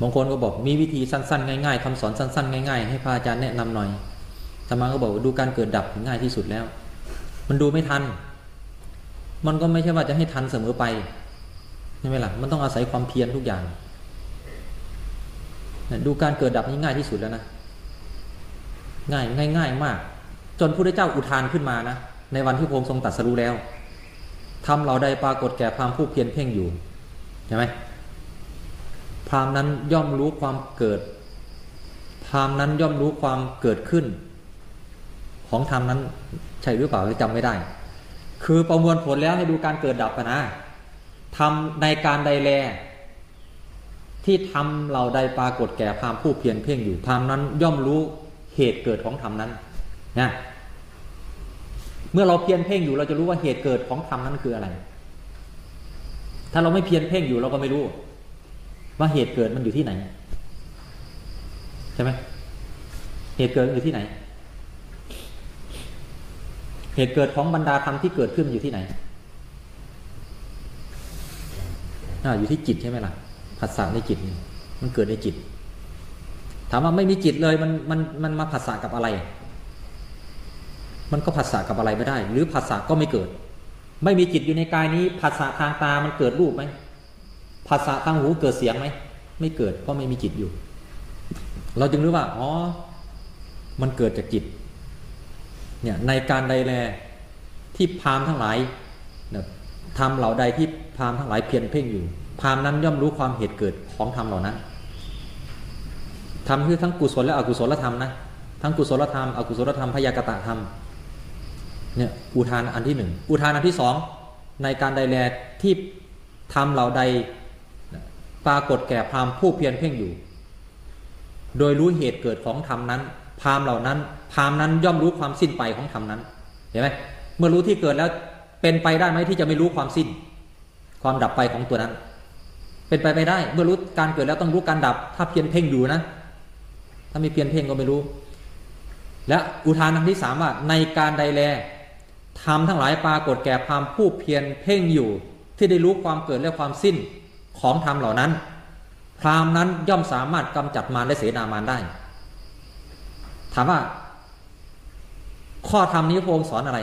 บางคนก็บอกมีวิธีสั้นๆ ง่ายๆคำสอนสั้นๆ ง่ายๆ ให้พระอาจารย์แนะนำหน่อยธรรมาก็บอกว่าดูการเกิดดับง่ายที่สุดแล้ว มันดูไม่ทัน มันก็ไม่ใช่ว่าจะให้ทันเสมอไปใช่ไหมล่ะมันต้องอาศัยความเพียรทุกอย่างดูการเกิดดับนี่ง่ายที่สุดแล้วนะง่ายง่ายง่ายมาก จนพระเจ้าอุทานขึ้นมานะในวันที่พระองค์ทรงตรัสรู้แล้วทำเราได้ปรากฏแก่พรามผู้เพียรเพ่งอยู่ใช่ไหม รามนั้นย่อมรู้ความเกิด พรามนั้นย่อมรู้ความเกิดขึ้น ของธรรมนั้นใช่หรือเปล่าจำไม่ได้ คือประมวลผลแล้วให้ดูการเกิดดับกันนะทำในการใดแล ที่ทำเราใดปรากฏแก่พรามผู้เพียรเพ่งอยู่พรามนั้นย่อมรู้เหตุเกิดของธรรมนั้นนะเมื่อเราเพียรเพ่งอยู่เราจะรู้ว่าเหตุเกิดของธรรมนั้นคืออะไร ถ้าเราไม่เพียรเพ่งอยู่เราก็ไม่รู้ ว่าเหตุเกิดมันอยู่ที่ไหนใช่ไหมเหตุเกิดอยู่ที่ไหน เหตุเกิดของบรรดาธรรมที่เกิดขึ้นอยู่ที่ไหนอ่าอยู่ที่จิตใช่ไหมล่ะผัสสะในจิตมันเกิดในจิต ถามว่าไม่มีจิตเลยมันมันมันมาผัสสะกับอะไร มันก็ผัสสะกับอะไรไม่ได้ หรือผัสสะก็ไม่เกิด ไม่มีจิตอยู่ในกายนี้ผัสสะทางตามันเกิดรูปไหม ผัสสะทางหูเกิดเสียงไหมไม่เกิดเพราะไม่มีจิตอยู่ เราจึงรู้ว่าอ๋อมันเกิดจากจิตเนี่ยในการใดแลที่พามทั้งหลายทำเหล่าใดที่พามทั้งหลายเพียรเพ่งอยู่พามนั้นย่อมรู้ความเหตุเกิดของธรรมเหล่านั้นธรรมคือทั้งกุศลและอกุศลธรรมนะทั้งกุศลธรรมอกุศลธรรมพยากตะธรรมเนี่ยอุทานอันที่หนึ่งอุทานอันที่สองในการใดแลที่ทำเหล่าใด ปรากฏแก่พราหมณ์ผู้เพียรเพ่งอยู่ โดยรู้เหตุเกิดของธรรมนั้น พราหมณ์เหล่านั้น พราหมณ์นั้นย่อมรู้ความสิ้นไปของธรรมนั้น เห็นไหมเมื่อรู้ที่เกิดแล้วเป็นไปได้ไหมที่จะไม่รู้ความสิ้น ความดับไปของตัวนั้น เป็นไปไม่ได้ เมื่อรู้การเกิดแล้วต้องรู้การดับ ถ้าเพียรเพ่งอยู่นะ ถ้าไม่เพียรเพ่งก็ไม่รู้ และอุทานอันที่สามว่าในการใดแลทำทั้งหลายปรากฏแก่พราหมณ์ผู้เพียรเพ่งอยู่ ที่ได้รู้ความเกิดและความสิ้น ของธรรมเหล่านั้น พราหมณ์นั้นย่อมสามารถกำจัดมารและเสนามารได้ ถามว่า ข้อธรรมนี้พระองค์สอนอะไร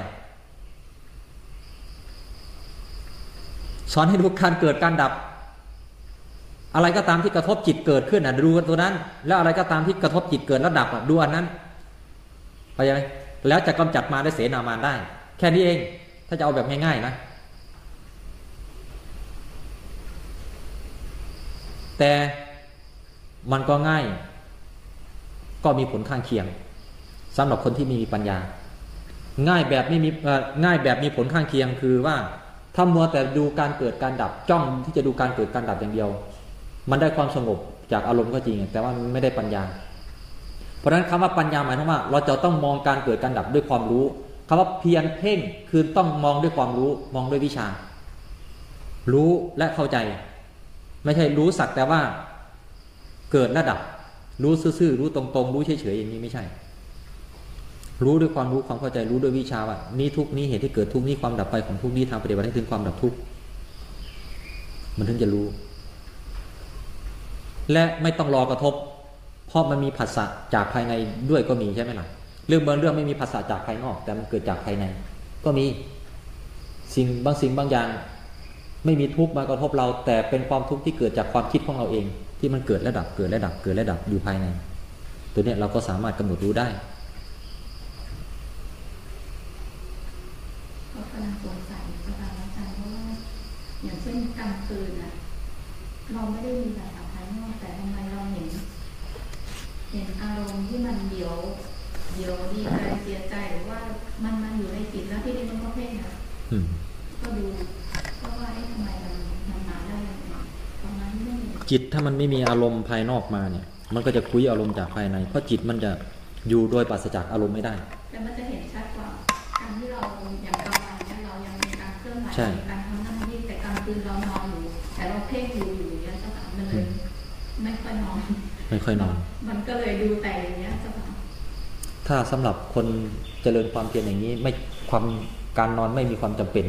สอนให้ดูการเกิดการดับ อะไรก็ตามที่กระทบจิตเกิดขึ้นอะดูตัวนั้น แล้วอะไรก็ตามที่กระทบจิตเกิดแล้วดับดูอันนั้นเข้าใจไหมแล้วจะกำจัดมารและเสนา มารได้ แค่นี้เอง ถ้าจะเอาแบบง่ายๆนะ แต่มันก็ง่าย ก็มีผลข้างเคียงสำหรับคนที่ไม่มีปัญญา ง่ายแบบไม่มีง่ายแบบมีผลข้างเคียงคือว่าถ้ามัวแต่ดูการเกิดการดับจ้องที่จะดูการเกิดการดับอย่างเดียว มันได้ความสงบจากอารมณ์ก็จริง แต่ว่ามันไม่ได้ปัญญา เพราะฉะนั้นคำว่าปัญญาหมายถึงว่า เราจะต้องมองการเกิดการดับด้วยความรู้คำว่าเพียรเพ่งคือต้องมองด้วยความรู้ มองด้วยวิชา รู้และเข้าใจ ไม่ใช่รู้สักแต่ว่าเกิดและดับ รู้ซื่อๆรู้ตรงๆ รู้เฉยๆอย่างนี้ไม่ใช่ รู้ด้วยความรู้ความเข้าใจรู้ด้วยวิชาว่านี้ทุกนี้เหตุที่เกิดทุกนี้ความดับไปของทุกนี้ทางปฏิบัติให้ถึงความดับทุกมันถึงจะรู้ และไม่ต้องรอกระทบ เพราะมันมีผัสสะจากภายในด้วยก็มีใช่ไหมล่ะเรื่องบางเรื่องไม่มีผัสสะจากภายนอก แต่มันเกิดจากภายใน ก็มีสิ่งบางสิ่งบางอย่าง ไม่มีทุกข์มากระทบเรา แต่เป็นความทุกข์ที่เกิดจากความคิดของเราเอง ที่มันเกิดและดับเกิดและดับเกิดและดับอยู่ภายใน ตัวเนี้ยเราก็สามารถกำหนดรู้ได้ก็กำลังสงสัยสถานการณ์เพราะว่าอย่างเช่นกลางคืนอะเราไม่ได้มีภาษาภายนอกแต่ทำไมเราเห็นเห็นอารมณ์ที่มันเดี๋ยวเดี๋ยวดีใจเสียใจหรือว่ามันมันอยู่ในจิตแล้วที่นี่มันก็เพ่งนะอืมก็ดู จิตถ้ามันไม่มีอารมณ์ภายนอกมาเนี่ย มันก็จะคุยอารมณ์จากภายใน เพราะจิตมันจะอยู่โดยปราศจากอารมณ์ไม่ได้แต่มันจะเห็นชัดกว่าการที่เราอย่างกลางวันเนี่ยเรายังมีการเคลื่อนไหวใช่มีการทำหน้าที่แต่กลางคืนเรานอนอยู่แต่เราเพ่งอยู่อยู่อย่างเงี้ยเจ้าค่ะมันเลยไม่ค่อยนอนไม่ค่อยนอน มันก็เลยดูแต่อย่างเงี้ยเจ้าค่ะถ้าสำหรับคนเจริญความเพียรอย่างนี้ไม่ความการนอนไม่มีความจำเป็น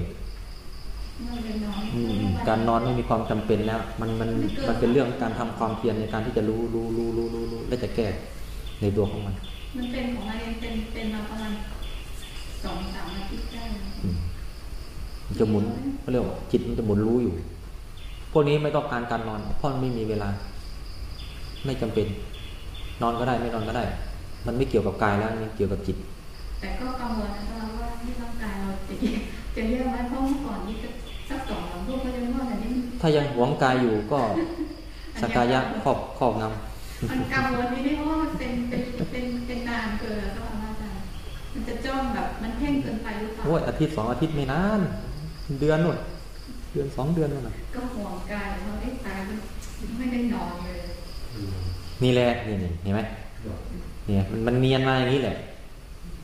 การนอนไม่มีความจำเป็นแล้ว มันมันมันเป็นเรื่องการทำความเพียรในการที่จะรู้รู้รู้รู้รู้รู้และจะแก้ในตัวของมัน มันเป็นของเราเองเป็นเป็นมาประมาณสองสามอาทิตย์ได้อืมมันจะหมุนเขาเรียกว่าจิตมันจะหมุนรู้อยู่ พวกนี้ไม่ต้องการการนอน เพราะมันไม่มีเวลา ไม่จำเป็น นอนก็ได้ไม่นอนก็ได้ มันไม่เกี่ยวกับกายแล้วมันเกี่ยวกับจิต แต่ก็กังวลนะคะว่าที่ร่างกายเราจะจะเรียกไหมเพราะเมื่อก่อนนี้จะ สักสองสามพวกก็ยังว่าแต่นี่ถ้ายังหวงกายอยู่ก็สกกายะครอบครอบงมันกังวลนิดนึงเพราะว่ามันเป็นเป็นเป็นเป็นนานเกินแล้วก็อาจารย์มันจะจ้องแบบมันเพ่งเกินไปหรือเปำล่าโอ้ยอาทิตย์สองอาทิตย์ไม่นาน เดือนนู่นเดือนสองเดือนนู่นน่ะก็ห่วงกายเพราะไอ้ตายไม่ได้นอนเลยอืมนี่แหละนี่นี่เห็นไหมดอกเนี่ยมันมันเนียนมาอย่างนี้แหละ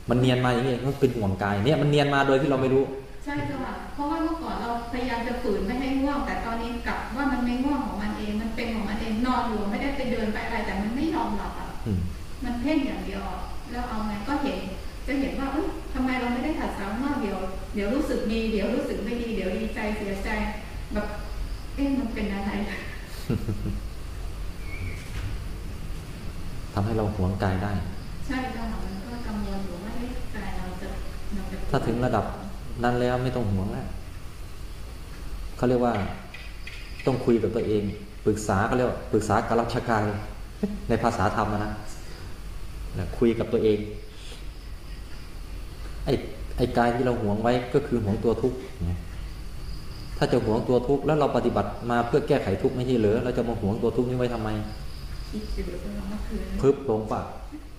มันเนียนมาอย่างนี้มันเป็นห่วงกายเนี่ยมันเนียนมาโดยที่เราไม่รู้ใช่เจ้าค่ะเพราะว่าเมื่อก่อนเราพยายามจะฝืนไม่ให้ง่วง แต่ตอนนี้กลับว่ามันไม่ง่วงของมันเอง มันเป็นของมันเองนอนอยู่ไม่ได้ไปเดินไปอะไร แต่มันไม่ยอมหลับอะอืมมันเพ่งอย่างเดียวอะแล้วเอาไงก็เห็น จะเห็นว่าเอ้ยทำไมเราไม่ได้หัดสาวมากเดี๋ยวเดี๋ยวรู้สึกดีเดี๋ยวรู้สึกไม่ดีเดี๋ยวดีใจเสียใจแบบเอ๊ะมันเป็นอะไรทำให้เราหวงกายได้ ใช่เจ้าค่ะมันก็กังวลอยู่ว่าเอ๊ะใจเราจะเราจะถ้าถึงระดับ นั้นแล้วไม่ต้องห่วงแล้วเขาเรียกว่า ต้องคุยกับตัวเองปรึกษาเขาเรียกว่าปรึกษากับราชการในภาษาธรรมอะนะนะคุยกับตัวเองไอ้ไอ้กายที่เราหวงไว้ก็คือหวงตัวทุกข์นะถ้าจะหวงตัวทุกข์แล้วเราปฏิบัติมาเพื่อแก้ไขทุกข์ไม่ใช่เหรอเราจะมาหวงตัวทุกข์นี้ไว้ทำไมคิดอยู่เจ้าค่ะเมื่อคืนพึบลงปะ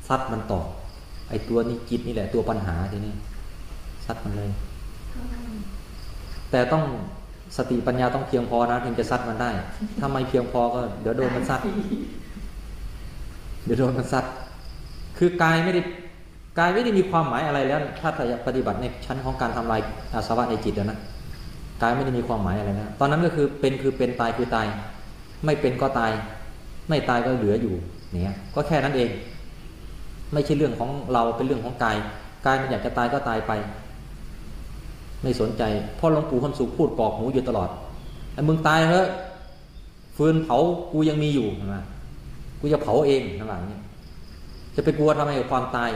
ซัดมันต่อ ไอ้ตัวนี้จิตนี่แหละตัวปัญหาทีนี้ซัดมันเลย แต่ต้องสติปัญญาต้องเพียงพอนะถึงจะซัดมันได้ ถ้าไม่เพียงพอก็เดี๋ยวโดนมันซัด เดี๋ยวโดนมันซัด คือกายไม่ได้กายไม่ได้มีความหมายอะไรแล้ว ถ้าจะปฏิบัติในชั้นของการทำลายอาสวะในจิตแล้วนะกายไม่ได้มีความหมายอะไรนะตอนนั้นก็คือเป็นคือเป็นตายคือตาย ไม่เป็นก็ตาย ไม่ตายก็เหลืออยู่เนี่ยก็แค่นั้นเอง ไม่ใช่เรื่องของเราเป็นเรื่องของกายกายมันอยากจะตายก็ตายไป ไม่สนใจพ่อหลวงปู่คำสุขพูดกอกหูอยู่ตลอดไอ้มึงตายเถอะฟืนเผากูยังมีอยู่ใช่ไหมกูจะเผาเองทั้งหลังนี้จะไปกลัวทำไมกับความตาย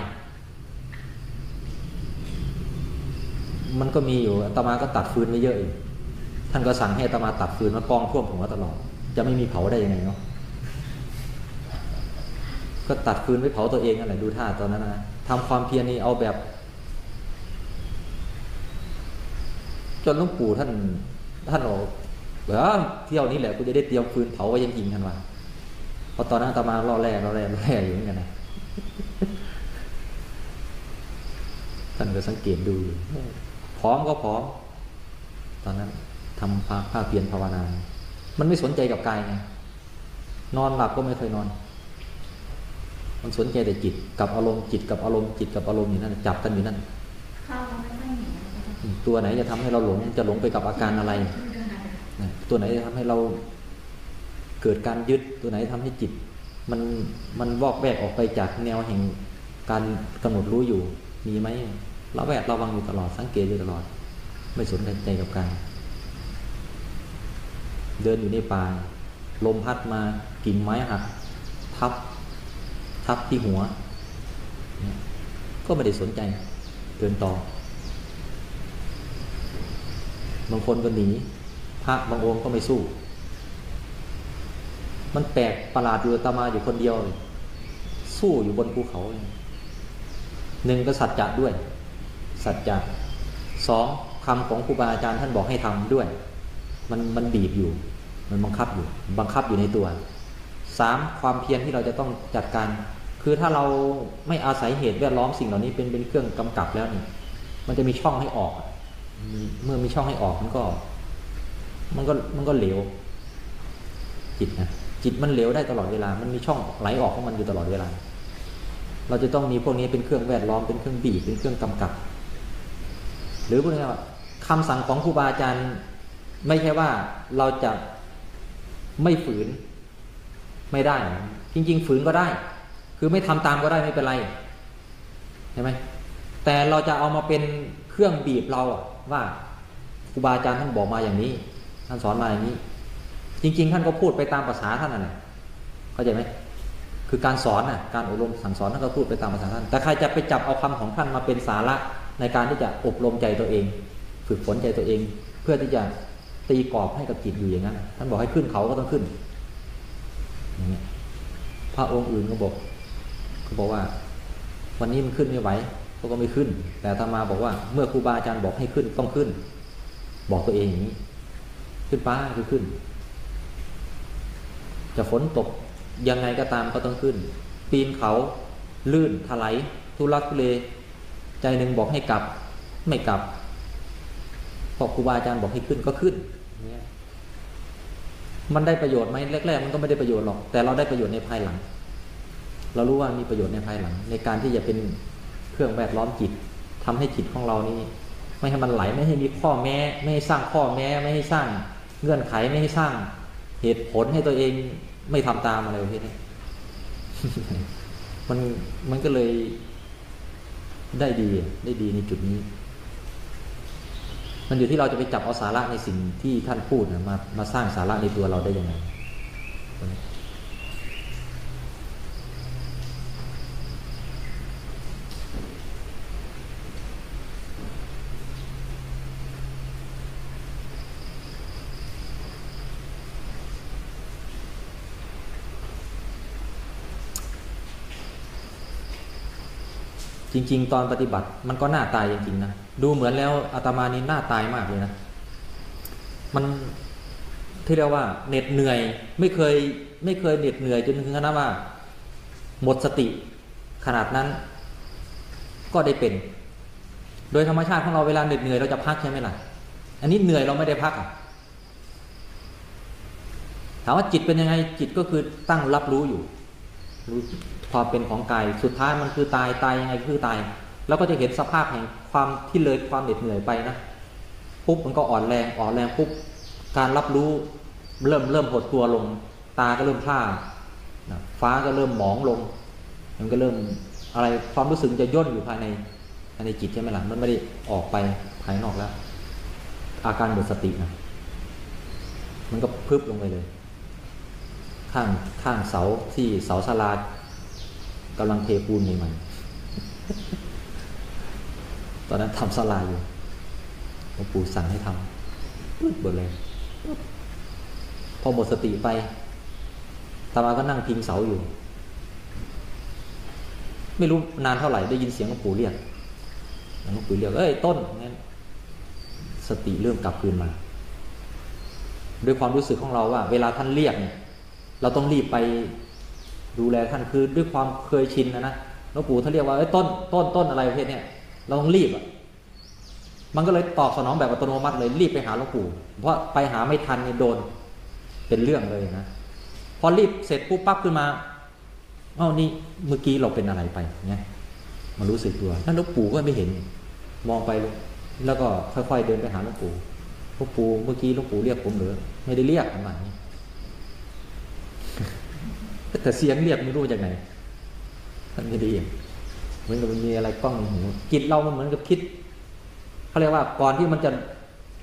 มันก็มีอยู่ตมาก็ตัดฟืนไม่เยอะเองท่านก็สั่งให้ตมาตัดฟืนมากองท่วมหัวตลอด จะไม่มีเผาได้ยังไงเนาะก็ตัดฟืนไว้เผาตัวเองนั่นแหละดูท่าตอนนั้นนะทำความเพียรนี่เอาแบบ จนหลวงปู่ท่านท่านบอกเออเที่ยวนี้แหละกูจะได้เตรียมฟืนเผาไว้ยังกินกันว่าเพราะตอนนั้นอามาล่อแร่ล่อแร่ล่อแร่อยู่เหมือนกันนะท่านก็สังเกตดูพร้อมก็พร้อม ตอนนั้นทำภาภาเพียรภาวนา มันไม่สนใจกับกายไงนอนหลับก็ไม่เคยนอน มันสนใจแต่จิต กับอารมณ์จิตกับอารมณ์จิตกับอารมณ์อยู่นั่นจับกันอยู่นั่นข้าวไม่ค่อยหนี ตัวไหนจะทำให้เราหลงจะหลงไปกับอาการอะไร ตัวไหนจะทำให้เราเกิดการยึดตัวไหนทำให้จิต มันมันวอกแวกออกไปจากแนวแห่งการกำหนดรู้อยู่มีไหมเราแวดระวังอยู่ตลอดสังเกตอยู่ตลอด ไม่สนใจกับการเดินอยู่ในป่าลมพัดมากิ่งไม้หัก ทับ ทับที่หัว ก็ไม่ได้สนใจเดินต่อ บางคนก็หนี พระบางองค์ก็ไม่สู้ มันแปลกประหลาดอยู่อามาอยู่คนเดียวเลยสู้อยู่บนภูเขาหนึ่งก็สัจจะด้วย สัจจะสองคำของครูบาอาจารย์ท่านบอกให้ทำด้วย มันมันบีบอยู่ มันบังคับอยู่ บังคับอยู่ในตัวสามความเพียรที่เราจะต้องจัดการ คือถ้าเราไม่อาศัยเหตุแวดล้อมสิ่งเหล่านี้เป็นเป็นเครื่องกำกับแล้วนี่มันจะมีช่องให้ออก เมื่อมีช่องให้ออกมันก็ มันก็มันก็เหลว จิตนะจิตมันเหลวได้ตลอดเวลา มันมีช่องไหลออกของมันอยู่ตลอดเวลา เราจะต้องมีพวกนี้เป็นเครื่องแวดล้อมเป็นเครื่องบีบเป็นเครื่องกำกับ หรือพูดง่ายว่าคำสั่งของครูบาอาจารย์ ไม่ใช่ว่าเราจะไม่ฝืนไม่ได้ จริง ๆ ฝืนก็ได้ คือไม่ทำตามก็ได้ไม่เป็นไรใช่ไหมแต่เราจะเอามาเป็นเครื่องบีบเราอะ ว่าครูบาอาจารย์ท่านบอกมาอย่างนี้ ท่านสอนมาอย่างนี้ จริง ๆ ท่านก็พูดไปตามภาษาท่านน่ะเข้าใจไหมคือการสอนน่ะการอบรมสั่งสอนท่านก็พูดไปตามภาษาท่าน แต่ใครจะไปจับเอาคำของท่านมาเป็นสาระในการที่จะอบรมใจตัวเอง ฝึกฝนใจตัวเอง เพื่อที่จะตีกรอบให้กับจิตอยู่อย่างนั้น ท่านบอกให้ขึ้นเขาก็ต้องขึ้นอย่างนี้พระองค์อื่นก็บอกเขาบอกว่า วันนี้มันขึ้นไม่ไหว เขาก็ไม่ขึ้น แต่อาตมาบอกว่าเมื่อครูบาอาจารย์บอกให้ขึ้นต้องขึ้น บอกตัวเองอย่างนี้ ขึ้นป้าคือขึ้น จะฝนตกยังไงก็ตามก็ต้องขึ้น ปีนเขาลื่นถลายทุลักทุเลใจหนึ่งบอกให้กลับไม่กลับพอครูบาอาจารย์บอกให้ขึ้นก็ขึ้นมันได้ประโยชน์ไหมแรกๆมันก็ไม่ได้ประโยชน์หรอก แต่เราได้ประโยชน์ในภายหลัง เรารู้ว่ามีประโยชน์ในภายหลัง ในการที่จะเป็น เครื่องแวดล้อมจิตทำให้จิตของเรานี่ไม่ให้มันไหลไม่ให้มีข้อแม้ ไม่ให้สร้างข้อแม้ ไม่ให้สร้างเงื่อนไขไม่ให้สร้างเหตุผลให้ตัวเองไม่ทำตามอะไรประเภทนี้มันมันก็เลยได้ดีได้ดีในจุดนี้ มันอยู่ที่เราจะไปจับเอาสาระในสิ่งที่ท่านพูดนะมามาสร้างสาระในตัวเราได้ยังไง จริง ๆ ตอนปฏิบัติมันก็น่าตายจริงๆนะดูเหมือนแล้วอาตมานี่น่าตายมากเลยนะมันที่เรียกว่าเหน็ดเหนื่อยไม่เคยไม่เคยเหน็ดเหนื่อยจนถึงขนาดว่า หมดสติขนาดนั้น ก็ได้เป็น โดยธรรมชาติของเราเวลาเหน็ดเหนื่อยเราจะพักใช่ไหมล่ะ อันนี้เหนื่อยเราไม่ได้พักถามว่าจิตเป็นยังไงจิตก็คือตั้งรับรู้อยู่ รู้ความเป็นของกายสุดท้ายมันคือตายตายยังไงคือตาย แล้วก็จะเห็นสภาพแห่งความที่เลยความเหน็ดเหนื่อยไปนะปุ๊บมันก็อ่อนแรงอ่อนแรงปุ๊บการรับรู้เริ่มเริ่มหดตัวลง ตาก็เริ่มพร่าฟ้าก็เริ่มหมองลง มันก็เริ่มอะไรความรู้สึกจะย่นอยู่ภายในภายในจิตใช่ไหมล่ะมันไม่ได้ออกไปภายนอกแล้ว อาการหมดสตินะมันก็พึบลงไปเลย ข้างข้างเสาที่เสาศาลากำลังเทปูนใหม่ๆตอนนั้นทำศาลาอยู่หลวงปู่สั่งให้ทำปึ๊บหมดเลยปึ๊บพอหมดสติไปตามาก็นั่งพิงเสาอยู่ ไม่รู้นานเท่าไหร่ได้ยินเสียงหลวงปู่เรียกหลวงปู่เรียก เอ้ยต้นงั้นสติเริ่มกลับคืนมา ด้วยความรู้สึกของเราว่า เวลาท่านเรียกเนี่ย เราต้องรีบไปดูแลท่านคือด้วยความเคยชินนะนะหลวงปู่ท่านเรียกว่าต้นต้นต้นอะไรประเภทเนี้ยเราต้องรีบอะมันก็เลยตอบสนองแบบอัตโนมัติเลยรีบไปหาหลวงปู่เพราะไปหาไม่ทันเนี่ยโดนเป็นเรื่องเลยนะพอรีบเสร็จปุ๊บปั๊บขึ้นมาเอ้านี่เมื่อกี้เราเป็นอะไรไปเนี่ยมารู้สึกตัวนั่นหลวงปู่ก็ไม่เห็นมองไปแล้วก็ค่อยๆเดินไปหาหลวงปู่หลวงปู่เมื่อกี้หลวงปู่เรียกผมหรือไม่ได้เรียกประมาณนี้ แต่เสียงเรียกไม่รู้จากไหนมันไม่ได้ยินเหมือนกับมันมีอะไรกล้องหูจิตเรามันเหมือนกับคิดเขาเรียกว่าก่อนที่มันจะ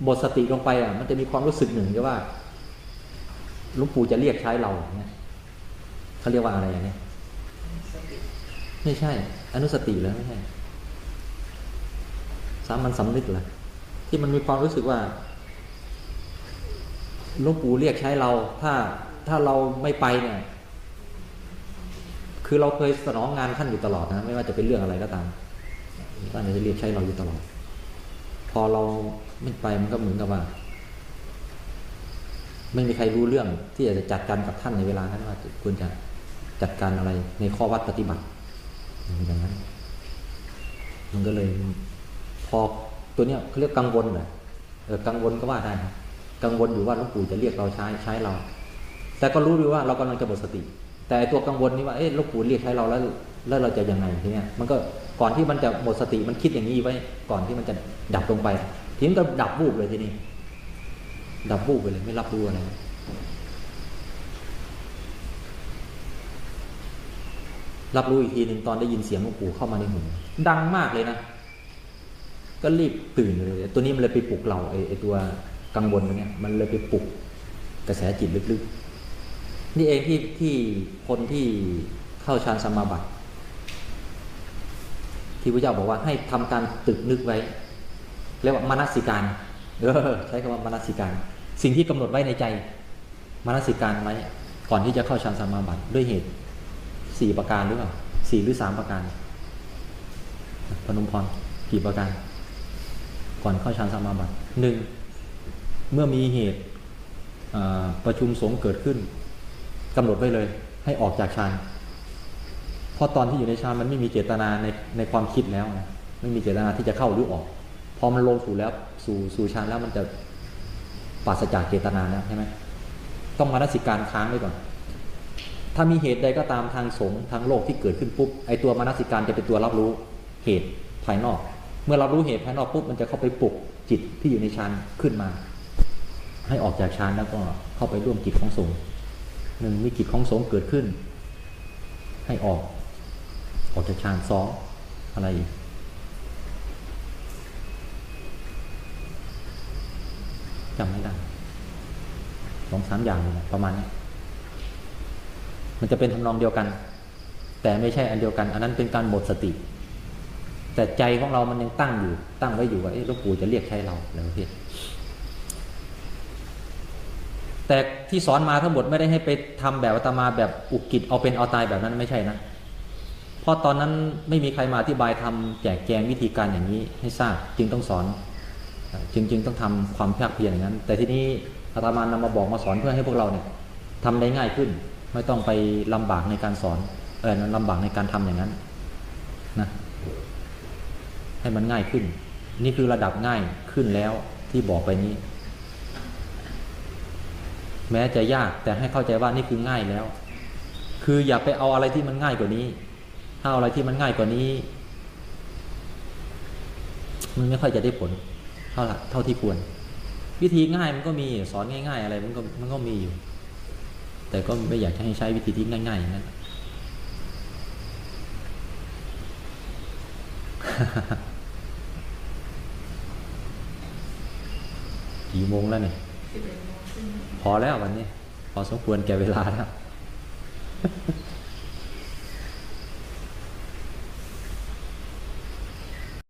หมดสติลงไปอะ มันจะมีความรู้สึกหนึ่งที่ว่าหลวงปู่จะเรียกใช้เราเนี่ยเขาเรียกว่าอะไรอย่างเนี้ยไม่ใช่ อนุสติแล้วไม่ใช่สามัญสำนึกเหรอที่มันมีความรู้สึกว่าหลวงปู่เรียกใช้เรา ถ้าถ้าเราไม่ไปเนี่ย คือเราเคยสนองงานท่านอยู่ตลอดนะ ไม่ว่าจะเป็นเรื่องอะไรก็ตามท่านจะเรียกใช้เราอยู่ตลอด พอเราไม่ไปมันก็เหมือนกับว่า ไม่มีใครรู้เรื่องที่จะจัดการกับท่านในเวลานั้นว่าควรจะจัดการอะไรในข้อวัดปฏิบัติอย่างนั้น มันก็เลยพอตัวเนี้ยเขาเรียกกังวลเหรอเออกังวลก็ว่าได้กังวลอยู่ว่าหลวงปู่จะเรียกเราใช้ใช้เรา แต่ก็รู้ด้วยว่าเรากำลังจะหมดสติ แต่ตัวกังวลนี่ว่าเอ๊ะลวงปู่เรียกใช้เราแล้วแล้วเราจะยังไงทีเนี้ยมันก็ก่อนที่มันจะหมดสติมันคิดอย่างนี้ไว้ก่อนที่มันจะดับลงไปทีนี้ก็ดับวูบเลยทีนี้ดับวูบไปเลยไม่รับรู้อะไรรับรู้อีกทีหนึ่งตอนได้ยินเสียงหลวงปู่เข้ามาในหูดังมากเลยนะ ก็รีบตื่นเลย ตัวนี้มันเลยไปปลุกเราไอ้ตัวกังวลตัวเนี้ยมันเลยไปปลุกกระแสจิตลึกๆ นี่เองที่ที่คนที่เข้าฌานสมาบัติ ที่พระเจ้าบอกว่าให้ทำการตึกนึกไว้เรียกว่ามนสิการเออใช้คำว่ามนสิการ สิ่งที่กำหนดไว้ในใจมนสิการไว้ก่อนที่จะเข้าฌานสมาบัติด้วยเหตุสี่ประการหรือเปล่าสี่หรือสามประการพนมพรกี่ประการ ก่อนเข้าฌานสมาบัติหนึ่งเมื่อมีเหตุประชุมสงฆ์เกิดขึ้น กำหนดไว้เลย ให้ออกจากฌานเพราะตอนที่อยู่ในฌานมันไม่มีเจตนาในในความคิดแล้วนะไม่มีเจตนาที่จะเข้าหรือออกพอมันลงสู่แล้วสู่สู่ฌานแล้วมันจะปราศจากเจตนาแล้วใช่ไหมต้องมานัสิการค้างไว้ก่อน ถ้ามีเหตุใดก็ตามทางสงฆ์ทางโลกที่เกิดขึ้นปุ๊บไอตัวมานัสิการจะเป็นตัวรับรู้เหตุภายนอก เมื่อเรารู้เหตุภายนอกปุ๊บมันจะเข้าไปปลุกจิตที่อยู่ในฌานขึ้นมา ให้ออกจากฌานแล้วก็เข้าไปร่วมกิจของสงฆ์ หนึ่งมีกิจของสงฆ์เกิดขึ้น ให้ออก ออกจากฌานสองอะไรจำไม่ได้สองสามอย่างประมาณนี้มันจะเป็นทำนองเดียวกัน แต่ไม่ใช่อันเดียวกัน อันนั้นเป็นการหมดสติ แต่ใจของเรามันยังตั้งอยู่ตั้งไว้อยู่ว่าเอ๊ะหลวงปู่จะเรียกใช้เราอะไรประเภท แต่ที่สอนมาทั้งหมดไม่ได้ให้ไปทำแบบอาตมาแบบอุกิจเอาเป็นเอาตายแบบนั้นไม่ใช่นะ เพราะตอนนั้นไม่มีใครมาอธิบายทำแจกแจงวิธีการอย่างนี้ให้ทราบจึงต้องสอน จึงจึงต้องทำความภาคเพียรอย่างนั้น แต่ที่นี้อาตมานำมาบอกมาสอนเพื่อให้พวกเราเนี่ยทำได้ง่ายขึ้น ไม่ต้องไปลำบากในการสอนเออลำบากในการทำอย่างนั้นนะให้มันง่ายขึ้น นี่คือระดับง่ายขึ้นแล้วที่บอกไปนี้ แม้จะยากแต่ให้เข้าใจว่านี่คือง่ายแล้ว คืออย่าไปเอาอะไรที่มันง่ายกว่านี้ ถ้าเอาอะไรที่มันง่ายกว่านี้ มันไม่ค่อยจะได้ผล เท่าละเท่าที่ควร วิธีง่ายมันก็มีสอนง่าย ๆ อะไรมันก็มันก็มีอยู่ แต่ก็ไม่อยากจะให้ใช้วิธีที่ง่ายๆอย่างนั้นกี่โมงแล้วเนี่ย พอแล้ววันนี้ พอสมควรแก่เวลาแล้ว